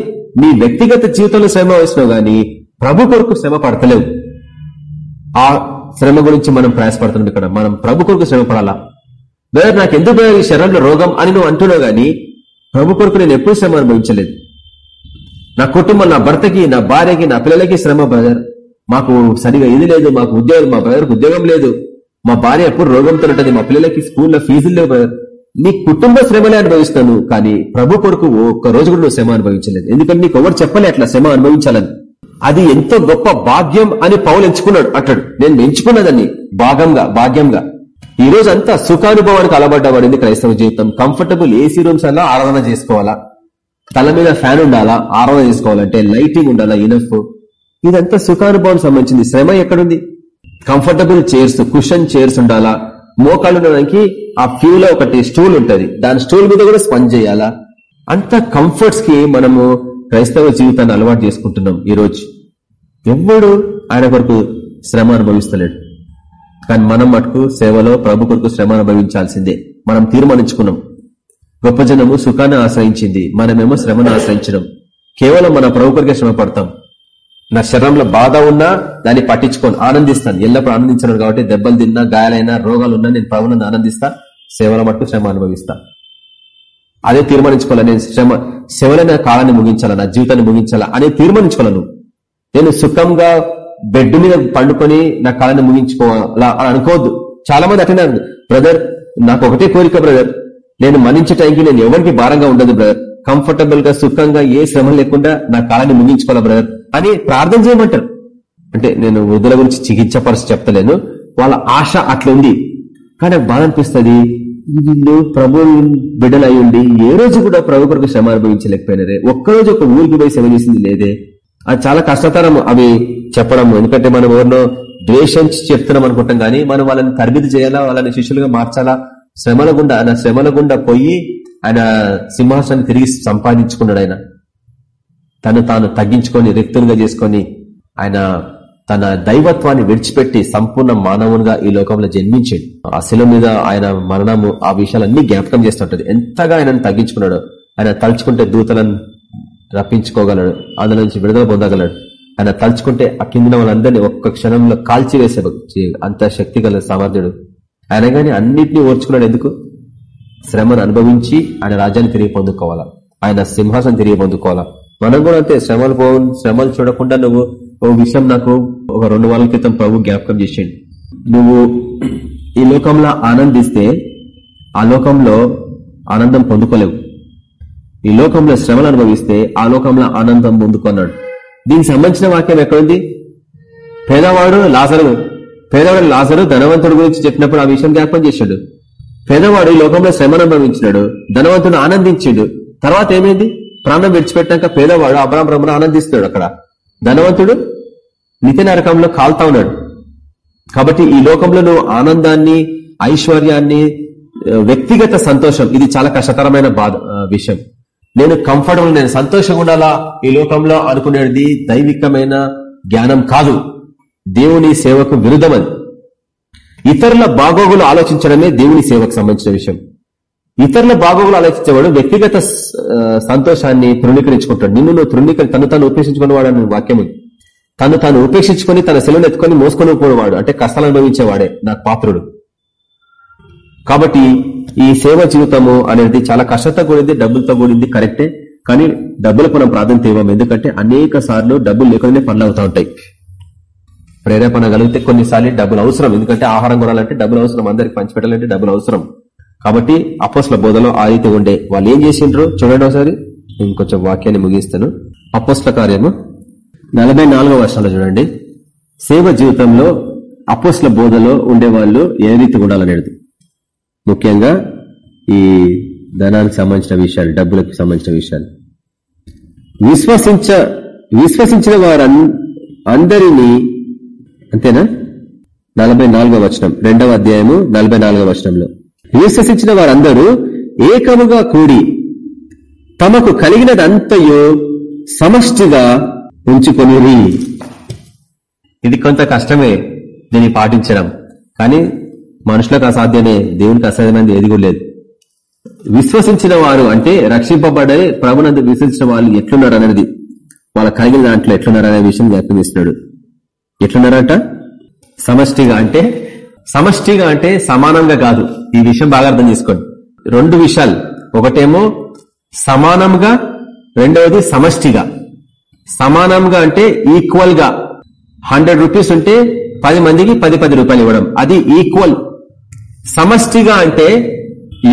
నీ వ్యక్తిగత జీవితంలో శ్రమ వేసినావు గానీ ప్రభు కొరకు శ్రమ పడతలేవు. ఆ శ్రమ గురించి మనం ప్రయాసపడుతున్నాం ఇక్కడ. మనం ప్రభు కొరకు శ్రమ పడాలా? బ్రదర్ నాకు ఎందుకు ఈ శరీరంలో రోగం అని నువ్వు అంటున్నావు గానీ ప్రభు కొరకు నేను ఎప్పుడు శ్రమ అనుభవించలేదు. నా కుటుంబం నా భర్తకి నా భార్యకి నా పిల్లలకి శ్రమ బ్రదర్. మాకు సరిగా ఇది లేదు మాకు ఉద్యోగం మా బ్రదర్కి ఉద్యోగం లేదు. మా భార్య ఎప్పుడు రోగంతో ఉంటుంది మా పిల్లలకి స్కూల్లో ఫీజులు లేవు బ్రదర్ నీ కుటుంబ శ్రమలే అనుభవిస్తాను కానీ ప్రభు కొరకు ఒక్క రోజు కూడా నువ్వు శ్రమ అనుభవించలేదు. ఎందుకంటే నీకు ఎవరు చెప్పలే అట్లా శ్రమ అనుభవించాలని. అది ఎంతో గొప్ప భాగ్యం అని పౌలు ఎంచుకున్నాడు. అట్టాడు నేను ఎంచుకున్నదాన్ని భాగంగా భాగ్యంగా. ఈ రోజు అంతా సుఖానుభవానికి అలబడ్డబడింది క్రైస్తవ జీవితం. కంఫర్టబుల్ ఏసీ రూమ్స్ అలా ఆరాధన చేసుకోవాలా? తల మీద ఫ్యాన్ ఉండాలా? ఆరాధన చేసుకోవాలంటే లైటింగ్ ఉండాలా? ఇనఫ్. ఇదంతా సుఖానుభవం సంబంధించింది. శ్రమ ఎక్కడుంది? కంఫర్టబుల్ చైర్స్ కుషన్ చైర్స్ ఉండాలా? మోకాళ్ళు ఉండడానికి ఆ ఫ్యూ లో ఒకటి స్టూల్ ఉంటది. దాని స్టూల్ మీద కూడా స్పంజ్ చేయాలా? అంత కంఫర్ట్స్కి మనము క్రైస్తవ జీవితాన్ని అలవాటు చేసుకుంటున్నాం ఈ రోజు ఎవడు ఆయన కొరకు శ్రమ అనుభవిస్తలేడు. కానీ మనం మటుకు సేవలో ప్రభు కొరకు శ్రమ అనుభవించాల్సిందే. మనం తీర్మానించుకున్నాం. గొప్ప జనము సుఖాన్ని ఆశ్రయించింది. మనమేమో శ్రమను ఆశ్రయించడం కేవలం మన ప్రభు కొరికే శ్రమ పడతాం. నా శరీరంలో బాధ ఉన్నా దాన్ని పట్టించుకొని ఆనందిస్తాను. ఎల్లప్పుడు ఆనందించను కాబట్టి దెబ్బలు తిన్నా గాయాలైనా రోగాలు ఉన్నా నేను ప్రభుత్వం ఆనందిస్తా సేవల మట్టు శ్రమ అనుభవిస్తా. అదే తీర్మానించుకోవాలి? నేను శ్రమ సేవలైన కాలాన్ని ముగించాలా? నా జీవితాన్ని ముగించాలా? అనే తీర్మానించుకోవాలను. నేను సుఖంగా బెడ్ మీద పండుకొని నా కాలాన్ని ముగించుకోవాలా అని అనుకోవద్దు. చాలా మంది అట్లనే బ్రదర్ నాకు ఒకటే కోరిక బ్రదర్. నేను మన్నించే టైంకి నేను ఎవరికి భారంగా ఉండదు బ్రదర్. కంఫర్టబుల్గా సుఖంగా ఏ శ్రమ లేకుండా నా కాలాన్ని ముగించుకోవాలా బ్రదర్? అని ప్రార్థన చేయమంటారు. అంటే నేను వృద్ధుల గురించి చికిత్సపరిచి చెప్తలేను. వాళ్ళ ఆశ అట్లుంది కానీ నాకు బాధ అనిపిస్తుంది. వీళ్ళు ప్రభు బిడ్డలు అయ్యుండి ఏ రోజు కూడా ప్రభు కొరకు శ్రమ అనుభవించలేకపోయినారే. ఒక్కరోజు ఒక ఊరికి పోయి సేవ చేసింది లేదే. అది చాలా కష్టతరం అవి చెప్పడం. ఎందుకంటే మనం ఎవరినో ద్వేషించి చెప్తున్నాం అనుకుంటాం కానీ మనం వాళ్ళని తరబిది చేయాలా? వాళ్ళని శిష్యులుగా మార్చాలా? శ్రమల గుండా ఆయన శ్రమల గుండా పోయి ఆయన సింహాసనాన్ని తిరిగి సంపాదించుకున్నాడు ఆయన. తను తాను తగ్గించుకొని రిక్తులుగా చేసుకొని ఆయన తన దైవత్వాన్ని విడిచిపెట్టి సంపూర్ణ మానవునిగా ఈ లోకంలో జన్మించాడు. ఆ శిల మీద ఆయన మరణము ఆ విషయాలన్నీ జ్ఞాపకం చేస్తుంటది. ఎంతగా ఆయనను తగ్గించుకున్నాడు ఆయన తలుచుకుంటే దూతలను రప్పించుకోగలడు అందులో నుంచి విడుదల పొందగలడు. ఆయన తలుచుకుంటే ఆ కిందిన వాళ్ళందరినీ ఒక్క క్షణంలో కాల్చివేసే అంత శక్తి గల సామర్థ్యుడు. ఆయన కానీ అన్నింటినీ ఓర్చుకున్నాడు ఎందుకు? శ్రమను అనుభవించి ఆయన రాజ్యాన్ని తిరిగి పొందుకోవాలా? ఆయన సింహాసనం తిరిగి పొందుకోవాలా? మనం కూడా అంతే శ్రమలు పో శ్రమలు చూడకుండా నువ్వు ఓ విషయం నాకు ఒక రెండు వారాల క్రితం ప్రభు జ్ఞాపకం చేసిండు. నువ్వు ఈ లోకంలో ఆనందిస్తే ఆ లోకంలో ఆనందం పొందుకోలేవు. ఈ లోకంలో శ్రమలు అనుభవిస్తే ఆ లోకంలో ఆనందం పొందుకున్నాడు. దీనికి సంబంధించిన వాక్యం ఎక్కడుంది? పేదవాడు లాసరు పేదవాడు లాసరు ధనవంతుడు గురించి చెప్పినప్పుడు ఆ విషయం జ్ఞాపకం చేశాడు. పేదవాడు ఈ లోకంలో శ్రమను అనుభవించినాడు ధనవంతుడు ఆనందించాడు. తర్వాత ఏమైంది? ప్రాణం విడిచిపెట్టాక పేదవాడు అబ్రాహ్మణ ఆనందిస్తున్నాడు అక్కడ. ధనవంతుడు నిత్య నరకంలో కాల్తా ఉన్నాడు. కాబట్టి ఈ లోకంలో నువ్వు ఆనందాన్ని ఐశ్వర్యాన్ని వ్యక్తిగత సంతోషం ఇది చాలా కష్టతరమైన బాధ విషయం. నేను కంఫర్టబుల్ నేను సంతోషంగా ఉండాలా? ఈ లోకంలో అనుకునేది దైవికమైన జ్ఞానం కాదు. దేవుని సేవకు విరుద్ధమని. ఇతరుల బాగోగులు ఆలోచించడమే దేవుని సేవకు సంబంధించిన విషయం. ఇతరుల బాగోగులు ఆలోచించేవాడు వ్యక్తిగత సంతోషాన్ని తృణీకరించుకుంటాడు. నిన్ను నువ్వు తృణీకరి తను తాను వాడు వాడని వాక్యం తను తాను ఉపేక్షించుకొని తన సెలవును ఎత్తుకొని మోసుకొని పోయేవాడు. అంటే కష్టాలు అనుభవించేవాడే నాకు పాత్రుడు. కాబట్టి ఈ సేవ జీవితము అనేది చాలా కష్టంతో కూడింది డబ్బులతో కూడింది కరెక్టే. కానీ డబ్బులకు మనం ప్రాధాన్యత ఇవ్వం ఎందుకంటే అనేక సార్లు డబ్బులు లేకుండానే పనులు అవుతా ఉంటాయి. ప్రేరేపణ కలిగితే కొన్నిసార్లు డబ్బులు అవసరం. ఎందుకంటే ఆహారం కొనాలంటే డబ్బులు అవసరం. అందరికి పంచిపెట్టాలంటే డబ్బులు అవసరం. కాబట్టి అపోస్ల బోధలో ఆ రీతి ఉండే. వాళ్ళు ఏం చేసిండ్రు? చూడండి ఒకసారి. ఇంకొంచెం వాక్యాన్ని ముగిస్తాను. అపోస్ల కార్యము. నలభై నాలుగో వర్షాలు చూడండి. సేవ జీవితంలో అపోస్ల బోధలో ఉండేవాళ్ళు ఏ రీతి ఉండాలనేది. ముఖ్యంగా ఈ ధనానికి సంబంధించిన విషయాలు డబ్బులకు సంబంధించిన విషయాలు. విశ్వసించ విశ్వసించిన వారు అందరినీ అంతేనా? నలభై నాలుగో వచనం రెండవ అధ్యాయము నలభై నాలుగో వచనంలో. విశ్వసించిన వారందరూ ఏకముగా కూడి తమకు కలిగినదంతయో సమష్టిగా ఉంచుకొని ఇది కొంత కష్టమే దీన్ని పాటించడం. కానీ మనుషులకు అసాధ్యమే దేవునికి అసాధ్యమైనది ఏది కూడా లేదు. విశ్వసించిన వారు అంటే రక్షింపబడే ప్రభునందు విశ్వసించిన వాళ్ళు ఎట్లున్నారు అనేది వాళ్ళ కలిగిన దాంట్లో ఎట్లున్నారు అనే విషయం జ్ఞాపకం చేస్తున్నాడు. ఎట్లున్నారంట? సమష్టిగా అంటే సమష్టిగా అంటే సమానంగా కాదు. ఈ విషయం బాగా అర్థం చేసుకోండి. రెండు విషయాలు. ఒకటేమో సమానంగా రెండవది సమష్టిగా. సమానంగా అంటే ఈక్వల్గా హండ్రెడ్ రూపీస్ ఉంటే పది మందికి పది పది రూపాయలు ఇవ్వడం. అది ఈక్వల్. సమష్టిగా అంటే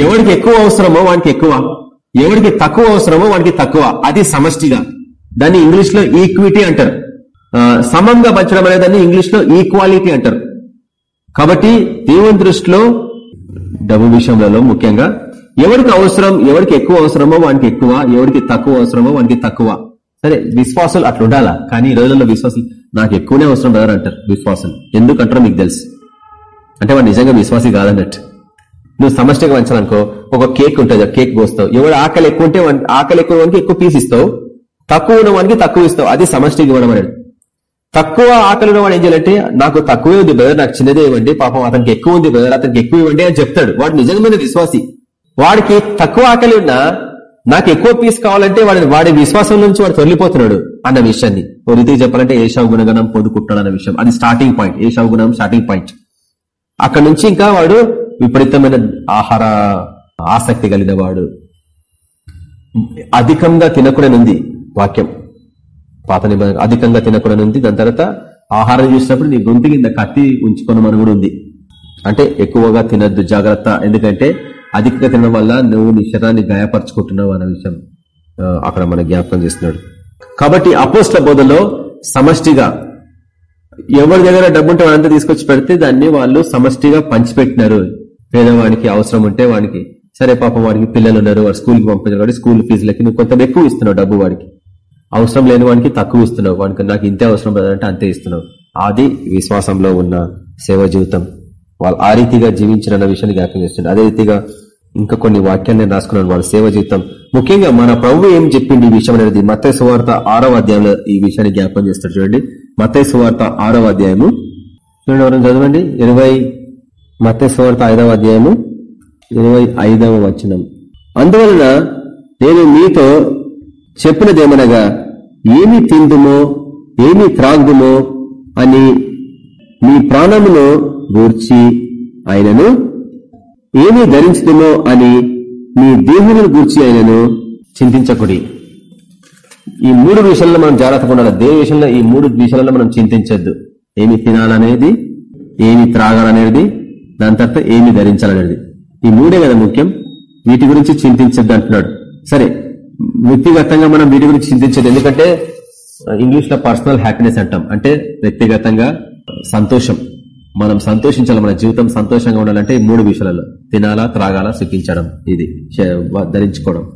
ఎవరికి ఎక్కువ అవసరమో వానికి ఎక్కువ. ఎవరికి తక్కువ అవసరమో వానికి తక్కువ. అది సమష్టిగా. దాన్ని ఇంగ్లీష్లో ఈక్విటీ అంటారు. సమంగా పంచడం అనేదాన్ని ఇంగ్లీష్లో ఈక్వాలిటీ అంటారు. కాబట్టి దేవుని దృష్టిలో డబ్బు విషయంలో ముఖ్యంగా ఎవరికి అవసరం ఎవరికి ఎక్కువ అవసరమో వానికి ఎక్కువ ఎవరికి తక్కువ అవసరమో వానికి తక్కువ. సరే విశ్వాసాలు అట్లా ఉండాలా? కానీ ఈ రోజుల్లో విశ్వాసం నాకు ఎక్కువనే అవసరం బ్రదర్ అంటారు విశ్వాసం ఎందుకంటారో మీకు తెలుసు. అంటే వాడు నిజంగా విశ్వాసి కాదన్నట్టు. నువ్వు సమష్టిగా వంచాలనుకో ఒక కేక్ ఉంటుంది కేక్ పోస్తావు. ఎవడు ఆకలి ఎక్కువ ఉంటే ఆకలి ఎక్కువ వానికి ఎక్కువ పీస్ ఇస్తావు. తక్కువ ఉన్న వానికి తక్కువ ఇస్తావు. అది సమష్టికి ఇవ్వడం అనేది. తక్కువ ఆకలి వాడు ఏం చేయాలంటే నాకు తక్కువే ఉంది బ్రదర్ నాకు చిన్నదే ఇవ్వండి పాపం అతనికి ఎక్కువ ఉంది బ్రదర్ అతనికి ఎక్కువ ఇవ్వండి అని చెప్తాడు. వాడు నిజమైన విశ్వాసి. వాడికి తక్కువ ఆకలి ఉన్నా నాకు ఎక్కువ పీస్ కావాలంటే వాడి వాడి విశ్వాసం నుంచి వాడు తొలిపోతున్నాడు అన్న విషయాన్ని. ఓ రీతికి చెప్పాలంటే ఏషావు గుణగణం పొందుకుంటున్నాడు అన్న విషయం. అది స్టార్టింగ్ పాయింట్ ఏషావు గుణం స్టార్టింగ్ పాయింట్ అక్కడ నుంచి ఇంకా వాడు విపరీతమైన ఆహార ఆసక్తి కలిగిన వాడు. అధికంగా తినకూడనుంది వాక్యం. పాత నిబంధన అధికంగా తినకూడనుంది దాని తర్వాత ఆహారం చూసినప్పుడు నీ గొంతు కింద కత్తి ఉంచుకోనమని కూడా ఉంది. అంటే ఎక్కువగా తినద్దు జాగ్రత్త. ఎందుకంటే అధికంగా తినడం వల్ల నువ్వు నీ శరీరాన్ని గాయపరచుకుంటున్నావు అనే విషయం అక్కడ మన జ్ఞాపకం చేస్తున్నాడు. కాబట్టి అపోస్ల బోధలో సమష్టిగా ఎవరి దగ్గర డబ్బు ఉంటే వాళ్ళంతా తీసుకొచ్చి పెడితే దాన్ని వాళ్ళు సమష్టిగా పంచిపెట్టినారు. పేదవానికి అవసరం ఉంటే వానికి. సరే పాపం వాడికి పిల్లలు ఉన్నారు వాడు స్కూల్కి పంపించారు కాబట్టి స్కూల్ ఫీజులకి నువ్వు కొంత ఎక్కువ ఇస్తున్నావు డబ్బు వాడికి. అవసరం లేని వాడికి తక్కువ ఇస్తున్నావు. వాడికి నాకు ఇంతే అవసరం లేదంటే అంతే ఇస్తున్నావు. అది విశ్వాసంలో ఉన్న సేవ జీవితం. వాళ్ళు ఆ రీతిగా జీవించిన విషయాన్ని జ్ఞాపకం చేస్తుంది అదే రీతిగా ఇంకా కొన్ని వాక్యాలు నేను రాసుకున్నాను. వాళ్ళ సేవ జీవితం. ముఖ్యంగా మన ప్రభు ఏం చెప్పింది ఈ విషయం అనేది మత్తే సువార్త ఆరవ అధ్యాయంలో ఈ విషయాన్ని జ్ఞాపకం చేస్తారు చూడండి. మత్తే సువార్త ఆరవ అధ్యాయము. చూడండి ఎవరైనా చదవండి? ఇరవై మత్తే సువార్త ఐదవ అధ్యాయము. ఇరవై ఐదవ వచనం. అందువలన నేను మీతో చెప్పినదేమనగా ఏమి తిందుమో ఏమి త్రాగుదుమో అని మీ ప్రాణమును గూర్చి ఆయనను ఏమి ధరించుదుమో అని మీ దేహమును గూర్చి ఆయనను చింతించకుడి. ఈ మూడు విషయాల్లో మనం జాగ్రత్తగా ఉండాలి. దేని విషయంలో ఈ మూడు విషయాలలో మనం చింతించద్దు. ఏమి తినాలనేది ఏమి త్రాగాలనేది దాని తర్వాత ఏమి ధరించాలనేది. ఈ మూడే కదా ముఖ్యం. వీటి గురించి చింతించద్దు అంటున్నాడు. సరే వ్యక్తిగతంగా మనం వీటి గురించి చింతించదు. ఎందుకంటే ఇంగ్లీష్లో పర్సనల్ హ్యాపీనెస్ అంటాం. అంటే వ్యక్తిగతంగా సంతోషం. మనం సంతోషించాలి? మన జీవితం సంతోషంగా ఉండాలంటే ఈ మూడు విషయాలలో. తినాలా త్రాగాల సుఖించడం. ఇది ధరించుకోవడం.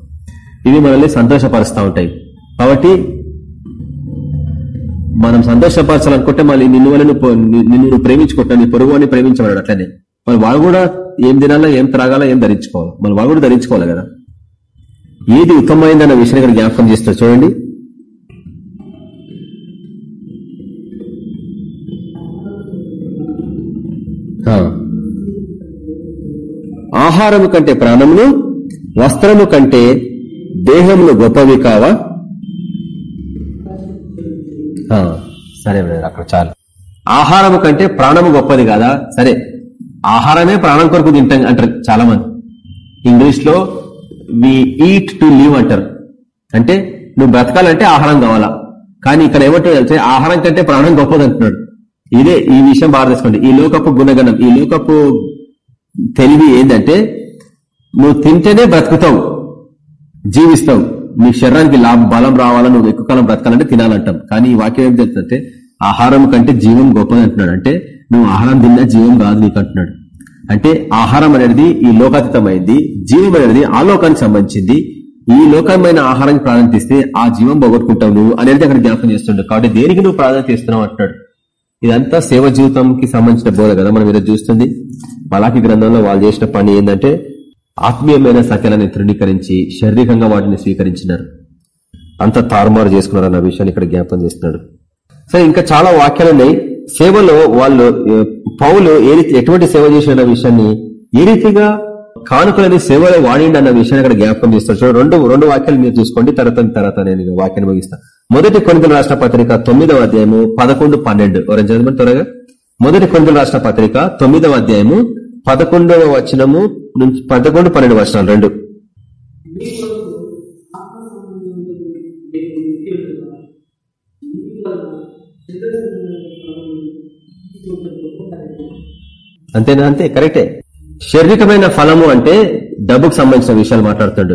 ఇవి మనల్ని సంతోషపరుస్తూ ఉంటాయి. కాబట్టి మనం సంతోషపరచాలనుకుంటే మళ్ళీ నిన్ను వల్ల నిన్ను నువ్వు ప్రేమించుకుంటా నీ పొరుగు అని ప్రేమించమన్నాడు అట్లనే. మరి వాళ్ళు కూడా ఏం తినాలా ఏం త్రాగాలా ఏం ధరించుకోవాలి? మరి వాళ్ళు కూడా ధరించుకోవాలి కదా? ఏది ఉత్తమమైందన్న విషయాన్ని ఇక్కడ జ్ఞాపకం చేస్తారు చూడండి. ఆహారము కంటే ప్రాణమును వస్త్రము కంటే దేహమును గొప్పవి కావా? సరే బ్రదర్, అక్కడ చాలు. ఆహారము కంటే ప్రాణము గొప్పది కదా? సరే. ఆహారమే ప్రాణం కొరకు తింటాం అంటారు చాలా మంది ఇంగ్లీష్లో వి ఈట్ టు లివ్ అంటారు. అంటే నువ్వు బ్రతకాలంటే ఆహారం కావాలా? కానీ ఇక్కడ ఏమంటాడు ఆహారం కంటే ప్రాణం గొప్పది అంటున్నాడు. ఇదే ఈ విషయం బాగా తెలుసుకోండి. ఈ లోకపు గుణగణం ఈ లోకపు తెలివి ఏంటంటే నువ్వు తింటేనే బ్రతుకుతావు జీవిస్తావు. నీ శరీరానికి లాభ బలం రావాలా? నువ్వు ఎక్కువ కాలం బ్రతకాలంటే తినాలంటాం. కానీ ఈ వాక్యం ఏం చెప్తుందంటే ఆహారం కంటే జీవం గొప్పది అంటున్నాడు. అంటే నువ్వు ఆహారం తిన్నా జీవం కాదు నీకు అంటున్నాడు. అంటే ఆహారం అనేది ఈ లోకాతీతమైంది జీవం అనేది ఆ లోకానికి సంబంధించింది. ఈ లోకమైన ఆహారానికి ప్రాధాన్యత ఇస్తే ఆ జీవం పోగొట్టుకుంటావు నువ్వు అనేది అక్కడ జ్ఞాపకం చేస్తుండవు కాబట్టి దేనికి నువ్వు ప్రాధాన్యత ఇస్తున్నావు అంటున్నాడు. ఇదంతా సేవ జీవితంకి సంబంధించిన బోధ కదా మనం ఈరోజు చూస్తుంది. మలాకి గ్రంథంలో వాళ్ళు చేసిన పని ఏంటంటే ఆత్మీయమైన సత్యాలను తృణీకరించి శారీరకంగా వాటిని స్వీకరించినారు. అంత తారుమారు చేసుకున్నారు అన్న విషయాన్ని ఇక్కడ జ్ఞాపకం చేస్తున్నాడు. సరే ఇంకా చాలా వాక్యాలు ఉన్నాయి. సేవలో వాళ్ళు పౌలు ఏ రీతి ఎటువంటి సేవ చేసిన విషయాన్ని ఏ రీతిగా కానుకలని సేవలో వాడిండి అన్న విషయాన్ని అక్కడ జ్ఞాపకం చేస్తారు చూడండి రెండు రెండు వాక్యాలు మీరు చూసుకోండి తర్వాత తర్వాత నేను వాక్యాన్ని ముగిస్తాను మొదటి కొనుగోలు రాష్ట్ర పత్రిక తొమ్మిదవ అధ్యాయము పదకొండు పన్నెండు. ఎవరైనా చదవమని త్వరగా. మొదటి కొనుగోలు రాష్ట్ర పత్రిక తొమ్మిదవ అధ్యాయము పదకొండవ వచనము నుంచి పదకొండు పన్నెండు వచనాలు రెండు. అంతేనా? అంతే కరెక్టే. శారీరకమైన ఫలము అంటే డబ్బుకు సంబంధించిన విషయాలు మాట్లాడుతాడు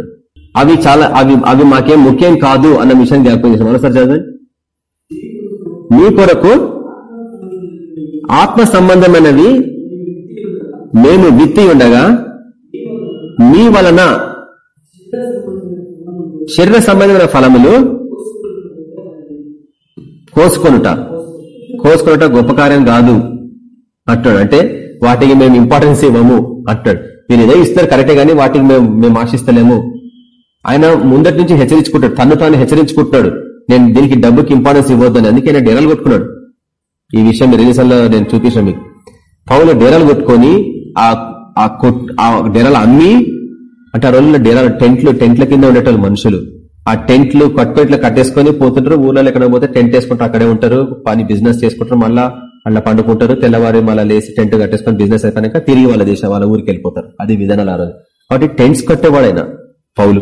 అవి చాలా అవి అవి మాకేం ముఖ్యం కాదు అన్న విషయం జ్ఞాపకం చేసాం మరోసారి చదవండి. మీ కొరకు ఆత్మ సంబంధమైనవి మేము విత్తి ఉండగా మీ వలన శరీర సంబంధమైన ఫలములు కోసుకొనుట. కోసుకొనుట గొప్ప కార్యం కాదు. అంటాడు. అంటే వాటికి మేము ఇంపార్టెన్స్ ఇవ్వము అంటాడు. మీరు ఏదో ఇస్తారు కరెక్టే కానీ వాటికి మేము మేము ఆశిస్తలేము. ఆయన ముందటి నుంచి హెచ్చరించుకుంటాడు. తను తాను హెచ్చరించుకుంటున్నాడు నేను దీనికి డబ్బుకి ఇంపార్టెన్స్ ఇవ్వద్దని అందుకే ఆయన డెరలు కొట్టుకున్నాడు. ఈ విషయం రిలీజన్లో నేను చూపించాను మీకు. పౌలు డేరాలు కొట్టుకొని ఆ ఆ కొట్ ఆ డేరాలు అమ్మి అంటే ఆ రోజుల్లో డేరాలు టెంట్లు టెంట్ల కింద ఉండేటోళ్ళు మనుషులు. ఆ టెంట్లు కట్టుపెట్లు కట్టేసుకొని పోతుంటారు. ఊళ్ళో ఎక్కడ పోతే టెంట్ వేసుకుంటారు అక్కడే ఉంటారు. పని బిజినెస్ చేసుకుంటారు. మళ్ళా అలా పండుకుంటారు తెల్లవారి మళ్ళీ లేసి టెంట్ కట్టేసుకొని బిజినెస్ అయిపోయాక తిరిగి వాళ్ళ దేశం వాళ్ళ ఊరికి వెళ్ళిపోతారు. అది విధానాలు ఆ రోజు. కాబట్టి టెంట్స్ కట్టేవాడైనా పౌలు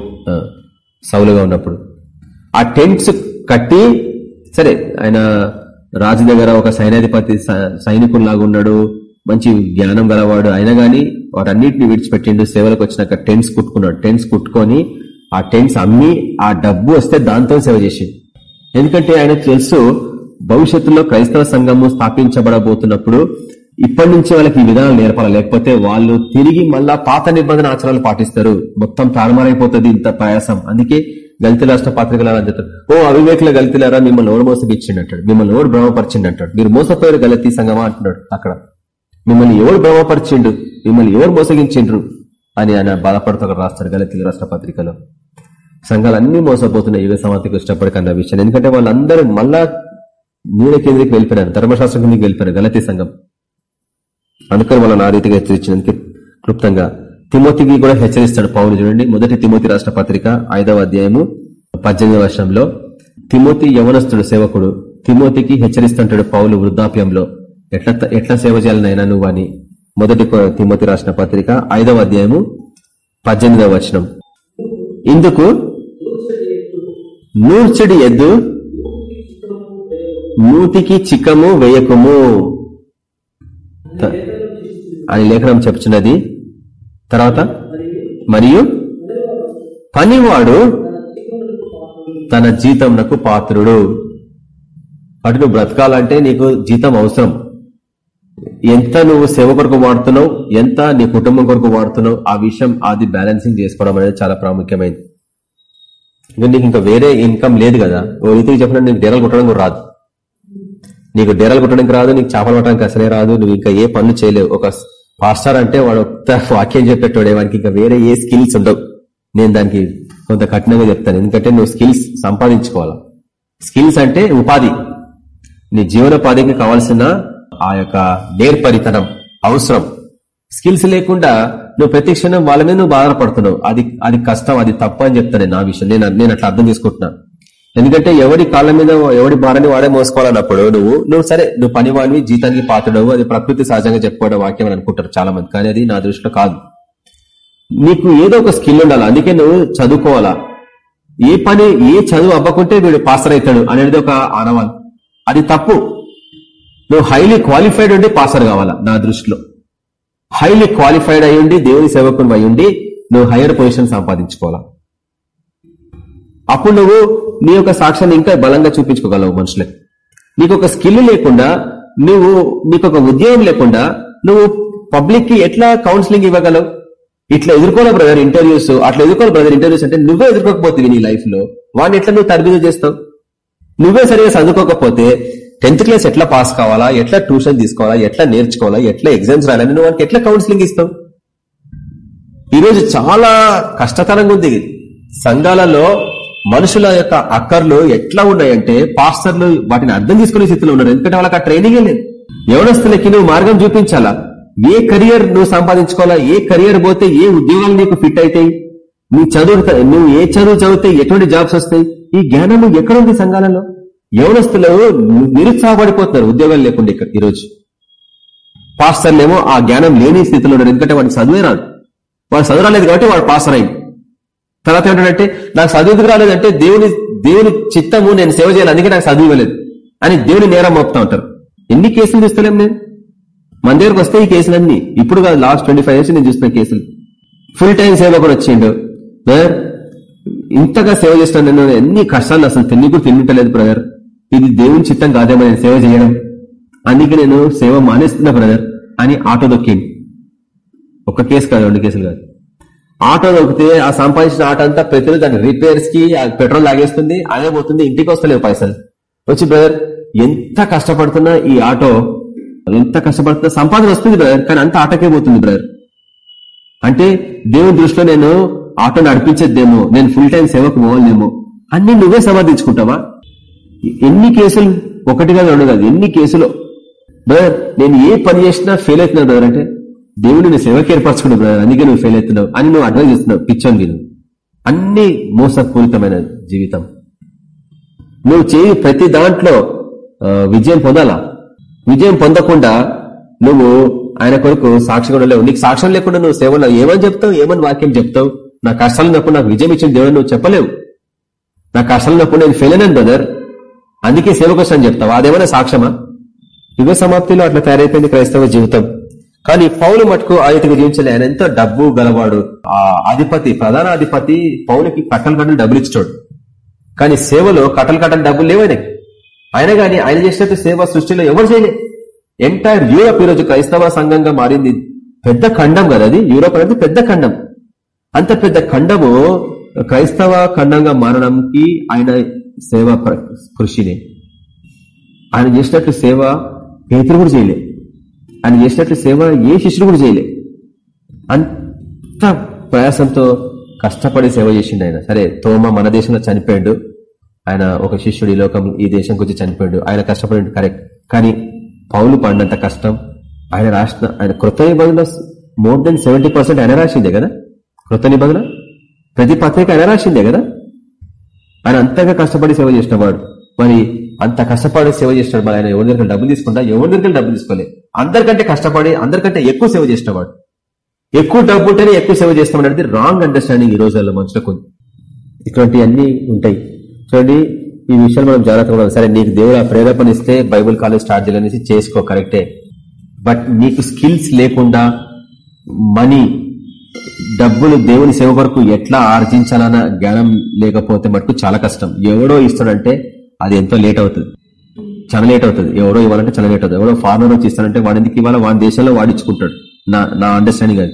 సౌలుగా ఉన్నప్పుడు. ఆ టెంట్స్ కట్టి సరే ఆయన రాజు దగ్గర ఒక సైన్యాధిపతి సైనికుల్లాగా ఉన్నాడు మంచి జ్ఞానం గలవాడు. అయినా గాని వాటన్నిటిని విడిచిపెట్టిండు సేవలకు వచ్చినాక టెంట్స్ కుట్టుకున్నాడు. టెంట్స్ కుట్టుకొని ఆ టెంట్స్ అమ్మి ఆ డబ్బు వస్తే దాంతో సేవ చేసిండు. ఎందుకంటే ఆయన తెలుసు భవిష్యత్తులో క్రైస్తవ సంఘము స్థాపించబడబోతున్నప్పుడు ఇప్పటి నుంచి వాళ్ళకి ఈ విధానాలు నేర్పాలి. లేకపోతే వాళ్ళు తిరిగి మళ్ళా పాత నిబంధన ఆచారాలు పాటిస్తారు. మొత్తం తారుమారైపోతుంది ఇంత ప్రయాసం. అందుకే గలితి రాష్ట్ర పాత్రికలారా అని చెప్తారు. ఓ అవివేకుల గలితిలారా మిమ్మల్ని ఓడు మోసగిచ్చిండు అంటాడు మిమ్మల్ని ఓడు భ్రమపరిచిండు అంటాడు మీరు మోసపోయారు గలతీ సంఘమా అంటున్నాడు అక్కడ. మిమ్మల్ని ఎవరు భ్రమపరిచిండు మిమ్మల్ని ఎవరు మోసగించిండ్రు? అని ఆయన బాధపడుతూ రాస్తాడు గలతీ రాష్ట్ర పత్రికలో. సంఘాలు అన్ని మోసపోతున్నాయి. యుగ సమాధికి వచ్చినప్పటికన్నా విషయం. ఎందుకంటే వాళ్ళందరూ మళ్ళా నీడ కేంద్రకి వెళ్ళిపోయారు ధర్మశాస్త్రం కిందకి వెళ్ళిపోయారు గలతీ సంఘం. అందుకని వాళ్ళని ఆ రీతిగా హెచ్చరించడానికి క్లుప్తంగా తిమోతికి కూడా హెచ్చరిస్తాడు పౌరులు చూడండి మొదటి తిమోతి రాష్ట్ర పత్రిక ఐదవ అధ్యాయము పద్దెనిమిదవ వర్షంలో తిమోతి యవనస్తుడు సేవకుడు తిమోతికి హెచ్చరిస్తుంటాడు పౌలు వృద్ధాప్యంలో. ఎట్లా ఎట్లా సేవ చేయాలనైనా నువ్వు అని. మొదటి తిమోతి రాసిన పత్రిక ఐదవ అధ్యాయము పద్దెనిమిదవ వచనం. ఇందుకు నూర్చడి ఎద్దు మూతికి చిక్కము వేయకము. త- అని లేఖనం చెప్తున్నది తర్వాత? మరియు? పనివాడు తన జీతంనకు పాత్రుడు. అటు నువ్వు బ్రతకాలంటే నీకు జీతం అవసరం. ఎంత నువ్వు సేవ కొరకు వాడుతున్నావు ఎంత నీ కుటుంబం కొరకు వాడుతున్నావు ఆ విషయం అది బ్యాలెన్సింగ్ చేసుకోవడం అనేది చాలా ప్రాముఖ్యమైనది ఇంకా నీకు ఇంకా వేరే ఇన్కమ్ లేదు కదా. ఓ రీతికి చెప్పిన నీకు డేరలు కొట్టడం కూడా రాదు. నీకు డేరాలు కొట్టడానికి రాదు నీకు చేపలు పట్టడానికి అసలే రాదు నువ్వు ఇంకా ఏ పనులు చేయలేవు. ఒక పాస్టర్ అంటే వాడు ఒక్క వాక్యం చెప్పేటోడే వాడికి ఇంకా వేరే ఏ స్కిల్స్ ఉండవు. నేను దానికి కొంత కఠినంగా చెప్తాను. ఎందుకంటే నువ్వు స్కిల్స్ సంపాదించుకోవాలా. స్కిల్స్ అంటే ఉపాధి. నీ జీవనోపాధికి కావాల్సిన ఆ యొక్క నేర్పరితనం అవసరం. స్కిల్స్ లేకుండా నువ్వు ప్రతి క్షణం వాళ్ళ మీద నువ్వు బాధపడుతున్నావు. అది అది కష్టం అది తప్పు అని చెప్తాను నా విషయం. నేను నేను అట్లా అర్థం చేసుకుంటున్నా. ఎందుకంటే ఎవడి కాళ్ళ మీద ఎవడి భారాన్ని వాడే మోసుకోవాలన్నప్పుడు నువ్వు నువ్వు సరే నువ్వు పనివాడివి జీతానికి పాత్రడవు అది ప్రకృతి సహజంగా చెప్పుకోవడం వాక్యం అని అనుకుంటారు చాలా మంది కానీ అది నా దృష్టిలో కాదు. నీకు ఏదో ఒక స్కిల్ ఉండాలి. అందుకే నువ్వు చదువుకోవాలా? ఏ పని ఏ చదువు అవ్వకుంటే వీడు పాసర్ అవుతాడు అనేది ఒక ఆనవాల్. అది తప్పు. నువ్వు హైలీ క్వాలిఫైడ్ ఉండి పాసర్ కావాలా? నా దృష్టిలో. హైలీ క్వాలిఫైడ్ అయ్యుండి దేవుని సేవకుని అయ్యుండి నువ్వు హైయర్ పొజిషన్ సంపాదించుకోవాలా? అప్పుడు నువ్వు నీ యొక్క సాక్ష్యాన్ని ఇంకా బలంగా చూపించుకోగలవు మనుషులకి నీకు ఒక స్కిల్ లేకుండా నువ్వు నీకు ఒక ఉద్యోగం లేకుండా నువ్వు పబ్లిక్కి ఎట్లా కౌన్సిలింగ్ ఇవ్వగలవు? ఇట్లా ఎదుర్కోవాలి బ్రదర్ ఇంటర్వ్యూస్ అట్లా ఎదుర్కోవాలి బ్రదర్ ఇంటర్వ్యూస్ అంటే నువ్వే ఎదుర్కోకపోతే నీ లైఫ్లో వాడిని ఎట్లా నువ్వు తరబీదు చేస్తావు? నువ్వే సరిగా చదువుకోకపోతే టెన్త్ క్లాస్ ఎట్లా పాస్ కావాలా? ఎట్లా ట్యూషన్ తీసుకోవాలా? ఎట్లా నేర్చుకోవాలా? ఎట్లా ఎగ్జామ్స్ రాయాలని నువ్వు వానికి ఎట్లా కౌన్సిలింగ్ ఇస్తావు? ఈరోజు చాలా కష్టతరంగా ఉంది. సంఘాలలో మనుషుల యొక్క అక్కర్లు ఎట్లా ఉన్నాయంటే పాస్టర్లు వాటిని అర్థం చేసుకునే స్థితిలో ఉన్నారు. ఎందుకంటే వాళ్ళకి ఆ ట్రైనింగే లేదు. యవనస్తులకి నువ్వు మార్గం చూపించాలా? ఏ కెరియర్ నువ్వు సంపాదించుకోవాలా? ఏ కెరియర్ పోతే ఏ ఉద్యోగాలు నీకు ఫిట్ అవుతాయి నీ చదువు నువ్వు ఏ చదువు చదివితే ఎటువంటి జాబ్స్ వస్తాయి? ఈ జ్ఞానం ఎక్కడుంది సంఘాలలో? యవనస్తులు నిరుత్సాహపడిపోతున్నారు ఉద్యోగాలు లేకుండా ఇక్కడ ఈరోజు. పాస్టర్లేమో ఆ జ్ఞానం లేని స్థితిలో ఉన్నారు. ఎందుకంటే వాడికి చదువే రాదు. వాడు చదువు రాలేదు కాబట్టి వాడు పాస్టర్ అయింది తర్వాత ఏంటంటే నాకు చదువుకు రాలేదంటే దేవుని దేవుని చిత్తము నేను సేవ చేయాలి అందుకే నాకు చదువు ఇవ్వలేదు అని దేవుని నేరం మోపుతా ఉంటారు. ఎన్ని కేసులు తీస్తలేం నేను? మన దగ్గరకు వస్తే ఈ కేసులన్నీ. ఇప్పుడు కాదు లాస్ట్ ట్వంటీ ఫైవ్ ఇయర్స్ నేను చూస్తున్న కేసులు. ఫుల్ టైం సేవ కూడా వచ్చిండు. బ్రదర్ ఇంతగా సేవ చేస్తాను నేను ఎన్ని కష్టాలు అసలు తిని కూడా తింటలేదు బ్రదర్. ఇది దేవుని చిత్తం కాదేమో నేను సేవ చేయడం. అందుకే నేను సేవ మానేస్తున్నా బ్రదర్ అని ఆటో దొక్కింది ఒక కేసు కాదు రెండు కేసులు కాదు. ఆటో దొరికితే ఆ సంపాదించిన ఆటో అంతా ప్రతిరోజు దాని రిపేర్స్కి పెట్రోల్ లాగేస్తుంది అదే పోతుంది ఇంటికి వస్తలేవు పైసలు. వచ్చి బ్రదర్ ఎంత కష్టపడుతున్నా ఈ ఆటో ఎంత కష్టపడుతున్నా సంపాదన వస్తుంది బ్రదర్ కానీ అంత ఆటకే పోతుంది బ్రదర్ అంటే దేవుని దృష్టిలో నేను ఆటో నడిపించేద్దేమో నేను ఫుల్ టైం సేవకు పోవాలేమో అన్ని నువ్వే సమర్థించుకుంటావా ఎన్ని కేసులు ఒకటిగా ఉండదు ఎన్ని కేసులు. బ్రదర్ నేను ఏ పని చేసినా ఫెయిల్ అవుతున్నాను బ్రదర్ అంటే దేవుడు నేను సేవకి ఏర్పరచుకున్నావు బ్రదర్ అందుకే నువ్వు ఫెయిల్ అవుతున్నావు అని నువ్వు అడ్వైజ్ చేస్తున్నావు. పిచ్చోని నేను అన్ని మోసపూరితమైన జీవితం. నువ్వు చేయి ప్రతి దాంట్లో విజయం పొందాలా? విజయం పొందకుండా నువ్వు ఆయన కొరకు సాక్షి కూడా లేవు. నీకు సాక్ష్యం లేకుండా నువ్వు సేవలో ఏమని చెప్తావు? ఏమని వాక్యం చెప్తావు? నా కష్టాలు నప్పుడు నాకు విజయం ఇచ్చిన దేవుడు నువ్వు చెప్పలేవు. నా కష్టాలు నప్పుడు నేను ఫెయిల్ అయినాను బ్రదర్ అందుకే సేవకు వస్తాను చెప్తావు? అదేమైనా సాక్ష్యమా? యుగ సమాప్తిలో అట్లా తయారైపోయింది క్రైస్తవ జీవితం. కానీ పౌలు మటుకు ఆ రీతిగా జీవించలే. ఆయన ఎంతో డబ్బు గలవాడు. ఆ అధిపతి ప్రధాన అధిపతి పౌలకి కట్టలు కట్టలు డబ్బులు ఇచ్చాడు కానీ సేవలో కట్టలు కట్టలు డబ్బులు లేవనే. ఆయన గాని ఆయన చేసినట్టు సేవ సృష్టిలో ఎవరు చేయలే. ఎంటైర్ యూరోప్ ఈరోజు క్రైస్తవ సంఘంగా మారింది. పెద్ద ఖండం కదా అది? యూరోప్ అనేది పెద్ద ఖండం. అంత పెద్ద ఖండము క్రైస్తవ ఖండంగా మారడానికి ఆయన సేవ కృషిని. ఆయన చేసినట్లు సేవ పేతురు కూడా చేయలే. ఆయన చేసినట్లు సేవ ఏ శిష్యుడు కూడా చేయలే. అంత ప్రయాసంతో కష్టపడి సేవ చేసిండు ఆయన. సరే తోమ మన దేశంలో చనిపోయాడు. ఆయన ఒక శిష్యుడు ఈ లోకం ఈ దేశం గురించి చనిపోయాడు. ఆయన కష్టపడి కరెక్ట్. కానీ పౌలు పడినంత కష్టం ఆయన రాసిన ఆయన కృత నిబంధన మోర్ దెన్ సెవెంటీ ఆయన రాసిందే కదా? కృత నిబంధన? ప్రతి పత్రిక ఆయన రాసిందే కదా? ఆయన అంతగా కష్టపడి సేవ చేసిన వాడు. మరి అంత కష్టపడి సేవ చేసినాడు మరి ఆయన. ఎవరి దగ్గర డబ్బులు తీసుకుంటా? ఎవరి దగ్గర డబ్బులు తీసుకోలే. అందరికంటే కష్టపడి అందరికంటే ఎక్కువ సేవ చేసినవాడు ఎక్కువ డబ్బు ఉంటేనే ఎక్కువ సేవ చేస్తామనేది రాంగ్ అండర్స్టాండింగ్ ఈ రోజుల్లో మనుషులకు. ఇటువంటి అన్ని ఉంటాయి. చూడండి ఈ విషయాలు మనం జాగ్రత్తగా సరే నీకు దేవుడు ఆ ప్రేరేపణ ఇస్తే బైబుల్ కాలేజ్ స్టార్ట్ చేయాలనేసి చేసుకో కరెక్టే. బట్ నీకు స్కిల్స్ లేకుండా మనీ డబ్బులు దేవుని సేవ వరకు ఎట్లా ఆర్జించాలన్న జ్ఞానం లేకపోతే మటుకు చాలా కష్టం. ఎవడో ఇస్తాడంటే అది ఎంతో లేట్ అవుతుంది. చాలా లేట్ అవుతుంది. ఎవడో ఇవ్వాలంటే చాలా లేట్ అవుతుంది. ఎవడో ఫార్మర్ వచ్చి ఇస్తానంటే వాడి ఎందుకు ఇవ్వాలా? వాడి దేశంలో వాడించుకుంటాడు నా నా అండర్స్టాండింగ్ అది.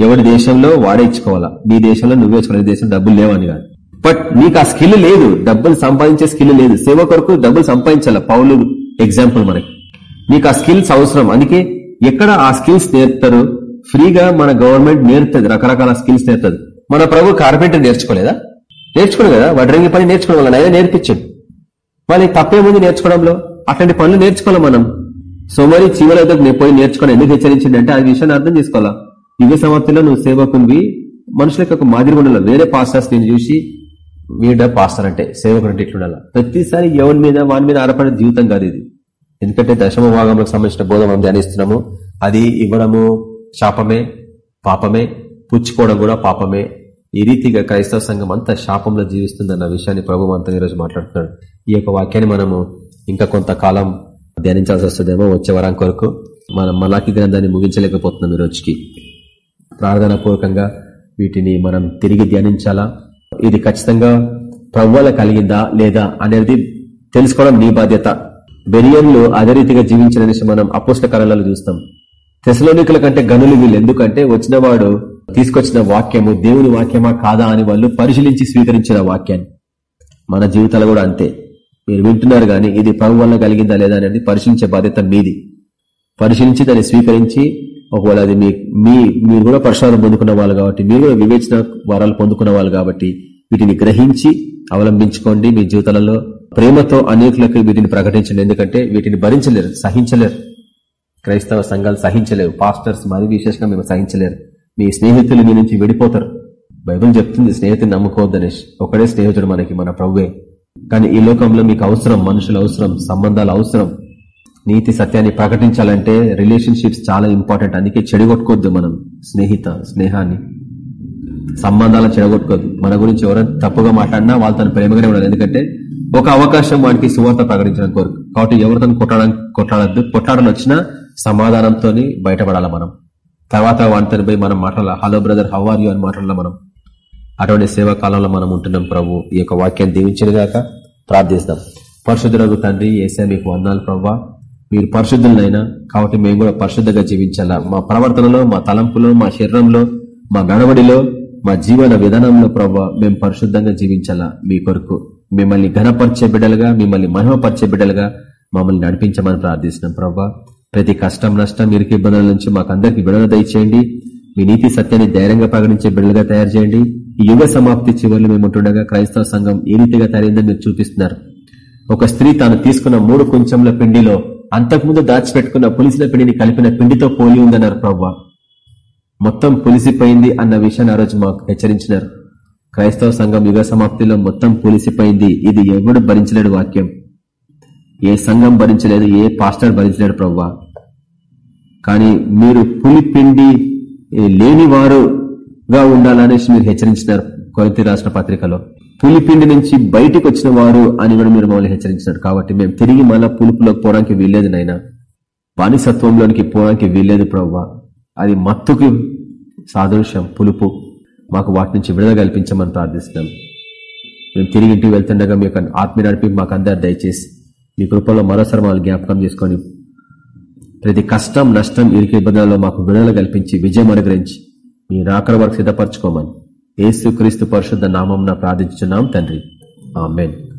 ఎవరి దేశంలో వాడే ఇచ్చుకోవాలా? నీ దేశంలో నువ్వే ఇచ్చుకోవాలి. దేశం డబ్బులు లేవని కాదు. బట్ నీకు ఆ స్కిల్ లేదు. డబ్బులు సంపాదించే స్కిల్ లేదు. సేవ కొరకు డబ్బులు సంపాదించాల? పౌలు ఎగ్జాంపుల్ మనకి. నీకు ఆ స్కిల్స్ అవసరం. అందుకే ఎక్కడ ఆ స్కిల్స్ నేర్పుతారు? ఫ్రీగా మన గవర్నమెంట్ నేర్పుతుంది. రకరకాల స్కిల్స్ నేర్పుతుంది. మన ప్రభు కార్పెంటర్ నేర్చుకోలేదా? నేర్చుకోడు కదా? వడ్రంగి పని నేర్చుకోవడం వల్ల నేర్పించాడు. వాళ్ళకి తప్పేముంది నేర్చుకోవడంలో? అట్లాంటి పనులు నేర్చుకోవాలి మనం? సో మరి చివరి పోయి నేర్చుకోవడం ఎందుకు హెచ్చరించింది అంటే ఆ విషయాన్ని అర్థం చేసుకోవాలా? యుగ సమాప్తిలో నువ్వు సేవకునివి మనుషులకు ఒక మాదిరి ఉండాలి వేరే పాస్టర్స్ నేను చూసి వీడ పాస్టర్ అంటే సేవకుడు అంటే ఇట్లుండాల? ప్రతిసారి ఎవరి మీద వాని మీద ఆధారపడే జీవితం కాదు ఇది. ఎందుకంటే దశమ భాగంలో సంబంధించిన బోధ మనం ధ్యానిస్తున్నాము. అది ఇవ్వడము శాపమే పాపమే పుచ్చుకోవడం కూడా పాపమే. ఈ రీతిగా క్రైస్తవ సంఘం అంతా శాపంలో జీవిస్తుందన్న విషయాన్ని ప్రభు అంతా ఈరోజు మాట్లాడుతున్నాడు. ఈ యొక్క వాక్యాన్ని మనము ఇంకా కొంతకాలం ధ్యానించాల్సి వస్తుందేమో వచ్చే వరం కొరకు. మనం మలాకి గ్రంథాన్ని ముగించలేకపోతున్నాం ఈ రోజుకి. ప్రార్థన పూర్వకంగా వీటిని మనం తిరిగి ధ్యానించాలా? ఇది ఖచ్చితంగా ప్రవ్వల కలిగిందా లేదా అనేది తెలుసుకోవడం నీ బాధ్యత. బెరియన్లు అదే రీతిగా జీవించిన మనం అపోష్ట కళలలో చూస్తాం. తెసలోనికుల కంటే గనులు వీళ్ళు ఎందుకంటే వచ్చినవాడు తీసుకొచ్చిన వాక్యము దేవుని వాక్యమా కాదా అని వాళ్ళు పరిశీలించి స్వీకరించిన వాక్యాన్ని మన జీవితాలు కూడా అంతే. మీరు వింటున్నారు కానీ ఇది ప్రభు వల్ల కలిగిందా లేదా అనేది పరిశీలించే బాధ్యత మీది. పరిశీలించి దాన్ని స్వీకరించి ఒకవేళ అది మీ మీ మీరు కూడా పరిశోధన పొందుకున్న వాళ్ళు కాబట్టి మీరు కూడా వివేచన వరాలు పొందుకున్న వాళ్ళు కాబట్టి వీటిని గ్రహించి అవలంబించుకోండి. మీ జీవితాలలో ప్రేమతో అనేకులకు వీటిని ప్రకటించండి. ఎందుకంటే వీటిని భరించలేరు సహించలేరు. క్రైస్తవ సంఘాలు సహించలేరు పాస్టర్స్ మరి విశేషంగా మేము సహించలేరు. మీ స్నేహితులు మీ నుంచి విడిపోతారు. బైబుల్ చెప్తుంది స్నేహితుని నమ్ముకోవద్దనేష్ ఒకడే స్నేహితుడు మనకి మన ప్రభువే. కానీ ఈ లోకంలో మీకు అవసరం మనుషులు అవసరం సంబంధాలు అవసరం. నీతి సత్యాన్ని ప్రకటించాలంటే రిలేషన్షిప్స్ చాలా ఇంపార్టెంట్. అందుకే చెడగొట్టుకోవద్దు మనం స్నేహిత స్నేహాన్ని. సంబంధాలను చెడగొట్టుకోవద్దు. మన గురించి ఎవరైనా తప్పుగా మాట్లాడినా వాళ్ళు తను ప్రేమగానే ఉండాలి. ఎందుకంటే ఒక అవకాశం వాడికి సువార్త ప్రకటించడం కోరు కాబట్టి ఎవరితో కొట్టడానికి కొట్లాడద్దు. కొట్లాడని వచ్చినా సమాధానంతో బయటపడాలి మనం. తర్వాత వాటితో పోయి మనం మాట్లాడాలి? Hello brother how are you అని మాట్లాడాలి మనం? అటువంటి సేవా కాలంలో మనం ఉంటున్నాం ప్రభు. ఈ యొక్క వాక్యాన్ని దీవించినగాక ప్రార్థిస్తాం. పరిశుద్ధులకు తండ్రి ఏసా మీకు వందాలు ప్రవ్వా మీరు పరిశుద్ధులైనా కాబట్టి మేము కూడా పరిశుద్ధంగా జీవించాలా? మా ప్రవర్తనలో మా తలంపులో మా శరీరంలో మా నడవడిలో మా జీవన విధానంలో ప్రవ్వా మేము పరిశుద్ధంగా జీవించాలా? మీ కొరకు. మిమ్మల్ని ఘనపరిచే బిడ్డలుగా మిమ్మల్ని మహిమపరిచే బిడ్డలుగా మమ్మల్ని నడిపించమని ప్రార్థిస్తున్నాం ప్రవ్వా ప్రతి కష్టం నష్టం ఇరుకు ఇబ్బందుల నుంచి మాకు అందరికి విడుదల దయచేయండి. మీ నీతి సత్యాన్ని ధైర్యంగా ప్రకటించే బిడ్డలుగా తయారు చేయండి. ఈ యుగ సమాప్తి చివరిలో మేము ఉంటుండగా క్రైస్తవ సంఘం ఏ రీతిగా తయారైందని మీరు చూపిస్తున్నారు. ఒక స్త్రీ తాను తీసుకున్న మూడు కొంచెంల పిండిలో అంతకుముందు దాచిపెట్టుకున్న పులిసిన పిండిని కలిపిన పిండితో పోలి ఉందన్నారు ప్రవ్వ. మొత్తం పులిసిపోయింది అన్న విషయాన్ని ఆ రోజు మాకు హెచ్చరించినారు. క్రైస్తవ సంఘం యుగ సమాప్తిలో మొత్తం పులిసిపోయింది. ఇది ఎవడు భరించలేడు వాక్యం. ఏ సంఘం భరించలేదు ఏ పాస్టర్ భరించలేడు ప్రవ్వా. కానీ మీరు పులిపిండి లేనివారుగా ఉండాలనేసి మీరు హెచ్చరించినారు కొరతి రాష్ట్ర పత్రికలో. పులిపిండి నుంచి బయటకు వచ్చిన వారు అని కూడా మీరు మమ్మల్ని హెచ్చరించినారు. కాబట్టి మేము తిరిగి మళ్ళీ పులుపులోకి పోవడానికి వీల్లేదు నాయన. బానిసత్వంలోనికి పోవడానికి వీల్లేదు ప్రవ్వా. అది మత్తుకి సాదృశ్యం పులుపు. మాకు వాటి నుంచి విడుదల కల్పించమని ప్రార్థిస్తున్నాం. మేము తిరిగి ఇంటికి వెళ్తుండగా మీ యొక్క ఆత్మీయ నడిపి మాకు అందరు దయచేసి మీ కృపలో మరోసారి మమ్మల్ని జ్ఞాపకం చేసుకొని ప్రతి కష్టం నష్టం ఇరుకు ఇబ్బందులలో మాకు విడుదల కల్పించి విజయం అనుగ్రహించి మీ రాకర వరకు సిద్ధపరచుకోమని ఏసు క్రీస్తు పరిశుద్ధ నామం ప్రార్థించున్నాం తండ్రి. ఆమెన్.